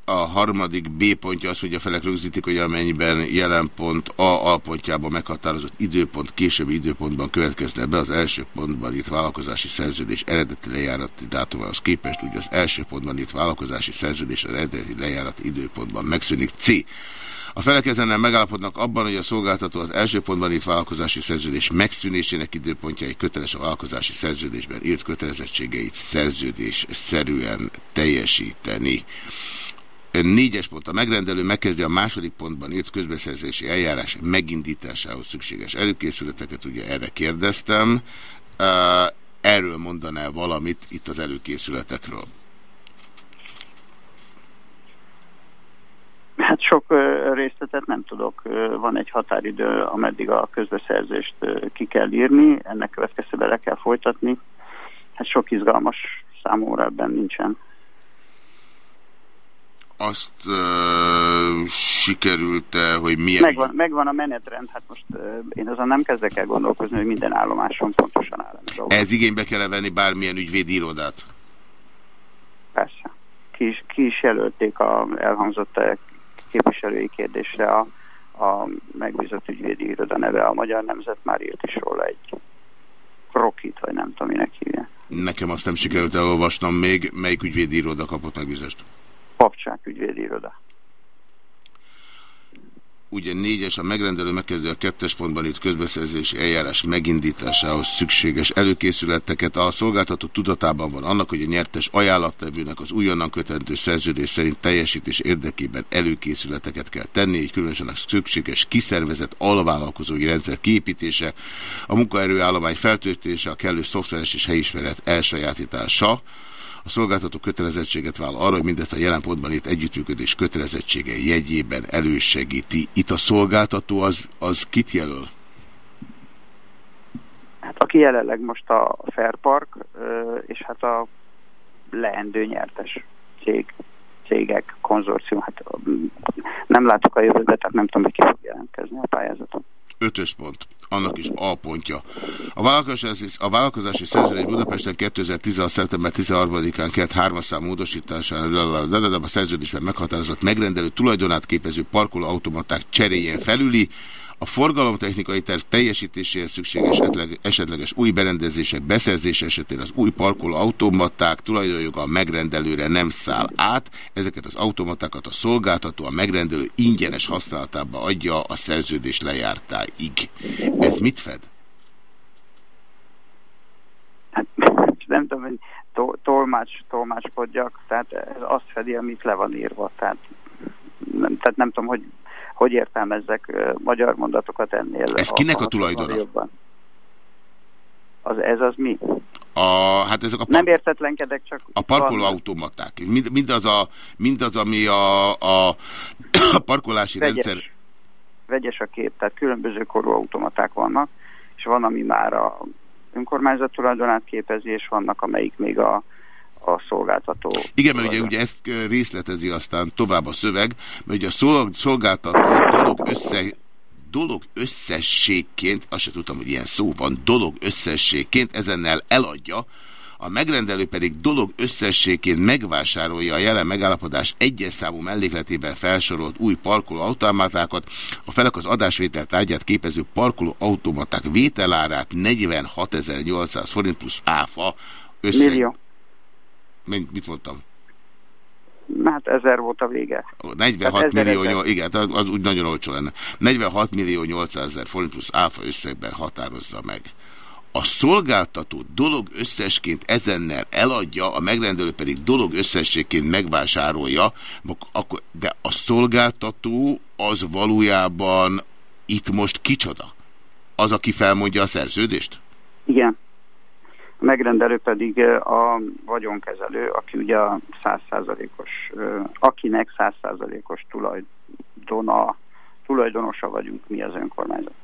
A: a harmadik B pontja az, hogy a felek rögzítik, hogy amennyiben jelen pont A alpontjában meghatározott időpont későbbi időpontban következne be az első pontban itt vállalkozási szerződés eredeti lejárati dátumához képest, ugye az első pontban itt vállalkozási szerződés az eredeti lejárati időpontban megszűnik. C. A felek ezennel megállapodnak abban, hogy a szolgáltató az első pontban írt vállalkozási szerződés megszűnésének időpontjai köteles a vállalkozási szerződésben írt kötelezettségeit szerződés szerűen teljesíteni. Négyes pont. A megrendelő megkezdi a második pontban írt közbeszerzési eljárás megindításához szükséges előkészületeket, ugye erre kérdeztem. Erről mondaná valamit itt az előkészületekről?
F: Hát sok részletet nem tudok. Van egy határidő, ameddig a közbeszerzést ki kell írni, ennek következtében le kell folytatni. Hát sok izgalmas számomra ebben nincsen
A: azt uh, sikerült-e, hogy milyen...
F: Megvan, megvan a menetrend, hát most uh, én azon nem kezdek el gondolkozni, hogy minden állomáson pontosan áll.
A: Ez igénybe kell venni bármilyen ügyvédi irodát?
F: Persze. Ki is, ki is jelölték a elhangzott képviselői kérdésre a, a megbízott ügyvédi iroda neve. A Magyar Nemzet már írt is róla egy krokit, vagy nem tudom, minek hívja.
A: Nekem azt nem sikerült elolvasnom még. Melyik ügyvédi iroda kapott megbízást?
F: Papcsák ügyvédi iroda.
A: Ugye négyes, a megrendelő megkezdő a kettes pontban itt közbeszerzési eljárás megindításához szükséges előkészületeket. A szolgáltató tudatában van annak, hogy a nyertes ajánlattevőnek az újonnan kötendő szerződés szerint teljesítés érdekében előkészületeket kell tenni, így különösen a szükséges kiszervezett alvállalkozói rendszer kiépítése, a munkaerőállomány feltöltése, a kellő szoftveres és helyismeret elsajátítása, a szolgáltató kötelezettséget vállal arra, hogy mindezt a jelen pontban itt együttműködés kötelezettségei jegyében elősegíti. Itt a szolgáltató az, az kit jelöl?
F: Hát aki jelenleg most a Fairpark, és hát a leendő nyertes cég, cégek, konzorcium, hát nem látok a jövőbe, tehát nem tudom, hogy ki fog jelentkezni a pályázaton.
A: Ötös pont annak is A pontja. A vállalkozási, a vállalkozási szerződés Budapesten 2016. szeptember 13-án kert hármasszám módosításán a szerződésben meghatározott megrendelő tulajdonát képező parkolóautomaták cseréjén felüli, a forgalomtechnikai terv teljesítéséhez szükséges esetleges új berendezések beszerzése esetén az új parkoló automaták tulajdonjoga a megrendelőre nem száll át. Ezeket az automatákat a szolgáltató a megrendelő ingyenes használatába adja a szerződés lejártáig. Ez mit fed?
F: Hát, nem tudom, hogy to tolmács, tolmácskodjak, tehát ez azt fedi, amit le van írva, tehát nem, tehát nem tudom, hogy hogy értelmezzek magyar mondatokat ennél.
A: Ez kinek a, a tulajdona? Jobban.
F: Az, ez az mi?
A: A, hát ezek a
F: Nem értetlenkedek, csak...
A: A parkolóautomaták. Mind, mindaz, a, mindaz, ami a, a, a parkolási vegyes, rendszer...
F: Vegyes a kép, tehát különböző korú automaták vannak, és van, ami már a önkormányzat tulajdonát képezi, és vannak, amelyik még a, a szolgáltató.
A: Igen, mert ugye, ugye ezt részletezi aztán tovább a szöveg, mert ugye a szolgáltató dolog össze dolog összességként, azt se tudtam, hogy ilyen szó van, dolog összességként ezennel eladja a megrendelő pedig dolog összességként megvásárolja a jelen megállapodás egyes számú mellékletében felsorolt új parkoló automatákat, a felek az adásvétel tárgyát képező parkoló automaták vételárát 46.800 forint plusz áfa összeg...
F: Millió.
A: Mit mondtam?
F: Hát ezer volt a vége.
A: 46 hát millió, ezer. igen, az, az úgy nagyon olcsó lenne. 46 millió 800 ezer forint plusz áfa összegben határozza meg. A szolgáltató dolog összesként ezennel eladja, a megrendelő pedig dolog összességként megvásárolja, de a szolgáltató az valójában itt most kicsoda? Az, aki felmondja a szerződést?
F: Igen a megrendelő pedig a vagyonkezelő, aki ugye a százszázalékos, akinek százszázalékos tulajdona, tulajdonosa vagyunk mi az önkormányzat.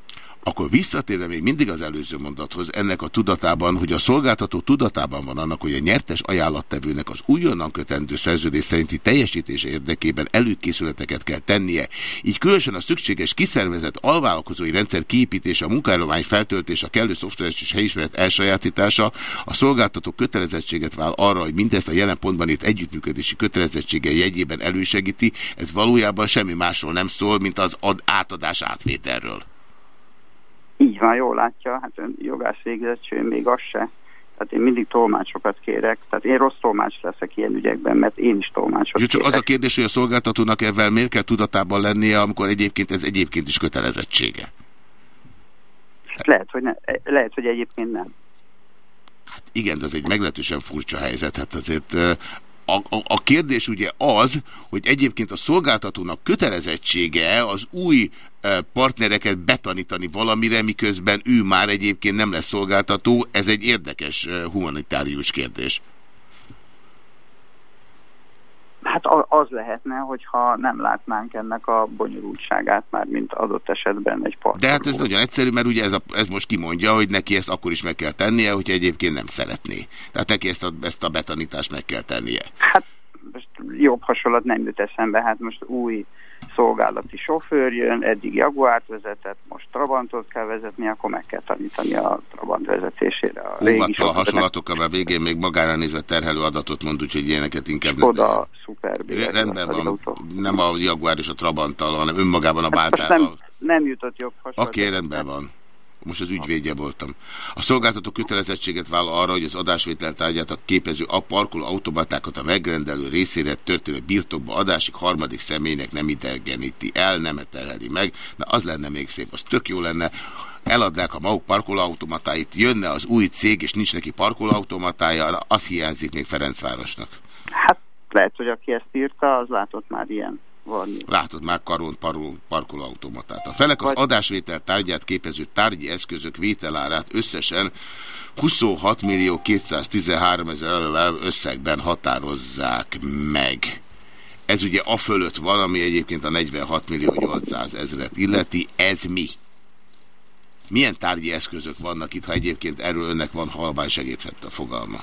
A: Akkor visszatérve még mindig az előző mondathoz, ennek a tudatában, hogy a szolgáltató tudatában van annak, hogy a nyertes ajánlattevőnek az újonnan kötendő szerződés szerinti teljesítése érdekében előkészületeket kell tennie. Így különösen a szükséges kiszervezett alvállalkozói rendszer kiépítése, a munkaállomány feltöltése, a kellő szoftveres és helyismeret elsajátítása, a szolgáltató kötelezettséget vál arra, hogy mindezt a jelen pontban itt együttműködési kötelezettsége jegyében elősegíti, ez valójában semmi másról nem szól, mint az ad átadás átvételről.
F: Így van, jól látja, hát ön jogász végzettség, még az se. Tehát én mindig tolmácsokat kérek. Tehát én rossz tolmács leszek ilyen ügyekben, mert én is tolmácsot
A: Jó, csak kérek. az a kérdés, hogy a szolgáltatónak ebben miért kell tudatában lennie, amikor egyébként ez egyébként is kötelezettsége?
F: Hát lehet, hogy, ne, lehet, hogy egyébként nem.
A: Hát igen, de ez egy meglehetősen furcsa helyzet. Hát azért a, a, a kérdés ugye az, hogy egyébként a szolgáltatónak kötelezettsége az új partnereket betanítani valamire, miközben ő már egyébként nem lesz szolgáltató. Ez egy érdekes humanitárius kérdés.
F: Hát az lehetne, hogyha nem látnánk ennek a bonyolultságát már, mint adott esetben egy partner.
A: De hát ez nagyon egyszerű, mert ugye ez, a, ez most kimondja, hogy neki ezt akkor is meg kell tennie, hogyha egyébként nem szeretné. Tehát neki ezt a, ezt a betanítást meg kell tennie.
F: Hát most jobb hasonlat nem jut eszembe, hát most új szolgálati sofőr jön, eddig Jaguárt vezetett, most Trabantot kell vezetni, akkor meg kell tanítani a Trabant vezetésére. A
A: Óvattal a hasonlatokkal, mert végén még magára nézve terhelő adatot mond, úgyhogy ilyeneket inkább...
F: Oda, szuper.
A: Rendben van, autó. nem a Jaguár és a Trabanttal, hanem önmagában a Báltával. Hát
F: nem, nem jutott jobb hasonlat.
A: Oké, okay, rendben van most az ügyvédje voltam. A szolgáltató kötelezettséget vállal arra, hogy az adásvétel tárgyát a képező a parkoló automatákat a megrendelő részére történő birtokba adásig harmadik személynek nem idegeníti el, nem terheli meg. Na az lenne még szép, az tök jó lenne. Eladnák a maguk parkolóautomatáit, jönne az új cég, és nincs neki parkolóautomatája, az hiányzik még Ferencvárosnak.
F: Hát lehet, hogy aki ezt írta, az látott már ilyen
A: van. Látod már karon parol, parkolóautomatát. A felek az adásvétel tárgyát képező tárgyi eszközök vételárát összesen 26 millió 213 ezer összegben határozzák meg. Ez ugye a fölött van, ami egyébként a 46 millió 800 ezeret illeti. Ez mi? Milyen tárgyi eszközök vannak itt, ha egyébként erről önnek van halvány segített a fogalma?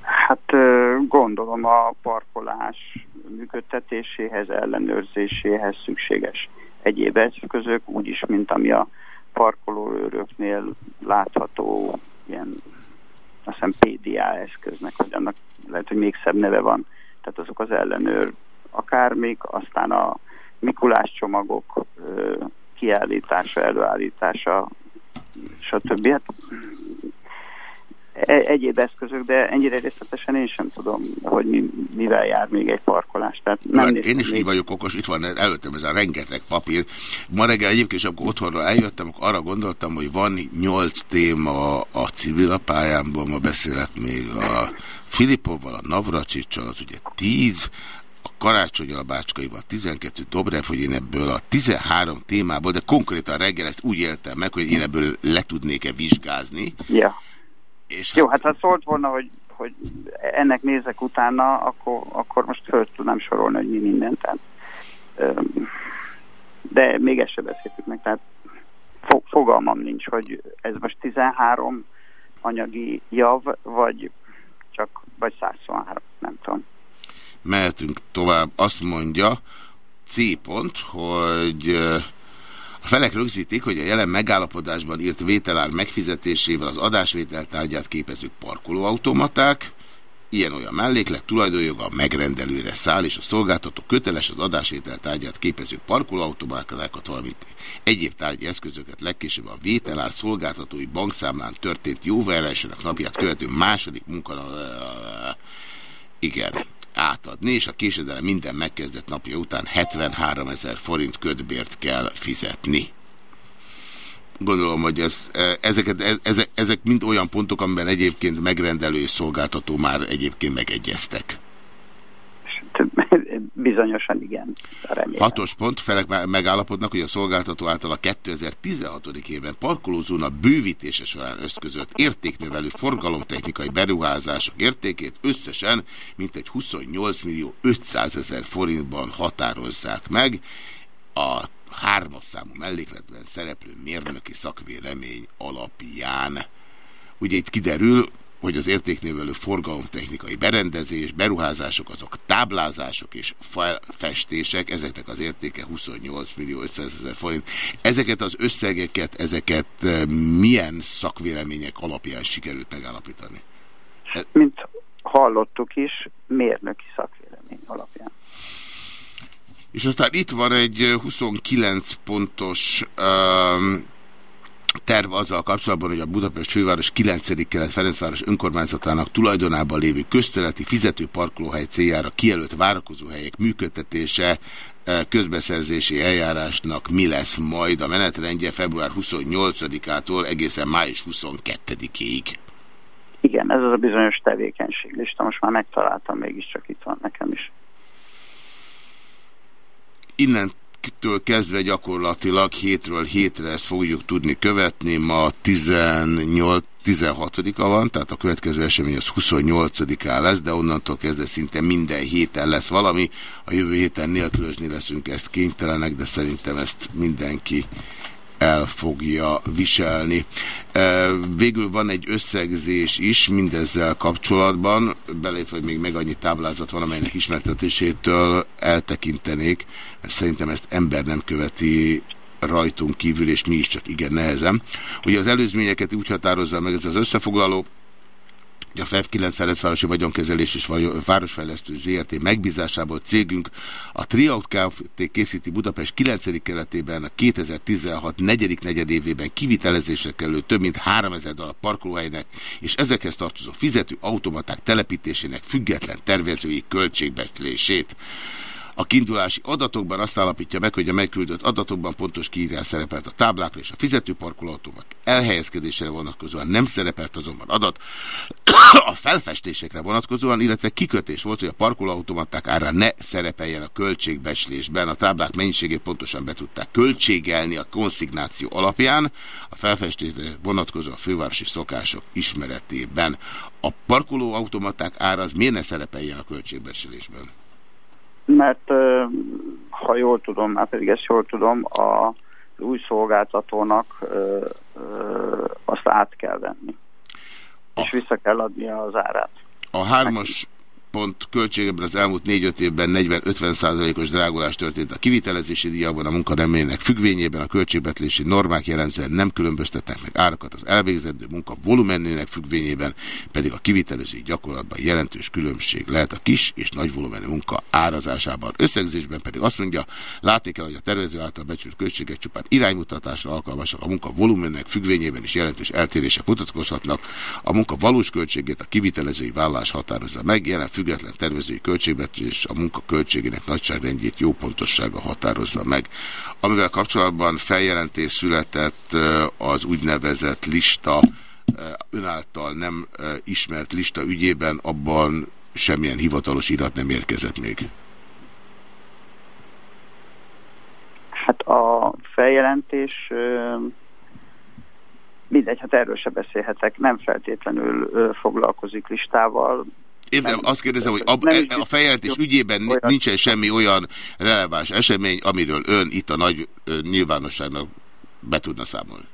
F: Hát gondolom a parkolás működtetéséhez, ellenőrzéséhez szükséges egyéb eszközök, úgyis, mint ami a parkolóőröknél látható ilyen azt hiszem PDA eszköznek, vagy annak lehet, hogy még szebb neve van. Tehát azok az ellenőr akármik, aztán a Mikulás csomagok kiállítása, előállítása, stb. Hát egyéb eszközök, de ennyire részletesen én sem tudom, hogy mi, mivel jár még egy parkolás. Tehát nem
A: én is még... így vagyok okos, itt van előttem ez a rengeteg papír. Ma reggel egyébként, és akkor otthonról eljöttem, akkor arra gondoltam, hogy van nyolc téma a civil pályámból, ma beszélek még a Filipovval, a Navracsicsal, az ugye tíz, a Karácsonyal, a Bácskaival 12, Dobrev, hogy én ebből a 13 témából, de konkrétan reggel ezt úgy éltem meg, hogy én ebből le tudnék-e vizsgázni.
F: Ja és Jó, hát ha szólt volna, hogy, hogy ennek nézek utána, akkor, akkor most föl tudnám sorolni, hogy mi mindent. Tehát, de még ezt sem beszéltük meg, tehát fogalmam nincs, hogy ez most 13 anyagi jav, vagy csak vagy 123, nem tudom.
A: Mehetünk tovább. Azt mondja C pont, hogy A felek rögzítik, hogy a jelen megállapodásban írt vételár megfizetésével az adásvétel tárgyát képező parkolóautomaták, ilyen-olyan melléklet tulajdonjoga a megrendelőre száll, és a szolgáltató köteles az adásvétel tárgyát képező parkolóautomátákat, valamint egyéb tárgyi eszközöket legkésőbb a vételár szolgáltatói bankszámlán történt jóvárásának napját követő második munkanap... Igen, átadni, és a késedelem minden megkezdett napja után 73 ezer forint ködbért kell fizetni. Gondolom, hogy ez, e, ezeket, e, ezek, ezek mind olyan pontok, amiben egyébként megrendelő és szolgáltató már egyébként megegyeztek.
F: Bizonyosan igen. Remélem.
A: Hatos pont, felek megállapodnak, hogy a szolgáltató által a 2016. évben parkolózóna bővítése során összközött értéknövelő forgalomtechnikai beruházások értékét összesen mintegy 28 millió 500 ezer forintban határozzák meg. A hármas számú mellékletben szereplő mérnöki szakvélemény alapján. Ugye itt kiderül, hogy az értéknövelő forgalomtechnikai berendezés, beruházások, azok táblázások és festések, ezeknek az értéke 28 millió 500 ezer forint. Ezeket az összegeket, ezeket eh, milyen szakvélemények alapján sikerült megállapítani?
F: Mint hallottuk is, mérnöki szakvélemény alapján.
A: És aztán itt van egy 29 pontos um, terv azzal kapcsolatban, hogy a Budapest főváros 9. kelet Ferencváros önkormányzatának tulajdonában lévő közteleti fizetőparkolóhely céljára kijelölt várakozóhelyek működtetése közbeszerzési eljárásnak mi lesz majd a menetrendje február 28-ától egészen május 22-ig.
F: Igen, ez az a bizonyos tevékenységlista, most már megtaláltam, mégiscsak itt van nekem is
A: innentől kezdve gyakorlatilag hétről hétre ezt fogjuk tudni követni. Ma 18 16-a van, tehát a következő esemény az 28-án lesz, de onnantól kezdve szinte minden héten lesz valami. A jövő héten nélkülözni leszünk ezt kénytelenek, de szerintem ezt mindenki el fogja viselni. Végül van egy összegzés is mindezzel kapcsolatban, belét vagy még meg annyi táblázat van, amelynek ismertetésétől eltekintenék, mert szerintem ezt ember nem követi rajtunk kívül, és mi is csak igen nehezen. Ugye az előzményeket úgy határozza meg ez az összefoglaló, a FEV 9 Ferencvárosi Vagyonkezelés és Városfejlesztő ZRT megbízásából cégünk a Triout Kft. készíti Budapest 9. keletében a 2016 4. negyedévében kivitelezésre kerülő több mint 3000 darab parkolóhelynek és ezekhez tartozó fizető automaták telepítésének független tervezői költségbecslését. A kiindulási adatokban azt állapítja meg, hogy a megküldött adatokban pontos kiírás szerepelt a táblákra és a fizetőparkolóautómak elhelyezkedésére vonatkozóan nem szerepelt azonban adat a felfestésekre vonatkozóan, illetve kikötés volt, hogy a parkolóautomaták ára ne szerepeljen a költségbecslésben. A táblák mennyiségét pontosan be tudták költségelni a konszignáció alapján, a felfestésre vonatkozó a fővárosi szokások ismeretében. A parkolóautomaták ára az miért ne szerepeljen a költségbecslésben?
F: Mert ha jól tudom, már pedig ezt jól tudom, a új szolgáltatónak ö, ö, azt át kell venni. És vissza kell adni az árát.
A: A hármas pont költségeben az elmúlt 4-5 évben 40-50 százalékos drágulás történt a kivitelezési díjakban, a munkaremélynek függvényében a költségbetlési normák jellemzően nem különböztetnek meg árakat az elvégzendő munka volumenének függvényében, pedig a kivitelezői gyakorlatban jelentős különbség lehet a kis és nagy volumenű munka árazásában. Összegzésben pedig azt mondja, látni kell, hogy a tervező által becsült költségek csupán iránymutatásra alkalmasak, a munka volumenek függvényében is jelentős eltérések mutatkozhatnak, a munka valós költségét a kivitelezői vállás határozza meg, jelen független tervezői költségvetés a munka költségének nagyságrendjét jó pontossága határozza meg. Amivel kapcsolatban feljelentés született az úgynevezett lista, önáltal nem ismert lista ügyében, abban semmilyen hivatalos irat nem érkezett még.
F: Hát a feljelentés mindegy, hát erről se beszélhetek, nem feltétlenül foglalkozik listával,
A: én nem, azt kérdezem, hogy a, e- a feljelentés ügyében olyan. nincsen semmi olyan releváns esemény, amiről ön itt a nagy nyilvánosságnak be tudna számolni.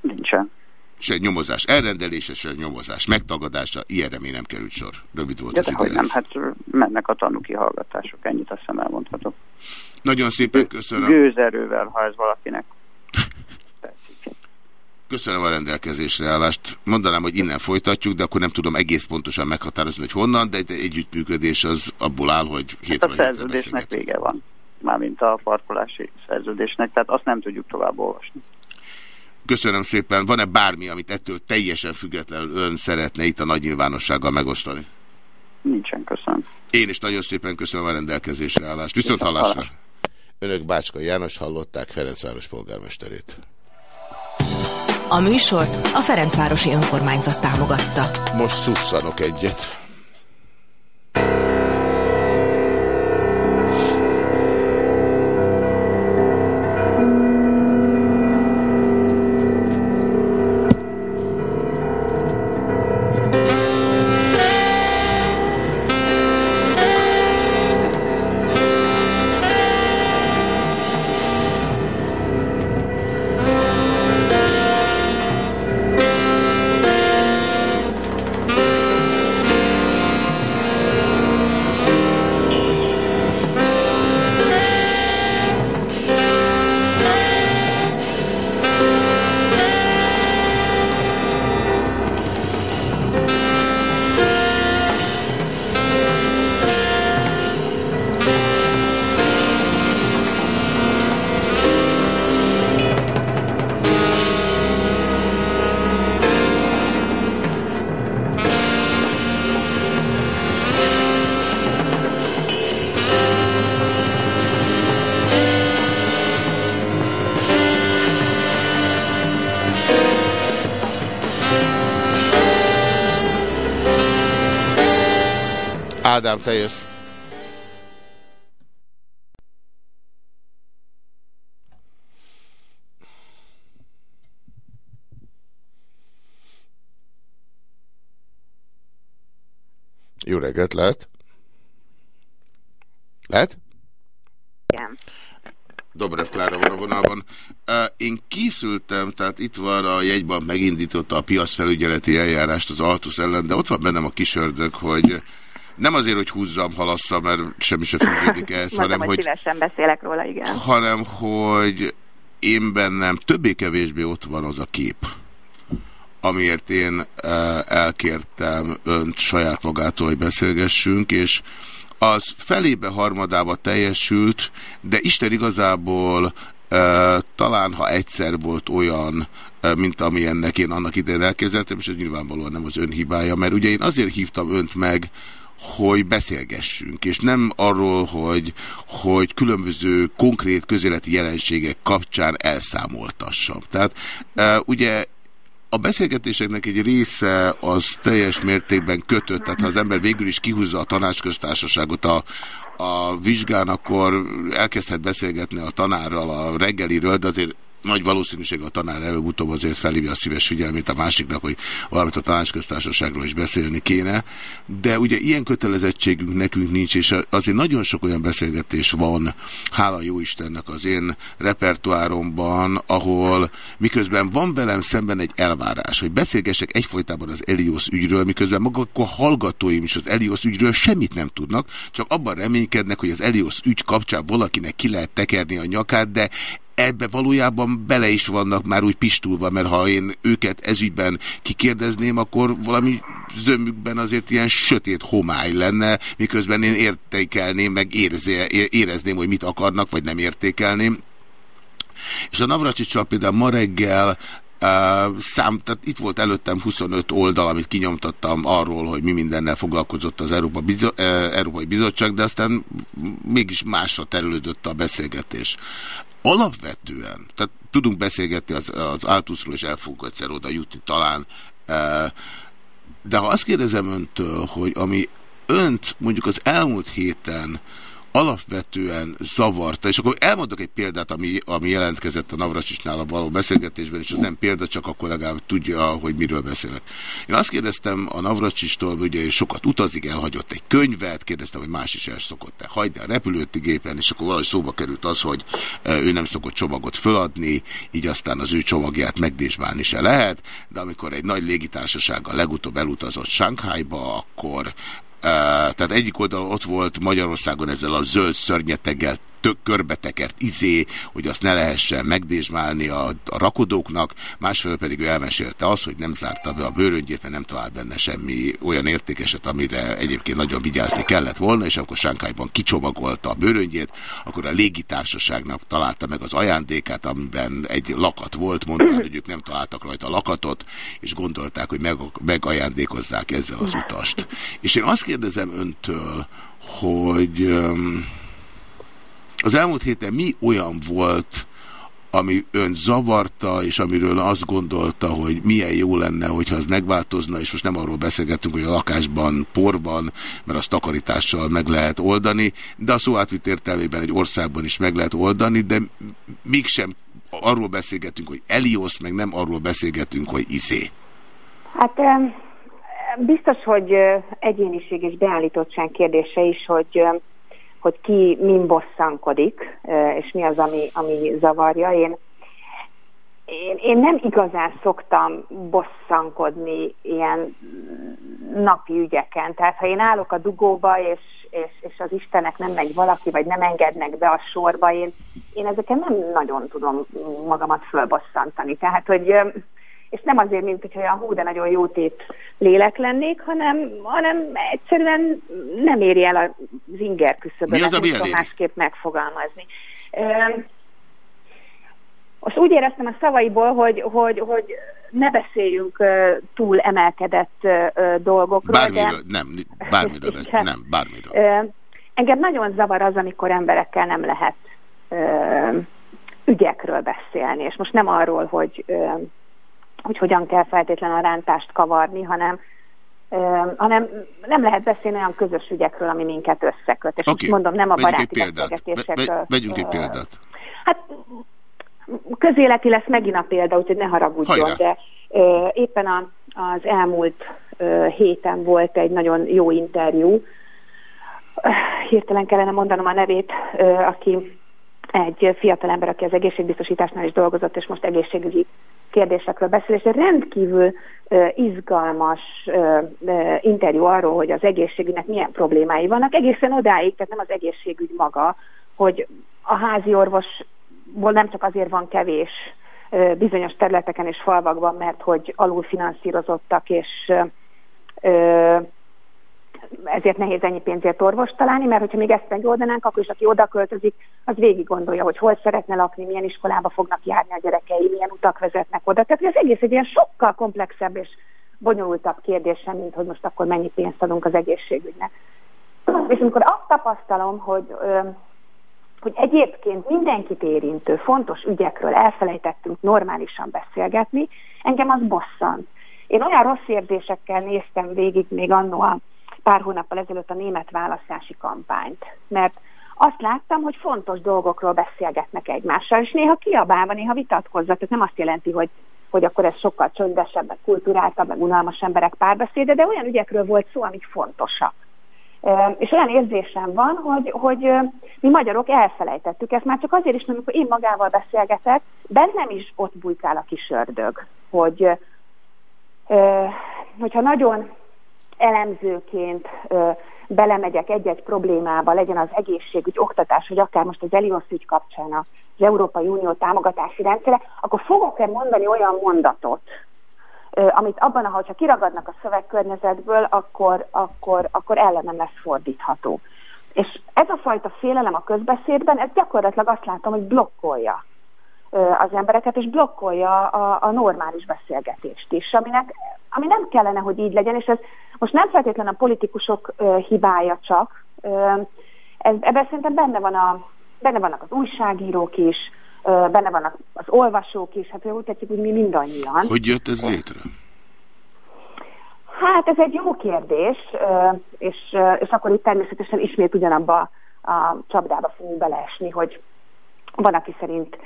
F: Nincsen.
A: se nyomozás elrendelése, se nyomozás megtagadása, ilyenre még nem került sor. Rövid volt
F: Ja,
A: az
F: de hogy nem, hát mennek a tanúkihallgatások, ennyit azt hiszem elmondhatok.
A: Nagyon szépen köszönöm.
F: Gőzerővel, ha ez valakinek.
A: Köszönöm a rendelkezésre állást. Mondanám, hogy innen folytatjuk, de akkor nem tudom egész pontosan meghatározni, hogy honnan, de egy együttműködés az abból áll, hogy
F: Hát
A: hétről
F: a
A: hétre
F: szerződésnek vége van. Mármint a parkolási szerződésnek, tehát azt nem tudjuk tovább olvasni.
A: Köszönöm szépen. Van-e bármi, amit ettől teljesen függetlenül ön szeretne itt a nagy nyilvánossággal megosztani?
F: Nincsen, köszönöm.
A: Én is nagyon szépen köszönöm a rendelkezésre állást. Viszont hallásra. Önök Bácska János hallották Ferencváros polgármesterét.
D: A műsort a Ferencvárosi Önkormányzat támogatta.
A: Most szusszanok egyet. Ádám, te jössz. Jó reggelt, lehet? Lehet?
G: Igen.
A: Dobrev Klára van a vonalban. Én készültem, tehát itt van a jegybank megindította a piacfelügyeleti eljárást az Altus ellen, de ott van bennem a kisördög, hogy nem azért, hogy húzzam, halasszam, mert semmi se fűződik ehhez,
G: Mondom,
A: hanem
G: hogy, szívesen beszélek róla, igen.
A: hanem hogy én bennem többé-kevésbé ott van az a kép, amiért én eh, elkértem önt saját magától, hogy beszélgessünk, és az felébe harmadába teljesült, de Isten igazából e, talán ha egyszer volt olyan, e, mint amilyennek én annak idején elképzeltem, és ez nyilvánvalóan nem az ön hibája, mert ugye én azért hívtam önt meg, hogy beszélgessünk, és nem arról, hogy, hogy különböző konkrét közéleti jelenségek kapcsán elszámoltassam. Tehát e, ugye a beszélgetéseknek egy része az teljes mértékben kötött, tehát ha az ember végül is kihúzza a tanácsköztársaságot a, a vizsgán, akkor elkezdhet beszélgetni a tanárral a reggeliről, de azért nagy valószínűség a tanár előbb-utóbb azért felhívja a szíves figyelmét a másiknak, hogy valamit a tanácsköztársaságról is beszélni kéne. De ugye ilyen kötelezettségünk nekünk nincs, és azért nagyon sok olyan beszélgetés van, hála jó Istennek az én repertoáromban, ahol miközben van velem szemben egy elvárás, hogy beszélgessek egyfolytában az Elios ügyről, miközben maguk a hallgatóim is az Elios ügyről semmit nem tudnak, csak abban reménykednek, hogy az Elios ügy kapcsán valakinek ki lehet tekerni a nyakát, de ebbe valójában bele is vannak már úgy pistulva, mert ha én őket ezügyben kikérdezném, akkor valami zömükben azért ilyen sötét homály lenne, miközben én értékelném, meg érzé, érezném, hogy mit akarnak, vagy nem értékelném. És a Navracsicsal például ma reggel Uh, szám, tehát itt volt előttem 25 oldal, amit kinyomtattam arról, hogy mi mindennel foglalkozott az Európa Bizo uh, Európai Bizottság, de aztán mégis másra terülődött a beszélgetés. Alapvetően, tehát tudunk beszélgetni az, az Altusról, és el fogunk egyszer oda jutni talán, uh, de ha azt kérdezem öntől, hogy ami önt mondjuk az elmúlt héten alapvetően zavarta, és akkor elmondok egy példát, ami, ami jelentkezett a Navracsisnál a való beszélgetésben, és az nem példa, csak akkor legalább tudja, hogy miről beszélek. Én azt kérdeztem a Navracsistól, hogy ugye sokat utazik, elhagyott egy könyvet, kérdeztem, hogy más is el szokott-e hagyni a repülőtigépen, és akkor valahogy szóba került az, hogy ő nem szokott csomagot föladni, így aztán az ő csomagját megdésbálni se lehet, de amikor egy nagy légitársasággal legutóbb elutazott Sánkhájba, akkor tehát egyik oldalon ott volt Magyarországon ezzel a zöld szörnyeteggel tök körbetekert izé, hogy azt ne lehessen megdésmálni a, a rakodóknak, másfelől pedig ő elmesélte azt, hogy nem zárta be a bőröngyét, mert nem talált benne semmi olyan értékeset, amire egyébként nagyon vigyázni kellett volna, és akkor Sánkájban kicsomagolta a bőröngyét, akkor a légitársaságnak találta meg az ajándékát, amiben egy lakat volt, mondta, hogy ők nem találtak rajta lakatot, és gondolták, hogy meg, megajándékozzák ezzel az utast. És én azt kérdezem öntől, hogy... Um, az elmúlt héten mi olyan volt, ami ön zavarta, és amiről azt gondolta, hogy milyen jó lenne, hogyha az megváltozna, és most nem arról beszélgetünk, hogy a lakásban por van, mert azt takarítással meg lehet oldani, de a szó átvitt értelmében egy országban is meg lehet oldani, de mégsem arról beszélgetünk, hogy Eliosz, meg nem arról beszélgetünk, hogy Izé.
G: Hát biztos, hogy egyéniség és beállítottság kérdése is, hogy hogy ki min bosszankodik, és mi az, ami, ami zavarja. Én, én, én nem igazán szoktam bosszankodni ilyen napi ügyeken. Tehát ha én állok a dugóba, és, és, és az Istenek nem megy valaki, vagy nem engednek be a sorba, én, én ezeken nem nagyon tudom magamat fölbosszantani. Tehát, hogy és nem azért, mint hogy olyan hú, de nagyon jó tét lélek lennék, hanem, hanem egyszerűen nem éri el az inger küszöböt,
A: nem
G: másképp megfogalmazni. Most úgy éreztem a szavaiból, hogy, hogy, hogy ne beszéljünk túl emelkedett dolgokról.
A: Bármiről, de... nem, bármiről, nem, bármiről.
G: Engem nagyon zavar az, amikor emberekkel nem lehet ügyekről beszélni, és most nem arról, hogy hogy hogyan kell feltétlenül a rántást kavarni, hanem hanem nem lehet beszélni olyan közös ügyekről, ami minket összeköt. És okay. most mondom, nem a
A: vegyünk
G: baráti
A: beszélgetésekről. Vegyünk egy példát.
G: Hát közéleti lesz megint a példa, úgyhogy ne haragudjon, Hajrá. de uh, éppen a, az elmúlt uh, héten volt egy nagyon jó interjú. Hirtelen kellene mondanom a nevét, uh, aki egy fiatalember, aki az egészségbiztosításnál is dolgozott, és most egészségügyi kérdésekről beszél, és rendkívül izgalmas interjú arról, hogy az egészségügynek milyen problémái vannak, egészen odáig, tehát nem az egészségügy maga, hogy a házi orvosból nem csak azért van kevés bizonyos területeken és falvakban, mert hogy alulfinanszírozottak és ezért nehéz ennyi pénzért orvos találni, mert hogyha még ezt megoldanánk, akkor is aki oda költözik, az végig gondolja, hogy hol szeretne lakni, milyen iskolába fognak járni a gyerekei, milyen utak vezetnek oda. Tehát ez egész egy ilyen sokkal komplexebb és bonyolultabb kérdése, mint hogy most akkor mennyi pénzt adunk az egészségügynek. És amikor azt tapasztalom, hogy, hogy egyébként mindenkit érintő, fontos ügyekről elfelejtettünk normálisan beszélgetni, engem az bosszant. Én olyan rossz érzésekkel néztem végig még annó pár hónappal ezelőtt a német választási kampányt, mert azt láttam, hogy fontos dolgokról beszélgetnek egymással, és néha kiabálva, néha vitatkozva, tehát nem azt jelenti, hogy, hogy akkor ez sokkal csöndesebb, meg kulturáltabb, meg unalmas emberek párbeszéde, de olyan ügyekről volt szó, amik fontosak. És olyan érzésem van, hogy, hogy mi magyarok elfelejtettük ezt, már csak azért is, mert amikor én magával beszélgetek, bennem is ott bujkál a kis ördög, hogy hogyha nagyon elemzőként belemegyek egy-egy problémába, legyen az egészségügy, oktatás, vagy akár most az Eliosz ügy kapcsán az Európai Unió támogatási rendszere, akkor fogok-e mondani olyan mondatot, amit abban, ahogyha kiragadnak a szövegkörnyezetből, akkor, akkor, akkor ellenem lesz fordítható. És ez a fajta félelem a közbeszédben, ez gyakorlatilag azt látom, hogy blokkolja az embereket, és blokkolja a, a normális beszélgetést is, aminek, ami nem kellene, hogy így legyen, és ez most nem feltétlenül a politikusok hibája csak, ez, ebben szerintem benne, van a, benne vannak az újságírók is, benne vannak az olvasók is, hát úgy tetszik, hogy mi mindannyian.
A: Hogy jött ez létre?
G: Hát ez egy jó kérdés, és, és akkor itt természetesen ismét ugyanabba a csapdába fogunk beleesni, hogy van, aki szerint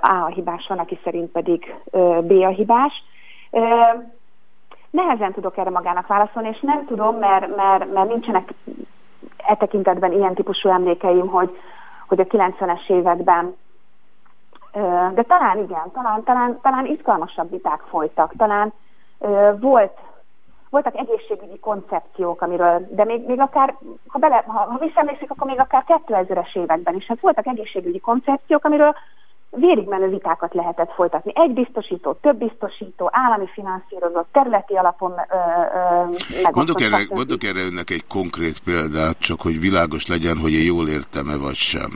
G: A a hibás, van, aki szerint pedig B a hibás. Nehezen tudok erre magának válaszolni, és nem tudom, mert, mert, mert nincsenek e tekintetben ilyen típusú emlékeim, hogy, hogy a 90-es években de talán igen, talán, talán, talán izgalmasabb viták folytak, talán volt voltak egészségügyi koncepciók, amiről, de még, még akár, ha, bele, ha, ha visszaemlékszik, akkor még akár 2000-es években is, hát voltak egészségügyi koncepciók, amiről végigmenő vitákat lehetett folytatni. Egy biztosító, több biztosító, állami finanszírozott, területi alapon ö,
A: ö, mondok erre, mondok erre önnek egy konkrét példát, csak hogy világos legyen, hogy én jól értem-e vagy sem.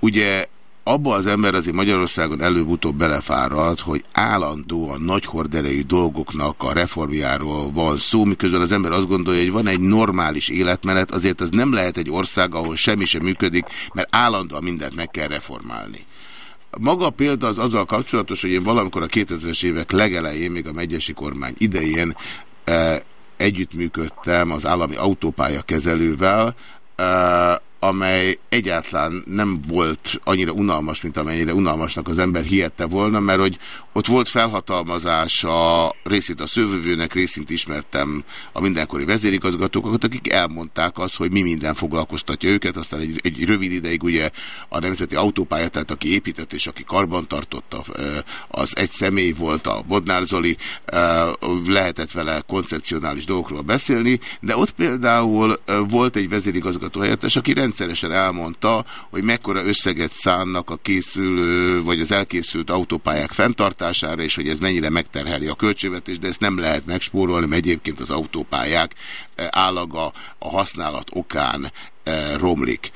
A: Ugye abba az ember azért Magyarországon előbb-utóbb belefárad, hogy állandóan nagy horderejű dolgoknak a reformjáról van szó, miközben az ember azt gondolja, hogy van egy normális életmenet, azért az nem lehet egy ország, ahol semmi sem működik, mert állandóan mindent meg kell reformálni. Maga a példa az azzal kapcsolatos, hogy én valamikor a 2000-es évek legelején, még a megyesi kormány idején e, együttműködtem az állami autópálya kezelővel, e, amely egyáltalán nem volt annyira unalmas, mint amennyire unalmasnak az ember hihette volna, mert hogy ott volt felhatalmazás a részét a szövővőnek, részint ismertem a mindenkori vezérigazgatókat, akik elmondták azt, hogy mi minden foglalkoztatja őket, aztán egy, egy rövid ideig ugye a Nemzeti Autópálya, tehát aki épített és aki karbantartotta, az egy személy volt, a Bodnár Zoli, lehetett vele koncepcionális dolgokról beszélni, de ott például volt egy vezérigazgató helyettes, aki rendszeresen elmondta, hogy mekkora összeget szánnak a készülő, vagy az elkészült autópályák fenntartására, és hogy ez mennyire megterheli a költségvetést, de ezt nem lehet megspórolni, mert egyébként az autópályák eh, állaga a használat okán eh, romlik.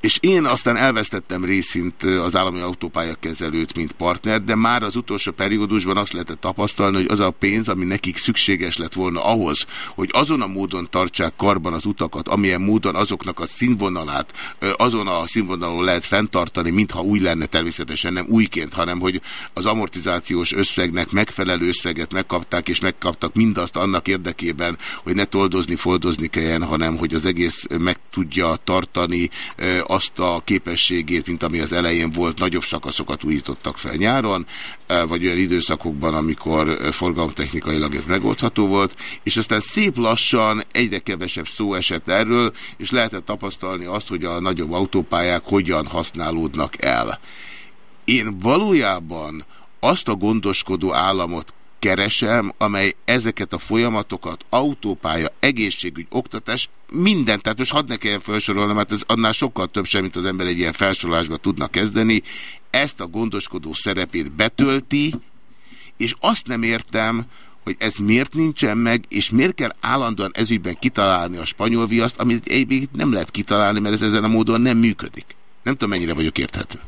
A: És én aztán elvesztettem részint az állami autópályakezelőt, mint partner, de már az utolsó periódusban azt lehetett tapasztalni, hogy az a pénz, ami nekik szükséges lett volna ahhoz, hogy azon a módon tartsák karban az utakat, amilyen módon azoknak a színvonalát, azon a színvonalon lehet fenntartani, mintha új lenne természetesen, nem újként, hanem hogy az amortizációs összegnek megfelelő összeget megkapták, és megkaptak mindazt annak érdekében, hogy ne toldozni, foldozni kelljen, hanem hogy az egész meg tudja tartani azt a képességét, mint ami az elején volt, nagyobb szakaszokat újítottak fel nyáron, e, vagy olyan időszakokban, amikor forgalomtechnikailag ez megoldható volt, és aztán szép lassan egyre kevesebb szó esett erről, és lehetett tapasztalni azt, hogy a nagyobb autópályák hogyan használódnak el. Én valójában azt a gondoskodó államot keresem, amely ezeket a folyamatokat, autópálya, egészségügy, oktatás, mindent, tehát most hadd ne kelljen felsorolni, mert ez annál sokkal több sem, mint az ember egy ilyen felsorolásba tudna kezdeni, ezt a gondoskodó szerepét betölti, és azt nem értem, hogy ez miért nincsen meg, és miért kell állandóan ezügyben kitalálni a spanyol viaszt, amit egyébként nem lehet kitalálni, mert ez ezen a módon nem működik. Nem tudom, mennyire vagyok érthető.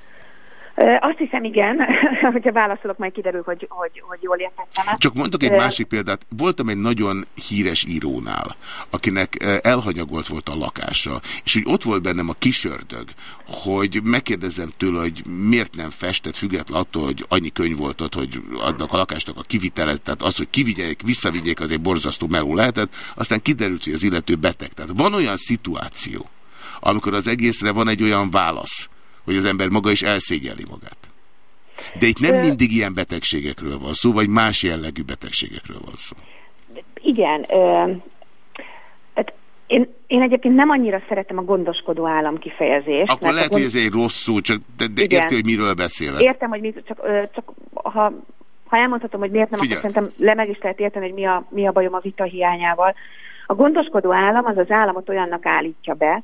G: Azt hiszem, igen. Hogyha válaszolok, majd kiderül, hogy, hogy, hogy jól értettem. -e.
A: Csak mondok egy másik példát. Voltam egy nagyon híres írónál, akinek elhanyagolt volt a lakása, és úgy ott volt bennem a kisördög, hogy megkérdezem tőle, hogy miért nem festett, független attól, hogy annyi könyv volt ott, hogy adnak a lakásnak a kivitelet, tehát az, hogy kivigyék, visszavigyék, az egy borzasztó meló lehetett, aztán kiderült, hogy az illető beteg. Tehát van olyan szituáció, amikor az egészre van egy olyan válasz, hogy az ember maga is elszégyeli magát. De itt nem mindig ilyen betegségekről van szó, vagy más jellegű betegségekről van szó.
G: Igen. Ö, hát én, én egyébként nem annyira szeretem a gondoskodó állam kifejezést.
A: Akkor lehet, gond... hogy ez egy rossz szó, csak de, de érti, hogy miről beszélek.
G: Értem, hogy mi, csak, ö, csak ha, ha elmondhatom, hogy miért nem, Figyelj. akkor szerintem le meg is lehet érteni, hogy mi a, mi a bajom a vita hiányával. A gondoskodó állam az az államot olyannak állítja be,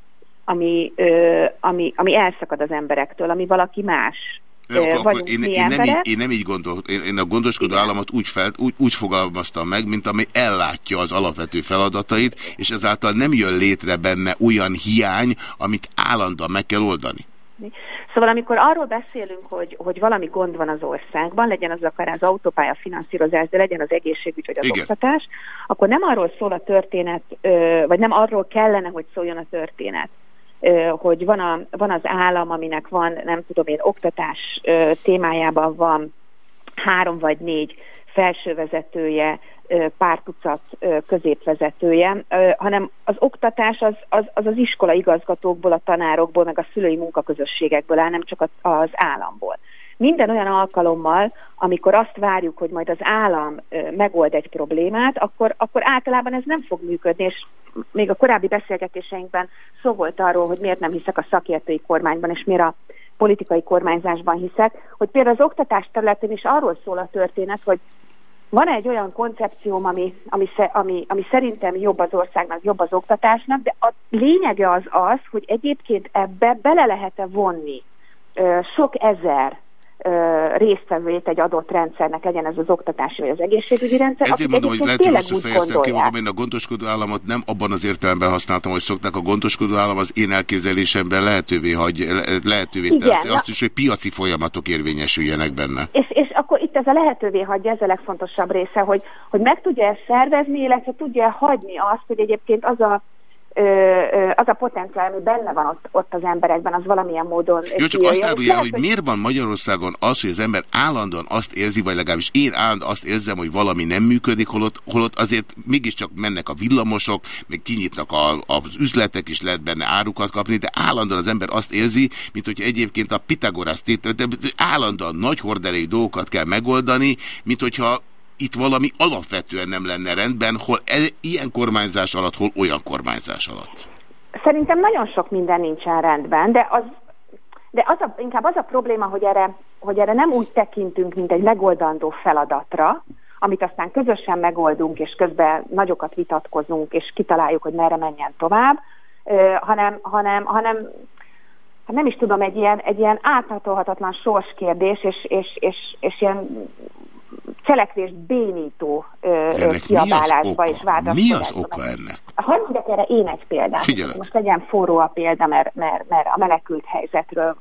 G: ami, ö, ami, ami elszakad az emberektől, ami valaki más.
A: Jó, akkor, akkor én, én, nem így, én nem így gondolom, én, én a gondoskodó Igen. államot úgy, fel, úgy, úgy fogalmaztam meg, mint ami ellátja az alapvető feladatait, és ezáltal nem jön létre benne olyan hiány, amit állandóan meg kell oldani.
G: Szóval amikor arról beszélünk, hogy, hogy valami gond van az országban, legyen az akár az autópálya finanszírozás, de legyen az egészségügy vagy az Igen. oktatás, akkor nem arról szól a történet, vagy nem arról kellene, hogy szóljon a történet, hogy van, a, van az állam, aminek van, nem tudom én, oktatás témájában van három vagy négy felsővezetője, pár tucat középvezetője, hanem az oktatás az az, az, az iskola igazgatókból, a tanárokból, meg a szülői munkaközösségekből áll, nem csak az államból. Minden olyan alkalommal, amikor azt várjuk, hogy majd az állam megold egy problémát, akkor, akkor általában ez nem fog működni, és még a korábbi beszélgetéseinkben szó volt arról, hogy miért nem hiszek a szakértői kormányban, és miért a politikai kormányzásban hiszek, hogy például az oktatás területén is arról szól a történet, hogy van egy olyan koncepcióm, ami, ami, ami, ami szerintem jobb az országnak, jobb az oktatásnak, de a lényege az az, hogy egyébként ebbe bele lehet-e vonni sok ezer résztvevőjét egy adott rendszernek, legyen ez az oktatási vagy az egészségügyi rendszer.
A: Ezért mondom, hogy lehet, hogy rosszul fejeztem ki magam, én a gondoskodó államot nem abban az értelemben használtam, hogy szokták a gondoskodó állam az én elképzelésemben lehetővé, hagy, lehetővé Igen, teszi azt is, hogy piaci folyamatok érvényesüljenek benne.
G: És, és akkor itt ez a lehetővé hagyja, ez a legfontosabb része, hogy, hogy meg tudja ezt szervezni, illetve tudja hagyni azt, hogy egyébként az a az a potenciál, ami benne van ott, ott az emberekben, az valamilyen módon...
A: Jó, csak azt árulja, hogy, hogy miért van Magyarországon az, hogy az ember állandóan azt érzi, vagy legalábbis én állandóan azt érzem, hogy valami nem működik, holott, holott azért mégiscsak mennek a villamosok, meg kinyitnak a, az üzletek, is lehet benne árukat kapni, de állandóan az ember azt érzi, mint hogy egyébként a Pitagoras tét, állandóan nagy horderejű dolgokat kell megoldani, mint hogyha itt valami alapvetően nem lenne rendben, hol e, ilyen kormányzás alatt, hol olyan kormányzás alatt?
G: Szerintem nagyon sok minden nincsen rendben, de az de az a, inkább az a probléma, hogy erre, hogy erre nem úgy tekintünk, mint egy megoldandó feladatra, amit aztán közösen megoldunk, és közben nagyokat vitatkozunk, és kitaláljuk, hogy merre menjen tovább, hanem, hanem, hanem hát nem is tudom, egy ilyen, egy ilyen áthatolhatatlan sorskérdés, és, és, és, és ilyen cselekvés bénító kiabálásba és vádaskodásba.
A: Mi az oka ennek?
G: Hadd mondjak erre én egy példát.
A: Figyelek.
G: Most legyen forró a példa, mert, mert, mert a menekült helyzetről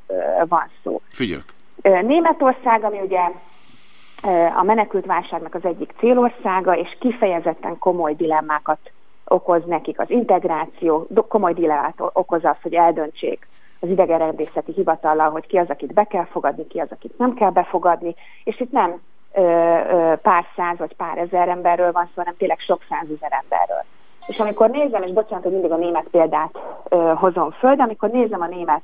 G: van szó.
A: Figyelek.
G: Németország, ami ugye a menekült válságnak az egyik célországa, és kifejezetten komoly dilemmákat okoz nekik az integráció, komoly dilemmát okoz az, hogy eldöntsék az idegenrendészeti hivatallal, hogy ki az, akit be kell fogadni, ki az, akit nem kell befogadni, és itt nem pár száz vagy pár ezer emberről van szó, hanem tényleg sok százezer emberről. És amikor nézem, és bocsánat, hogy mindig a német példát ö, hozom föl, de amikor nézem a német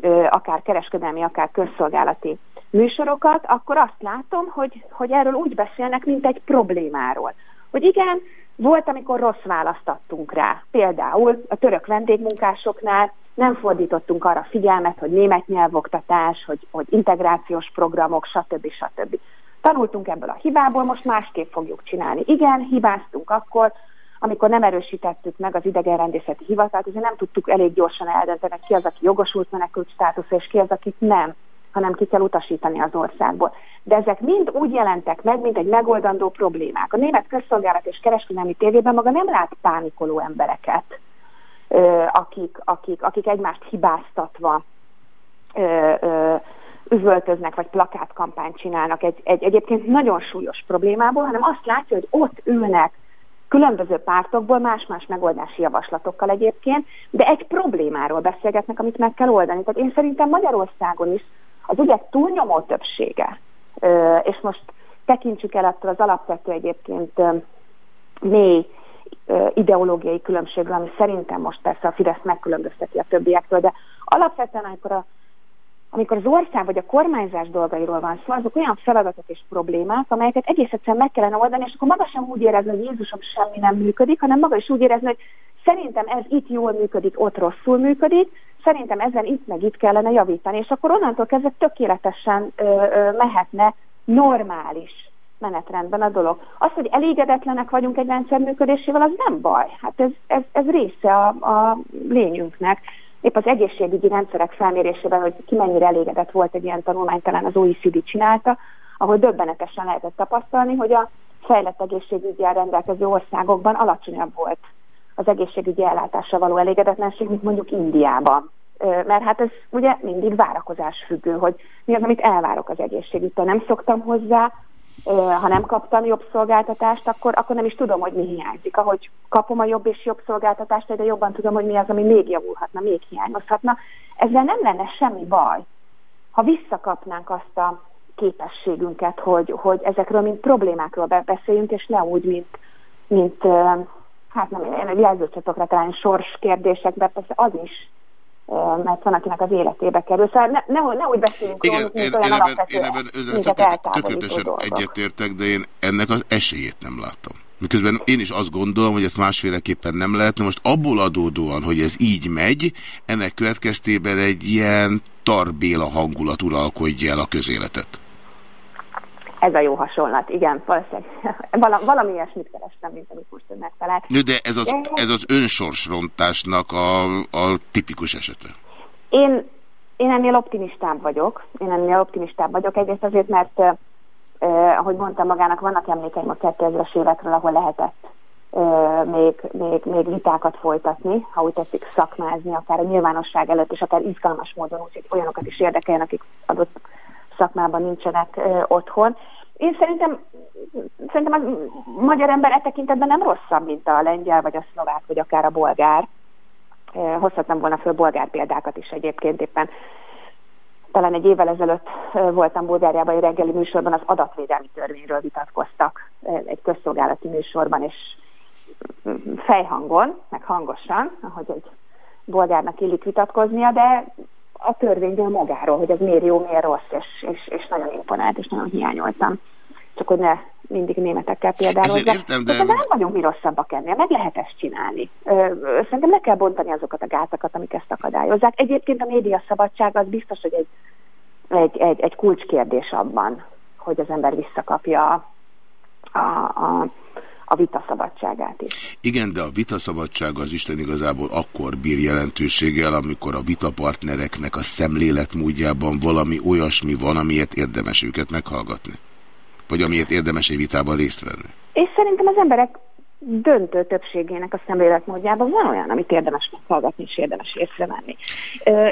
G: ö, akár kereskedelmi, akár közszolgálati műsorokat, akkor azt látom, hogy, hogy erről úgy beszélnek, mint egy problémáról. Hogy igen, volt, amikor rossz választ adtunk rá. Például a török vendégmunkásoknál nem fordítottunk arra figyelmet, hogy német nyelvoktatás, hogy, hogy integrációs programok, stb. stb. Tanultunk ebből a hibából, most másképp fogjuk csinálni. Igen, hibáztunk akkor, amikor nem erősítettük meg az idegenrendészeti hivatalt, ezért nem tudtuk elég gyorsan eldönteni, ki az, aki jogosult menekült státusz, és ki az, akit nem, hanem ki kell utasítani az országból. De ezek mind úgy jelentek meg, mint egy megoldandó problémák. A német közszolgálat és kereskedelmi tévében maga nem lát pánikoló embereket, akik, akik, akik egymást hibáztatva üvöltöznek, vagy plakátkampányt csinálnak egy, egy egyébként nagyon súlyos problémából, hanem azt látja, hogy ott ülnek különböző pártokból más-más megoldási javaslatokkal egyébként, de egy problémáról beszélgetnek, amit meg kell oldani. Tehát én szerintem Magyarországon is az ügyek túlnyomó többsége, és most tekintsük el attól az alapvető egyébként mély ideológiai különbségről, ami szerintem most persze a Fidesz megkülönbözteti a többiektől, de alapvetően, amikor a amikor az ország vagy a kormányzás dolgairól van szó, azok olyan feladatok és problémák, amelyeket egész egyszerűen meg kellene oldani, és akkor maga sem úgy érezni, hogy Jézusom semmi nem működik, hanem maga is úgy érezni, hogy szerintem ez itt jól működik, ott rosszul működik, szerintem ezen itt meg itt kellene javítani, és akkor onnantól kezdve tökéletesen ö, ö, mehetne normális menetrendben a dolog. Az, hogy elégedetlenek vagyunk egy rendszer működésével, az nem baj. Hát ez, ez, ez része a, a lényünknek épp az egészségügyi rendszerek felmérésében, hogy ki mennyire elégedett volt egy ilyen tanulmány, talán az OECD csinálta, ahol döbbenetesen lehetett tapasztalni, hogy a fejlett egészségügyel rendelkező országokban alacsonyabb volt az egészségügyi ellátásra való elégedetlenség, mint mondjuk Indiában. Mert hát ez ugye mindig várakozás függő, hogy mi az, amit elvárok az egészségügytől. Nem szoktam hozzá, ha nem kaptam jobb szolgáltatást, akkor, akkor nem is tudom, hogy mi hiányzik. Ahogy kapom a jobb és jobb szolgáltatást, de jobban tudom, hogy mi az, ami még javulhatna, még hiányozhatna. Ezzel nem lenne semmi baj, ha visszakapnánk azt a, képességünket, hogy, hogy ezekről mint problémákról beszéljünk, és ne úgy, mint, mint hát nem jelzőcsatokra talán sors kérdésekbe, persze az is, mert van, akinek az életébe kerül. Szóval ne, ne, ne úgy beszéljünk
A: Igen, róluk, mint én, olyan alapvető, én ebben tökéletesen egyetértek, de én ennek az esélyét nem látom. Miközben én is azt gondolom, hogy ezt másféleképpen nem lehetne. Most abból adódóan, hogy ez így megy, ennek következtében egy ilyen tarbéla hangulat uralkodja el a közéletet.
G: Ez a jó hasonlat, igen. Valami, valami ilyesmit kerestem, mint amit most ön megtalált.
A: De ez az, ez az önsorsrontásnak a, a tipikus esete.
G: Én, én ennél optimistább vagyok. Én ennél optimistább vagyok. Egyrészt azért, mert eh, ahogy mondtam magának, vannak emlékeim a 2000-es évekről, ahol lehetett eh, még, még, még vitákat folytatni, ha úgy tetszik szakmázni, akár a nyilvánosság előtt, és akár izgalmas módon, úgyhogy olyanokat is érdekeljen, akik adott szakmában nincsenek otthon. Én szerintem, szerintem a magyar ember e tekintetben nem rosszabb, mint a lengyel, vagy a szlovák, vagy akár a bolgár. Hozhatnám volna föl bolgár példákat is egyébként éppen. Talán egy évvel ezelőtt voltam Bulgáriában egy reggeli műsorban, az adatvédelmi törvényről vitatkoztak egy közszolgálati műsorban, és fejhangon, meg hangosan, ahogy egy bolgárnak illik vitatkoznia, de a törvényből magáról, hogy ez miért jó, miért rossz, és, és, és nagyon imponált, és nagyon hiányoltam. Csak hogy ne mindig németekkel például.
A: Értem, de...
G: de nem vagyunk mi rosszabbak ennél, meg lehet ezt csinálni. Szerintem le kell bontani azokat a gátakat, amik ezt akadályozzák. Egyébként a média szabadság az biztos, hogy egy, egy, egy, egy kulcskérdés abban, hogy az ember visszakapja a, a, a a vitaszabadságát is.
A: Igen, de a vitaszabadság az Isten igazából akkor bír jelentőséggel, amikor a vitapartnereknek a szemléletmódjában valami olyasmi van, amiért érdemes őket meghallgatni. Vagy amiért érdemes egy vitában részt venni.
G: És szerintem az emberek döntő többségének a szemléletmódjában van olyan, amit érdemes meghallgatni és érdemes észrevenni.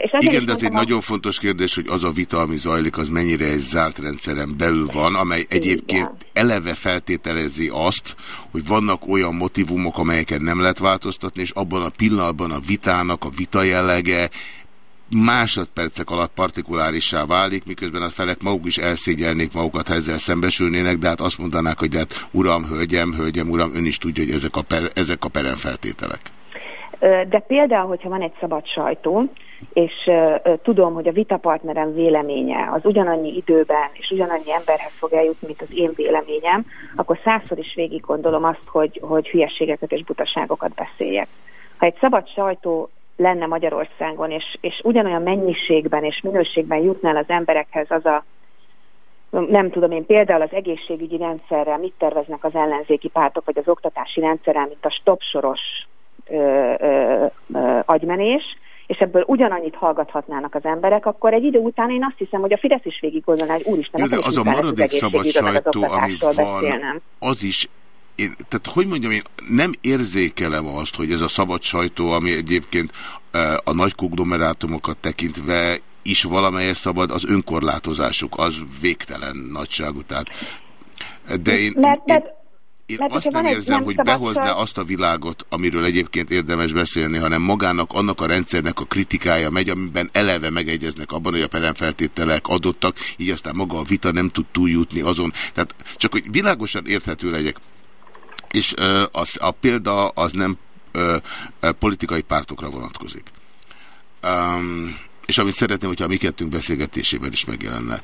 A: És Igen, de ez egy a... nagyon fontos kérdés, hogy az a vita, ami zajlik, az mennyire egy zárt rendszeren belül van, amely egyébként Igen. eleve feltételezi azt, hogy vannak olyan motivumok, amelyeket nem lehet változtatni, és abban a pillanatban a vitának a vita jellege másodpercek alatt partikulárissá válik, miközben a felek maguk is elszégyelnék magukat, ha ezzel szembesülnének, de hát azt mondanák, hogy hát uram, hölgyem, hölgyem, uram, ön is tudja, hogy ezek a, per, ezek a peremfeltételek.
G: De például, hogyha van egy szabad sajtó, és tudom, hogy a vitapartnerem véleménye az ugyanannyi időben és ugyanannyi emberhez fog eljutni, mint az én véleményem, akkor százszor is végig gondolom azt, hogy, hogy hülyeségeket és butaságokat beszéljek. Ha egy szabad sajtó lenne Magyarországon, és, és ugyanolyan mennyiségben és minőségben jutnál az emberekhez az a nem tudom én, például az egészségügyi rendszerrel mit terveznek az ellenzéki pártok, vagy az oktatási rendszerrel, mint a stopsoros ö, ö, ö, agymenés, és ebből ugyanannyit hallgathatnának az emberek, akkor egy idő után én azt hiszem, hogy a Fidesz is végig gondolná, hogy úristen,
A: Jó, de az a maradék szabad sajtó, ami van, beszélnem. az is én, tehát hogy mondjam, én nem érzékelem azt, hogy ez a szabad sajtó, ami egyébként e, a nagy konglomerátumokat tekintve is valamelyes szabad, az önkorlátozásuk az végtelen nagyságú. Tehát, de én,
G: mert,
A: én, én mert azt nem érzem, hogy behozná azt a világot, amiről egyébként érdemes beszélni, hanem magának, annak a rendszernek a kritikája megy, amiben eleve megegyeznek abban, hogy a peremfeltételek adottak, így aztán maga a vita nem tud túljutni azon. Tehát csak, hogy világosan érthető legyek, és az, a példa az nem politikai pártokra vonatkozik. Um, és amit szeretném, hogyha a mi kettünk beszélgetésében is megjelenne.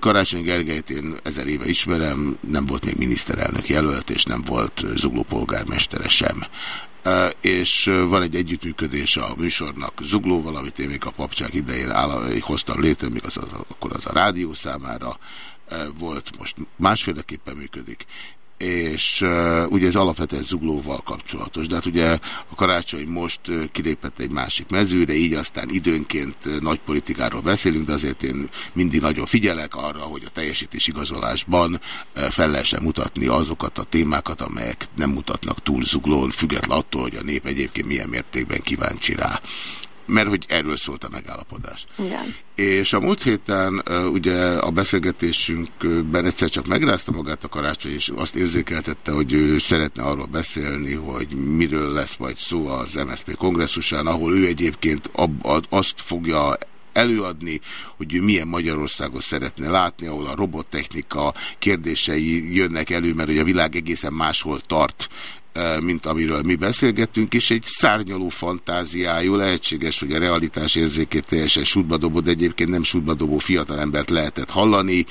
A: Karácsony Gergelyt én ezer éve ismerem, nem volt még miniszterelnök jelölt, és nem volt zugló polgármestere sem. És van egy együttműködés a műsornak Zuglóval, amit én még a papcsák idején áll, hoztam létre, még az, az, akkor az a rádió számára volt, most másféleképpen működik és uh, ugye ez alapvetően zuglóval kapcsolatos, de hát ugye a karácsony most uh, kilépett egy másik mezőre, így aztán időnként uh, nagy politikáról beszélünk, de azért én mindig nagyon figyelek arra, hogy a teljesítés igazolásban uh, fel lehessen mutatni azokat a témákat, amelyek nem mutatnak túl zuglón, független attól, hogy a nép egyébként milyen mértékben kíváncsi rá mert hogy erről szólt a megállapodás.
G: Igen.
A: És a múlt héten ugye a beszélgetésünkben egyszer csak megrázta magát a karácsony, és azt érzékeltette, hogy ő szeretne arról beszélni, hogy miről lesz majd szó az MSZP kongresszusán, ahol ő egyébként azt fogja előadni, hogy ő milyen Magyarországot szeretne látni, ahol a robottechnika kérdései jönnek elő, mert hogy a világ egészen máshol tart mint amiről mi beszélgettünk, és egy szárnyaló fantáziájú, lehetséges, hogy a realitás érzékét teljesen sútba dobod, egyébként nem sútba dobó fiatalembert lehetett hallani,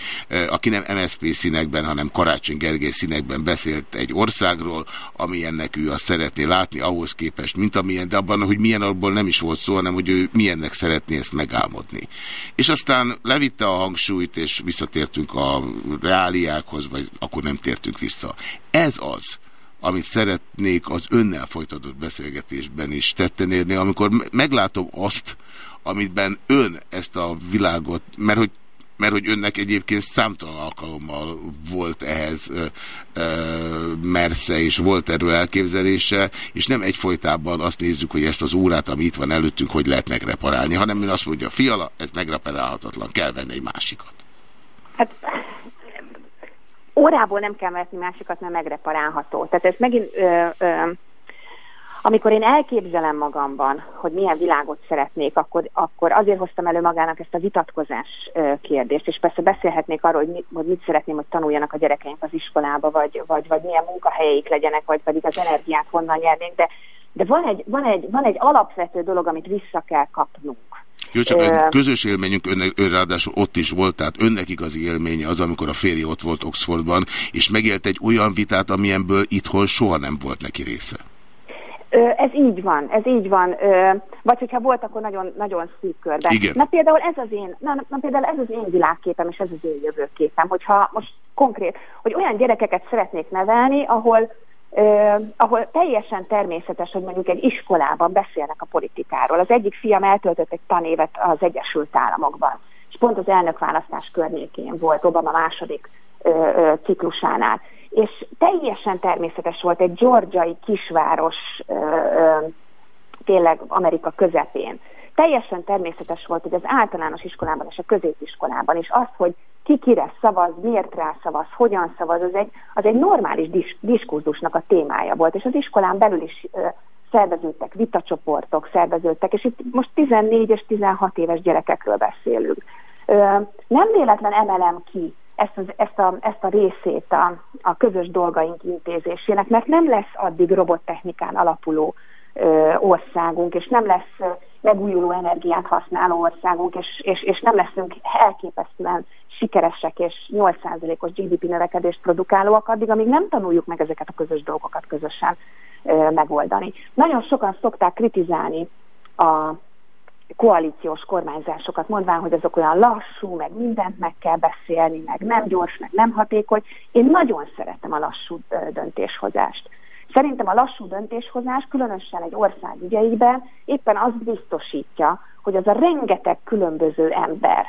A: aki nem MSZP színekben, hanem Karácsony Gergely színekben beszélt egy országról, amilyennek ő azt szeretné látni, ahhoz képest, mint amilyen, de abban, hogy milyen abból nem is volt szó, hanem hogy ő milyennek szeretné ezt megálmodni. És aztán levitte a hangsúlyt, és visszatértünk a reáliákhoz, vagy akkor nem tértünk vissza. Ez az, amit szeretnék az önnel folytatott beszélgetésben is tetten érni, amikor meglátom azt, amitben ön ezt a világot, mert hogy mert hogy önnek egyébként számtalan alkalommal volt ehhez ö, ö, mersze, és volt erről elképzelése, és nem egyfolytában azt nézzük, hogy ezt az órát, ami itt van előttünk, hogy lehet megreparálni, hanem ön azt mondja, fiala, ez megreparálhatatlan, kell venni egy másikat.
G: Hát órából nem kell vetni másikat, mert megreparálható. Tehát ez megint, ö, ö, amikor én elképzelem magamban, hogy milyen világot szeretnék, akkor, akkor azért hoztam elő magának ezt a vitatkozás ö, kérdést, és persze beszélhetnék arról, hogy mit, hogy mit szeretném, hogy tanuljanak a gyerekeink az iskolába, vagy, vagy, vagy milyen munkahelyeik legyenek, vagy pedig az energiát honnan nyernénk, de, de van, egy, van, egy, van egy alapvető dolog, amit vissza kell kapnunk
A: jó, csak egy közös élményünk, ön, ön ráadásul ott is volt, tehát önnek igazi élménye az, amikor a férje ott volt Oxfordban, és megélt egy olyan vitát, amilyenből itthon soha nem volt neki része.
G: Ez így van, ez így van. Vagy hogyha volt, akkor nagyon, nagyon szűk körben.
A: Igen.
G: Na például ez az én, na, na például ez az én világképem, és ez az én jövőképem, hogyha most konkrét, hogy olyan gyerekeket szeretnék nevelni, ahol Uh, ahol teljesen természetes, hogy mondjuk egy iskolában beszélnek a politikáról. Az egyik fiam eltöltött egy tanévet az Egyesült Államokban, és pont az elnökválasztás környékén volt Obama második uh, ciklusánál. És teljesen természetes volt egy georgiai kisváros, tényleg Amerika közepén. Teljesen természetes volt, hogy az általános iskolában és a középiskolában is az, hogy ki kire szavaz, miért rá szavaz, hogyan szavaz, az egy, az egy normális dis, diskurzusnak a témája volt, és az iskolán belül is ö, szerveződtek vitacsoportok, szerveződtek, és itt most 14 és 16 éves gyerekekről beszélünk. Ö, nem véletlen emelem ki ezt, az, ezt, a, ezt a részét a, a közös dolgaink intézésének, mert nem lesz addig robottechnikán alapuló országunk, és nem lesz megújuló energiát használó országunk, és, és, és nem leszünk elképesztően sikeresek és 8%-os GDP növekedést produkálóak addig, amíg nem tanuljuk meg ezeket a közös dolgokat közösen ö, megoldani. Nagyon sokan szokták kritizálni a koalíciós kormányzásokat, mondván, hogy azok olyan lassú, meg mindent meg kell beszélni, meg nem gyors, meg nem hatékony. Én nagyon szeretem a lassú döntéshozást. Szerintem a lassú döntéshozás, különösen egy ország ügyeiben éppen azt biztosítja, hogy az a rengeteg különböző ember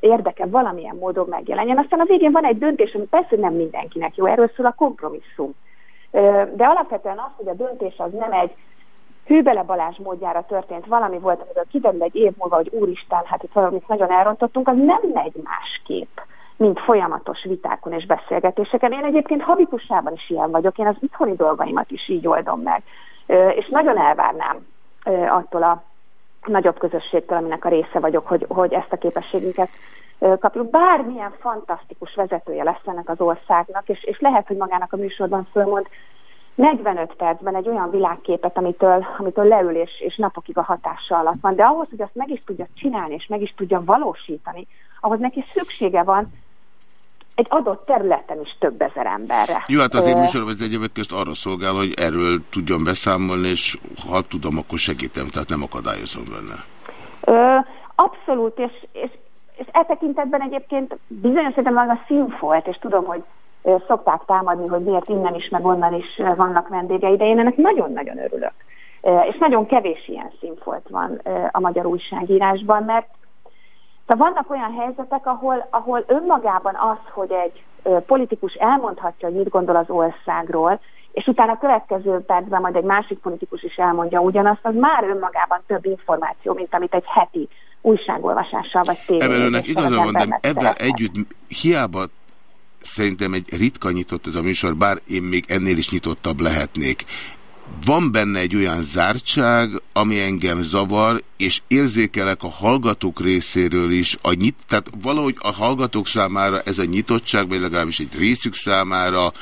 G: érdeke valamilyen módon megjelenjen. Aztán a végén van egy döntés, ami persze nem mindenkinek jó, erről szól a kompromisszum. De alapvetően az, hogy a döntés az nem egy Hűbele Balázs módjára történt valami volt, amiről kiderül egy év múlva, hogy úristen, hát itt valamit nagyon elrontottunk, az nem megy másképp mint folyamatos vitákon és beszélgetéseken. Én egyébként habitusában is ilyen vagyok, én az itthoni dolgaimat is így oldom meg. És nagyon elvárnám attól a nagyobb közösségtől, aminek a része vagyok, hogy, hogy ezt a képességünket kapjuk. Bármilyen fantasztikus vezetője lesz ennek az országnak, és, és lehet, hogy magának a műsorban fölmond 45 percben egy olyan világképet, amitől, amitől leül és, és napokig a hatással alatt van, de ahhoz, hogy azt meg is tudja csinálni, és meg is tudja valósítani, ahhoz neki szüksége van egy adott területen is több ezer emberre.
A: Jó, hát azért műsorom ez egyébként közt arra szolgál, hogy erről tudjon beszámolni, és ha tudom, akkor segítem, tehát nem akadályozom benne.
G: Ö, abszolút, és, és, és e tekintetben egyébként bizonyos szerintem a színfolt, és tudom, hogy szokták támadni, hogy miért innen is, meg onnan is vannak vendégei, de én ennek nagyon-nagyon örülök. És nagyon kevés ilyen színfolt van a magyar újságírásban, mert Szóval vannak olyan helyzetek, ahol, ahol önmagában az, hogy egy politikus elmondhatja, hogy mit gondol az országról, és utána a következő percben majd egy másik politikus is elmondja ugyanazt, az már önmagában több információ, mint amit egy heti újságolvasással vagy tévén.
A: Ebben önnek igaza van, de ebben együtt hiába szerintem egy ritka nyitott ez a műsor, bár én még ennél is nyitottabb lehetnék. Van benne egy olyan zártság, ami engem zavar, és érzékelek a hallgatók részéről is, a nyit, tehát valahogy a hallgatók számára ez a nyitottság, vagy legalábbis egy részük számára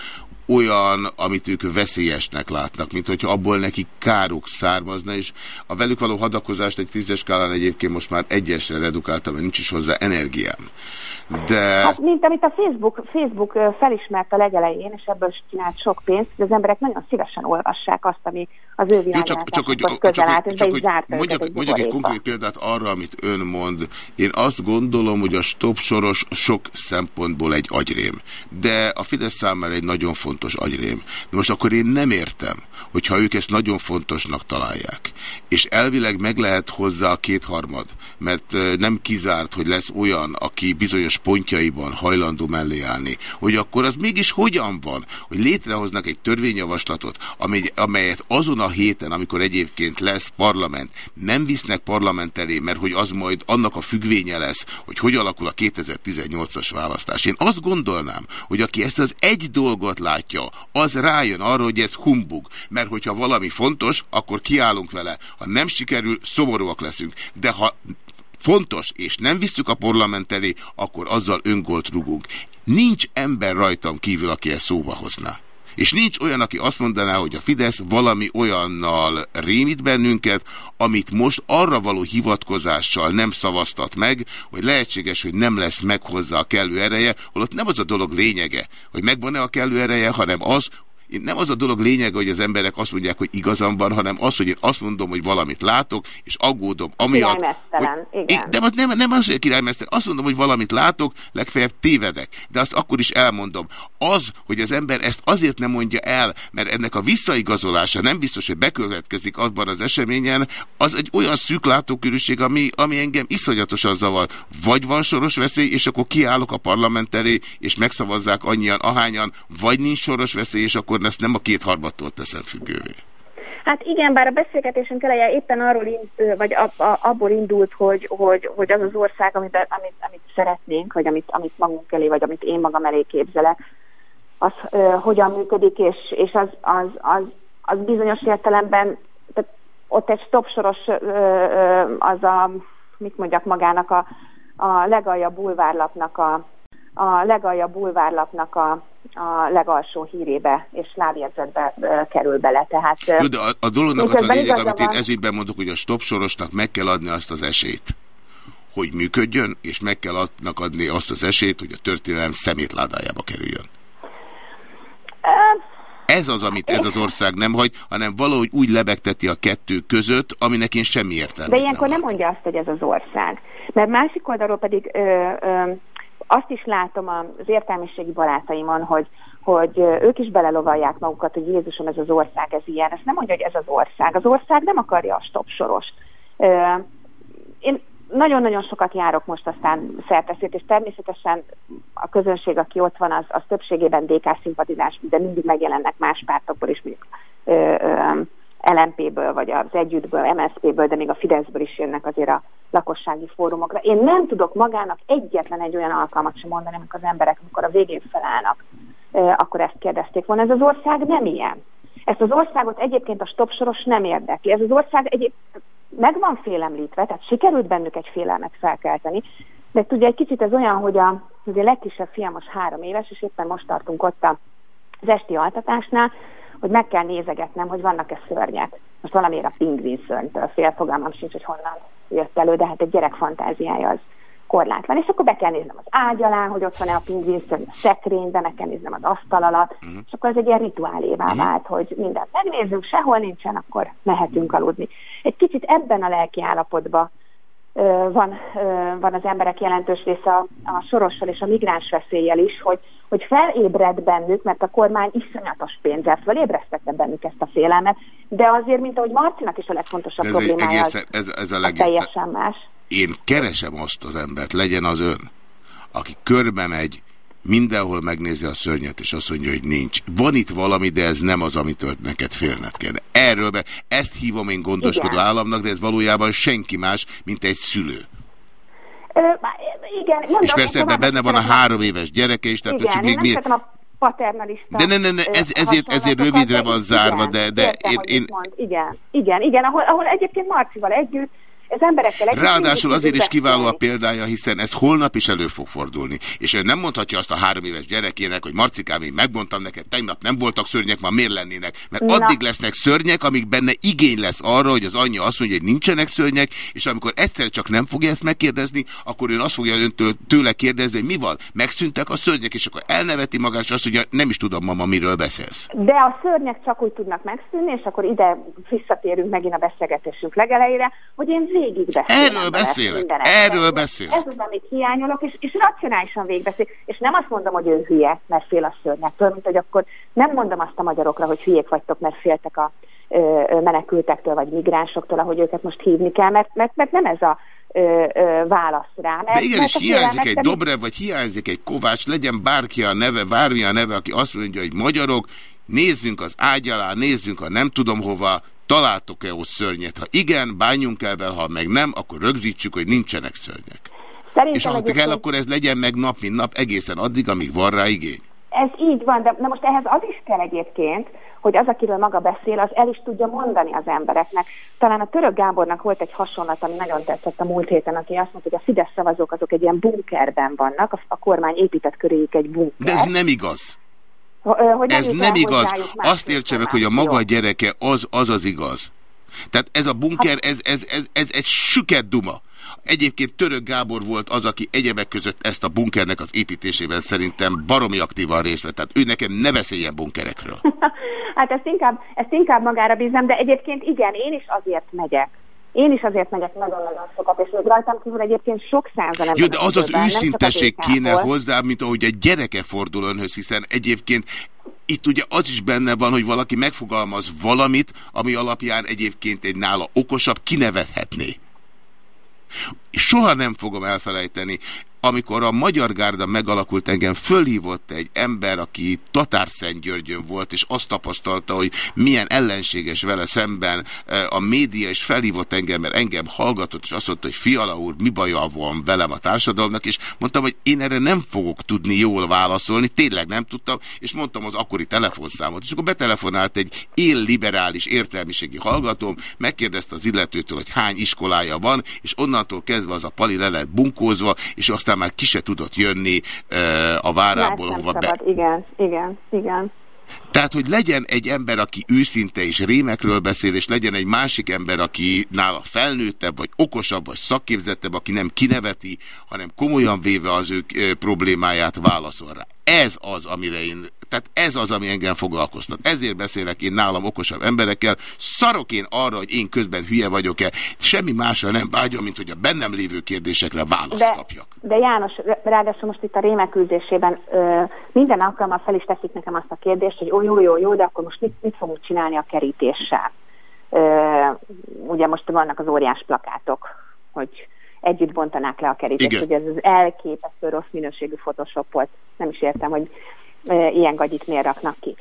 A: olyan, amit ők veszélyesnek látnak, mint hogyha abból nekik károk származna, és a velük való hadakozást egy tízes skálán egyébként most már egyesre redukáltam, mert nincs is hozzá energiám. De...
G: Hát, mint amit a Facebook, Facebook felismert a legelején, és ebből is csinált sok pénzt, hogy az emberek nagyon szívesen olvassák azt, ami az ő világátáshoz csak, csak, hogy, közel állt, és csak, be is zárt
A: mondjak, egy mondjak egy konkrét példát arra, amit ön mond. Én azt gondolom, hogy a stop soros sok szempontból egy agyrém. De a Fidesz számára egy nagyon fontos agyrém. De most akkor én nem értem, hogyha ők ezt nagyon fontosnak találják. És elvileg meg lehet hozzá a kétharmad, mert nem kizárt, hogy lesz olyan, aki bizonyos pontjaiban hajlandó mellé állni, hogy akkor az mégis hogyan van, hogy létrehoznak egy törvényjavaslatot, amelyet azon a héten, amikor egyébként lesz parlament, nem visznek parlament elé, mert hogy az majd annak a függvénye lesz, hogy hogy alakul a 2018-as választás. Én azt gondolnám, hogy aki ezt az egy dolgot látja, az rájön arra, hogy ez humbug, mert hogyha valami fontos, akkor kiállunk vele. Ha nem sikerül, szomorúak leszünk. De ha fontos, és nem visszük a parlament elé, akkor azzal öngolt rugunk. Nincs ember rajtam kívül, aki ezt szóba hozná. És nincs olyan, aki azt mondaná, hogy a Fidesz valami olyannal rémít bennünket, amit most arra való hivatkozással nem szavaztat meg, hogy lehetséges, hogy nem lesz meg hozzá a kellő ereje, holott nem az a dolog lényege, hogy megvan-e a kellő ereje, hanem az, nem az a dolog lényege, hogy az emberek azt mondják, hogy igazam van, hanem az, hogy én azt mondom, hogy valamit látok, és aggódom amiatt. Hogy,
G: igen.
A: De nem, nem az, hogy királymester, azt mondom, hogy valamit látok, legfeljebb tévedek. De azt akkor is elmondom. Az, hogy az ember ezt azért nem mondja el, mert ennek a visszaigazolása nem biztos, hogy bekövetkezik abban az eseményen, az egy olyan szűk látókörűség, ami, ami engem iszonyatosan zavar. Vagy van soros veszély, és akkor kiállok a parlament elé, és megszavazzák annyian, ahányan, vagy nincs soros veszély, és akkor ezt nem a kétharmattól teszem függővé.
G: Hát igen, bár a beszélgetésünk eleje éppen arról vagy abból indult, hogy, hogy, hogy az az ország, amit, amit, amit szeretnénk, vagy amit, amit magunk elé, vagy amit én magam elé képzelek, az ö, hogyan működik, és, és az, az, az, az bizonyos értelemben, tehát ott egy stopsoros, az a, mit mondjak magának, a, a legaljabb bulvárlapnak a, a legaljabb bulvárlapnak a, a legalsó hírébe és lábjegyzetbe kerül bele. Tehát,
A: Jó, de a, a dolognak az a lényeg, amit én ezügyben mondok, hogy a stop sorosnak meg kell adni azt az esélyt, hogy működjön, és meg kell adnak adni azt az esélyt, hogy a történelem szemétládájába kerüljön. Ez az, amit ez az ország nem hagy, hanem valahogy úgy lebegteti a kettő között, aminek én semmi értelme.
G: De ilyenkor nem, nem mondja azt, hogy ez az ország. Mert másik oldalról pedig ö, ö, azt is látom az értelmiségi barátaimon, hogy, hogy ők is belelovalják magukat, hogy Jézusom, ez az ország, ez ilyen. Ezt nem mondja, hogy ez az ország. Az ország nem akarja a stop soros. Én nagyon-nagyon sokat járok most aztán szerteszét, és természetesen a közönség, aki ott van, az, az többségében DK szimpatizás, de mindig megjelennek más pártokból is, mondjuk LMP-ből, vagy az Együttből, MSZP-ből, de még a Fideszből is jönnek azért a lakossági fórumokra. Én nem tudok magának egyetlen egy olyan alkalmat sem mondani, amikor az emberek, amikor a végén felállnak, akkor ezt kérdezték volna. Ez az ország nem ilyen. Ezt az országot egyébként a stopsoros nem érdekli. Ez az ország egyébként meg van félemlítve, tehát sikerült bennük egy félelmet felkelteni, de tudja, egy kicsit ez olyan, hogy a, a legkisebb fiam most három éves, és éppen most tartunk ott az esti altatásnál, hogy meg kell nézegetnem, hogy vannak-e szörnyek. Most valamiért a pingvin szörnytől fél fogalmam sincs, hogy honnan jött elő, de hát egy gyerek fantáziája az korlátlan. És akkor be kell néznem az ágy alá, hogy ott van-e a pingvin szörny a szekrényben, meg kell néznem az asztal alatt, uh-huh. és akkor ez egy ilyen rituálévá uh-huh. vált, hogy mindent megnézzünk, sehol nincsen, akkor mehetünk aludni. Egy kicsit ebben a lelki állapotban van, van az emberek jelentős része a, a sorossal és a migráns veszéllyel is, hogy, hogy felébred bennük, mert a kormány iszonyatos pénzzel fölébresztette bennük ezt a félelmet, de azért, mint ahogy Marcinak is a legfontosabb ez problémája, egészen,
A: ez, ez a,
G: legjobb. teljesen más.
A: Én keresem azt az embert, legyen az ön, aki körbe megy, mindenhol megnézi a szörnyet, és azt mondja, hogy nincs. Van itt valami, de ez nem az, amitől neked félned kell. Erről be, ezt hívom én gondoskodó igen. államnak, de ez valójában senki más, mint egy szülő.
G: Ö, igen, mondom,
A: és persze ebben benne van a három éves gyereke is, tehát
G: igen,
A: még
G: mi... a paternalista
A: De ne, ne, ne, ez, ezért, ezért rövidre van zárva, de, de
G: értem,
A: én... én...
G: Mond. Igen, igen, igen, ahol, ahol egyébként Marcival együtt ez emberekkel együtt...
A: Ráadásul azért is kiváló a példája, hiszen ez holnap is elő fog fordulni. És ő nem mondhatja azt a három éves gyerekének, hogy Marcikám, én megmondtam neked, tegnap nem voltak szörnyek, ma miért lennének? Mert Na. addig lesznek szörnyek, amíg benne igény lesz arra, hogy az anyja azt mondja, hogy nincsenek szörnyek, és amikor egyszer csak nem fogja ezt megkérdezni, akkor ő azt fogja öntől, tőle kérdezni, hogy mi van? Megszűntek a szörnyek, és akkor elneveti magát, és azt mondja, nem is tudom, mama, miről beszélsz.
G: De a szörnyek csak úgy tudnak megszűnni, és akkor ide visszatérünk megint a beszélgetésünk legelejére, hogy én végig.
A: Erről beszélek, erről beszélek.
G: Ez az, amit hiányolok, és, és racionálisan végigbeszél. És nem azt mondom, hogy ő hülye, mert fél a szörnyektől, mint hogy akkor nem mondom azt a magyarokra, hogy hülyék vagytok, mert féltek a ö, menekültektől, vagy migránsoktól, ahogy őket most hívni kell, mert, mert, mert nem ez a ö, ö, válasz rá. Mert,
A: De igenis, hiányzik egy Dobrev, vagy hiányzik egy Kovács, legyen bárki a neve, bármi a neve, aki azt mondja, hogy magyarok, nézzünk az ágy alá, nézzünk a nem tudom hova, találtok-e ott szörnyet? Ha igen, bánjunk el vele, ha meg nem, akkor rögzítsük, hogy nincsenek szörnyek. Szerintem és ha egyébként... kell, akkor ez legyen meg nap, mint nap, egészen addig, amíg van rá igény.
G: Ez így van, de na most ehhez az is kell egyébként, hogy az, akiről maga beszél, az el is tudja mondani az embereknek. Talán a török Gábornak volt egy hasonlat, ami nagyon tetszett a múlt héten, aki azt mondta, hogy a Fidesz szavazók azok egy ilyen bunkerben vannak, a, a kormány épített köréjük egy bunker.
A: De ez nem igaz. Hogy nem Ez nem igaz. Azt értse meg, hogy a maga Jó. gyereke az az az igaz. Tehát ez a bunker, ez, ez, ez, ez egy süket duma. Egyébként Török Gábor volt az, aki egyebek között ezt a bunkernek az építésében szerintem baromi aktívan részt vett. Tehát ő nekem ne beszéljen bunkerekről.
G: hát ezt inkább, ezt inkább magára bízom, de egyébként igen, én is azért megyek. Én is azért megyek nagyon-nagyon sokat, és még rajtam kívül egyébként sok százan
A: Jó, de az az őszinteség kéne hozzá, mint ahogy egy gyereke fordul önhöz, hiszen egyébként itt ugye az is benne van, hogy valaki megfogalmaz valamit, ami alapján egyébként egy nála okosabb kinevethetné. Soha nem fogom elfelejteni amikor a Magyar Gárda megalakult, engem fölhívott egy ember, aki Tatárszentgyörgyön volt, és azt tapasztalta, hogy milyen ellenséges vele szemben e, a média, és felhívott engem, mert engem hallgatott, és azt mondta, hogy Fiala úr, mi baja van velem a társadalomnak, és mondtam, hogy én erre nem fogok tudni jól válaszolni, tényleg nem tudtam, és mondtam az akkori telefonszámot, és akkor betelefonált egy él-liberális értelmiségi hallgatóm, megkérdezte az illetőtől, hogy hány iskolája van, és onnantól kezdve az a pali le lett bunkózva, és azt aztán már ki se tudott jönni a várából, hova be...
G: Igen, igen, igen.
A: Tehát, hogy legyen egy ember, aki őszinte és rémekről beszél, és legyen egy másik ember, aki nála felnőttebb, vagy okosabb, vagy szakképzettebb, aki nem kineveti, hanem komolyan véve az ő problémáját válaszol rá. Ez az, amire én tehát ez az, ami engem foglalkoztat. Ezért beszélek én nálam okosabb emberekkel. Szarok én arra, hogy én közben hülye vagyok-e. Semmi másra nem vágyom, mint hogy a bennem lévő kérdésekre választ de, kapjak.
G: De János, ráadásul most itt a rémeküldésében ö, minden alkalommal fel is teszik nekem azt a kérdést, hogy ó, jó, jó, jó, de akkor most mit, mit fogunk csinálni a kerítéssel? Ö, ugye most vannak az óriás plakátok, hogy együtt bontanák le a kerítést. Ugye ez az elképesztő rossz minőségű Photoshop volt. Nem is értem, hogy ilyen gagyit miért raknak ki.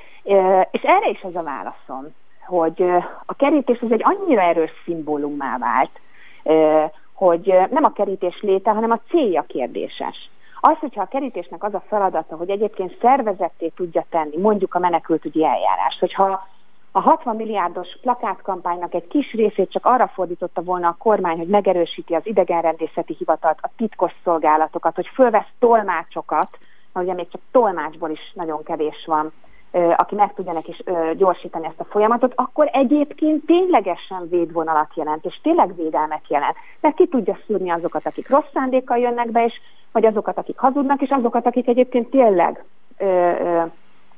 G: És erre is az a válaszom, hogy a kerítés az egy annyira erős szimbólummá vált, hogy nem a kerítés léte, hanem a célja kérdéses. Az, hogyha a kerítésnek az a feladata, hogy egyébként szervezetté tudja tenni, mondjuk a menekültügyi eljárás, hogyha a 60 milliárdos plakátkampánynak egy kis részét csak arra fordította volna a kormány, hogy megerősíti az idegenrendészeti hivatalt, a titkos szolgálatokat, hogy fölvesz tolmácsokat, mert ugye még csak tolmácsból is nagyon kevés van, aki meg tudja neki gyorsítani ezt a folyamatot, akkor egyébként ténylegesen védvonalat jelent, és tényleg védelmet jelent. Mert ki tudja szűrni azokat, akik rossz szándékkal jönnek be, és, vagy azokat, akik hazudnak, és azokat, akik egyébként tényleg ö, ö,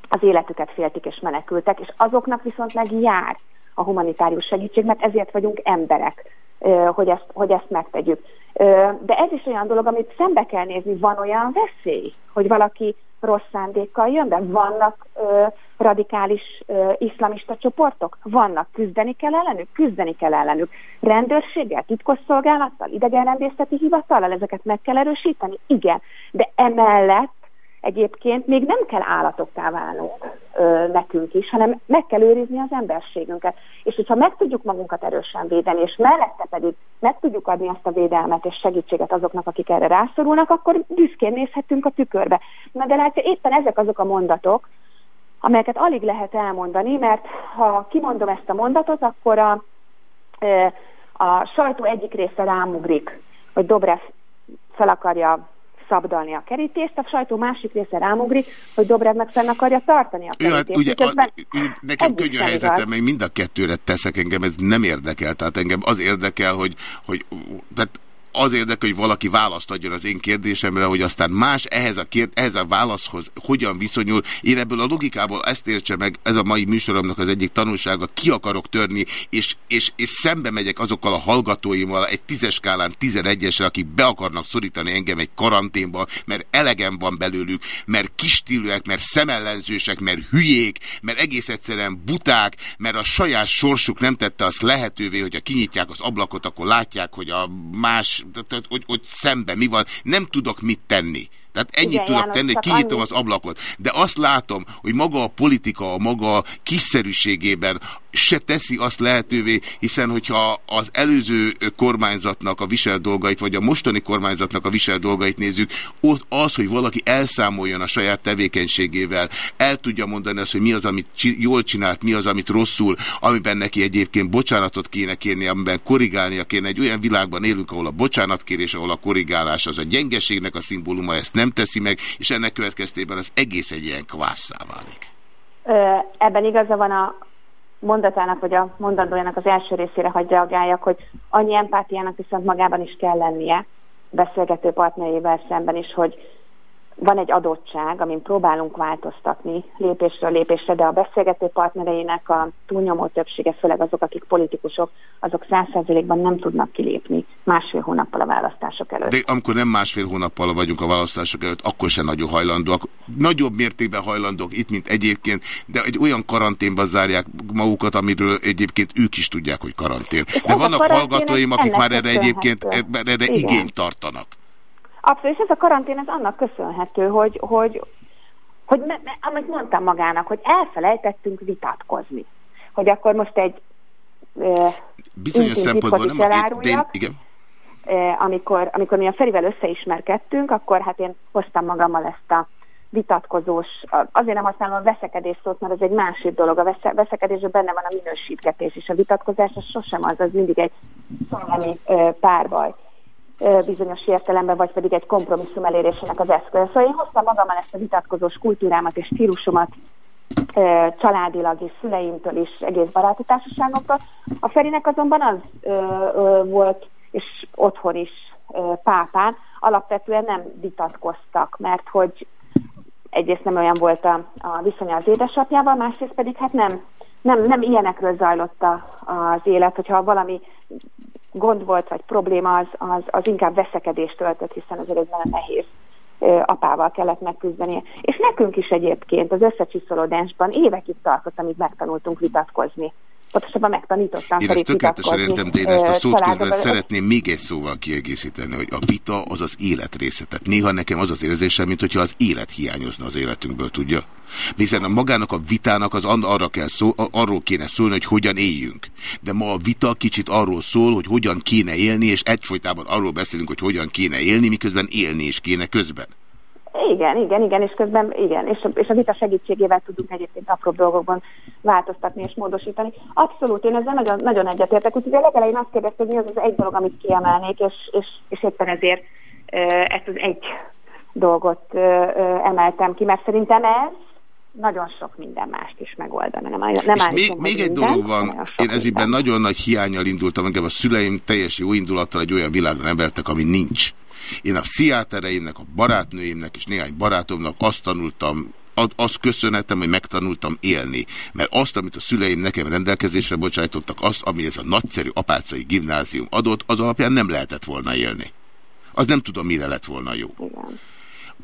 G: az életüket féltik és menekültek, és azoknak viszont meg jár a humanitárius segítség, mert ezért vagyunk emberek, hogy ezt, hogy ezt megtegyük. De ez is olyan dolog, amit szembe kell nézni, van olyan veszély, hogy valaki rossz szándékkal jön be? Vannak ö, radikális ö, iszlamista csoportok? Vannak. Küzdeni kell ellenük? Küzdeni kell ellenük. Rendőrséggel, titkosszolgálattal, idegenrendészeti hivatallal ezeket meg kell erősíteni? Igen. De emellett egyébként még nem kell állatoktá válnunk ö, nekünk is, hanem meg kell őrizni az emberségünket. És hogyha meg tudjuk magunkat erősen védeni, és mellette pedig meg tudjuk adni azt a védelmet és segítséget azoknak, akik erre rászorulnak, akkor büszkén nézhetünk a tükörbe. Na de látja, éppen ezek azok a mondatok, amelyeket alig lehet elmondani, mert ha kimondom ezt a mondatot, akkor a, a sajtó egyik része rámugrik, hogy Dobrev fel akarja szabdalni a kerítést, a sajtó másik része rámugrik, hogy Dobrev meg fenn akarja tartani a kerítést.
A: Ja, hát ugye, a, nekem könnyű a helyzetem, meg mind a kettőre teszek engem, ez nem érdekel. Tehát engem az érdekel, hogy, hogy tehát az érdekel, hogy valaki választ adjon az én kérdésemre, hogy aztán más ehhez a, kérd, ehhez a válaszhoz hogyan viszonyul. Én ebből a logikából ezt értse meg, ez a mai műsoromnak az egyik tanulsága, ki akarok törni, és, és, és szembe megyek azokkal a hallgatóimmal egy tízes skálán 11-esre, akik be akarnak szorítani engem egy karanténba, mert elegem van belőlük, mert kistílűek, mert szemellenzősek, mert hülyék, mert egész egyszerűen buták, mert a saját sorsuk nem tette azt lehetővé, hogy ha kinyitják az ablakot, akkor látják, hogy a más hogy, hogy szembe mi van, nem tudok mit tenni. Tehát ennyit Igen, tudok János, tenni, hogy kinyitom annyi... az ablakot. De azt látom, hogy maga a politika, a maga kiszerűségében se teszi azt lehetővé, hiszen hogyha az előző kormányzatnak a visel dolgait, vagy a mostani kormányzatnak a visel dolgait nézzük, ott az, hogy valaki elszámoljon a saját tevékenységével, el tudja mondani azt, hogy mi az, amit jól csinált, mi az, amit rosszul, amiben neki egyébként bocsánatot kéne kérni, amiben korrigálnia kéne. Egy olyan világban élünk, ahol a bocsánatkérés, ahol a korrigálás az a gyengeségnek a szimbóluma, ezt nem teszi meg, és ennek következtében az egész egy ilyen kvásszá válik.
G: Ö, ebben igaza van a mondatának, vagy a mondandójának az első részére hagy reagáljak, hogy annyi empátiának viszont magában is kell lennie beszélgető partnerével szemben is, hogy van egy adottság, amin próbálunk változtatni lépésről lépésre, de a beszélgető partnereinek a túlnyomó többsége, főleg azok, akik politikusok, azok százszerzelékben nem tudnak kilépni másfél hónappal a választások előtt.
A: De amikor nem másfél hónappal vagyunk a választások előtt, akkor sem nagyon hajlandóak. Nagyobb mértékben hajlandók itt, mint egyébként, de egy olyan karanténban zárják magukat, amiről egyébként ők is tudják, hogy karantén. De vannak hallgatóim, akik már erre egyébként erre igényt tartanak.
G: Abszolút, és ez a karantén ez annak köszönhető, hogy, hogy, hogy me, me, amit mondtam magának, hogy elfelejtettünk vitatkozni. Hogy akkor most egy
A: bizonyos szempontból nem a, igen.
G: Amikor, amikor mi a Ferivel összeismerkedtünk, akkor hát én hoztam magammal ezt a vitatkozós, azért nem használom a veszekedés szót, mert ez egy másik dolog. A veszekedésben benne van a minősítgetés, és a vitatkozás az sosem az, az mindig egy szellemi párbaj bizonyos értelemben, vagy pedig egy kompromisszum elérésének az eszköze. Szóval én hoztam magammal ezt a vitatkozós kultúrámat és stílusomat családilag és szüleimtől is, egész baráti társaságoktól. A Ferinek azonban az ö, ö, volt, és otthon is ö, pápán, alapvetően nem vitatkoztak, mert hogy egyrészt nem olyan volt a, a viszonya az édesapjával, másrészt pedig hát nem, nem, nem ilyenekről zajlott a, az élet, hogyha valami gond volt, vagy probléma, az, az, az inkább veszekedést töltött, hiszen azért ez nagyon nehéz apával kellett megküzdenie. És nekünk is egyébként az összecsiszolódásban évekig tartott, amíg megtanultunk vitatkozni. Pontosabban megtanítottam
A: Én ezt tökéletesen értem, de én ezt a szót közben szeretném még egy szóval kiegészíteni, hogy a vita az az élet része. Tehát néha nekem az az érzésem, mint hogyha az élet hiányozna az életünkből, tudja? Hiszen a magának a vitának az arra kell szó, arról kéne szólni, hogy hogyan éljünk. De ma a vita kicsit arról szól, hogy hogyan kéne élni, és egyfolytában arról beszélünk, hogy hogyan kéne élni, miközben élni is kéne közben.
G: Igen, igen, igen, és közben igen, és, és a vita segítségével tudunk egyébként apró dolgokban változtatni és módosítani. Abszolút, én ezzel nagyon, nagyon egyetértek, úgyhogy a legelején azt kérdeztem, hogy mi az az egy dolog, amit kiemelnék, és, és, és éppen ezért ezt az egy dolgot emeltem ki, mert szerintem ez nagyon sok minden mást is megoldani. Nem, nem
A: és még, még egy minden, dolog van, én ezében nagyon nagy hiányal indultam, engem a szüleim teljes jó indulattal egy olyan világra neveltek, ami nincs. Én a pszichiátereimnek, a barátnőimnek és néhány barátomnak azt tanultam, azt köszönhetem, hogy megtanultam élni. Mert azt, amit a szüleim nekem rendelkezésre bocsájtottak, azt, ami ez a nagyszerű apácai gimnázium adott, az alapján nem lehetett volna élni. Az nem tudom, mire lett volna jó.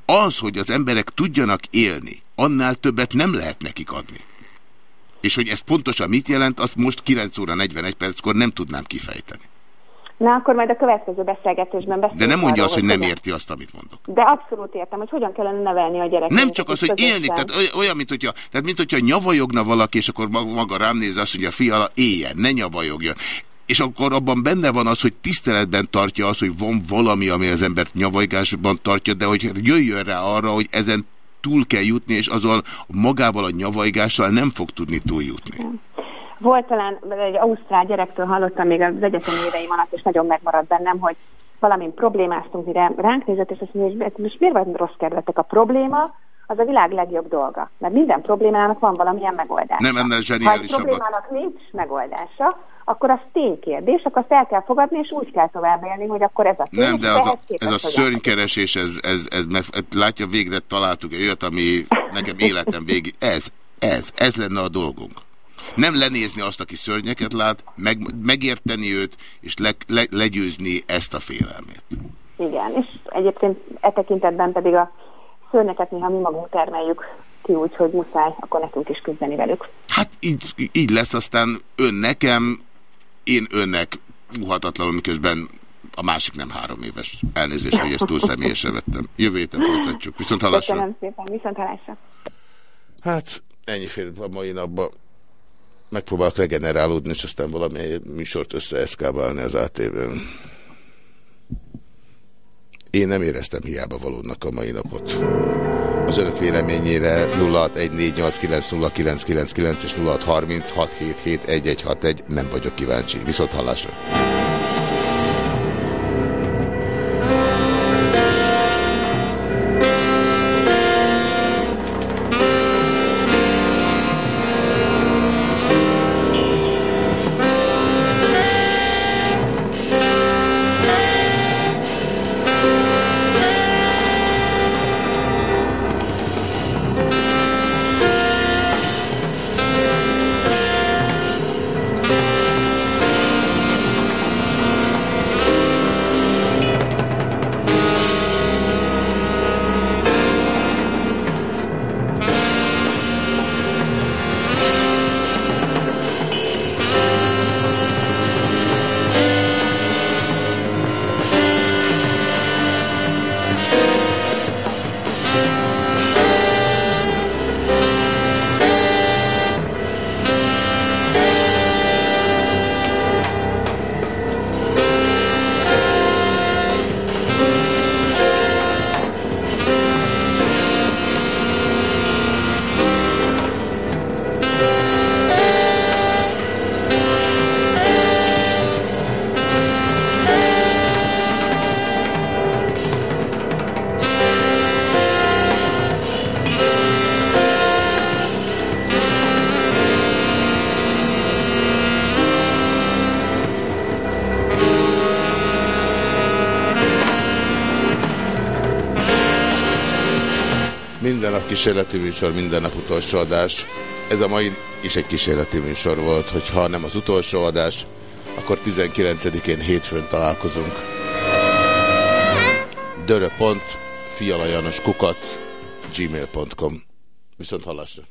A: Az, hogy az emberek tudjanak élni, annál többet nem lehet nekik adni. És hogy ez pontosan mit jelent, azt most 9 óra 41 perckor nem tudnám kifejteni.
G: Na, akkor majd a következő beszélgetésben beszélünk.
A: De nem mondja azt, hogy nem érti azt, amit mondok.
G: De abszolút értem, hogy hogyan kellene nevelni a gyereket.
A: Nem csak az, hogy élni, tehát oly- olyan, mint hogyha, tehát mint hogyha nyavajogna valaki, és akkor maga, rám néz azt mondja, fiala, éljen, ne nyavajogjon. És akkor abban benne van az, hogy tiszteletben tartja az, hogy van valami, ami az embert nyavajgásban tartja, de hogy jöjjön rá arra, hogy ezen túl kell jutni, és azon magával a nyavajgással nem fog tudni túljutni.
G: Volt talán egy ausztrál gyerektől hallottam még az egyetemi éveim alatt, és nagyon megmaradt bennem, hogy valamin problémáztunk, mire ránk nézett, és azt mondja, hogy "Hát most miért vagy rossz kedvetek? A probléma az a világ legjobb dolga. Mert minden problémának van valamilyen megoldás.
A: Nem ennél
G: Ha egy
A: zseniálisabb.
G: problémának nincs megoldása, akkor az ténykérdés, akkor azt el kell fogadni, és úgy kell tovább élni, hogy akkor ez a tény,
A: Nem, de az a, ez a szörnykeresés, ez, ez, ez, meg, látja, végre találtuk egy olyat, ami nekem életem végig. Ez, ez, ez lenne a dolgunk. Nem lenézni azt, aki szörnyeket lát, meg, megérteni őt, és le, le, legyőzni ezt a félelmét.
G: Igen, és egyébként e tekintetben pedig a szörnyeket néha mi magunk termeljük ki úgy, hogy muszáj, akkor nekünk is küzdeni velük.
A: Hát így, így lesz aztán ön nekem, én önnek fúhatatlanul, miközben a másik nem három éves. Elnézést, hogy ezt túl személyesre vettem. Jövő héten folytatjuk. Viszont hallásra.
G: Köszönöm szépen, viszont hallásra.
A: Hát ennyi fér a mai napban. Megpróbálok regenerálódni, és aztán valami műsort összeeszkábálni az ATV-n. Én nem éreztem hiába valódnak a mai napot. Az önök véleményére 0614890999 és 0636771161 nem vagyok kíváncsi. Viszont hallásra. Kísérleti műsor, minden nap utolsó adás. Ez a mai is egy kísérleti műsor volt, hogyha nem az utolsó adás, akkor 19-én hétfőn találkozunk. Dörö.fialajanoskukat gmail.com Viszont hallásra.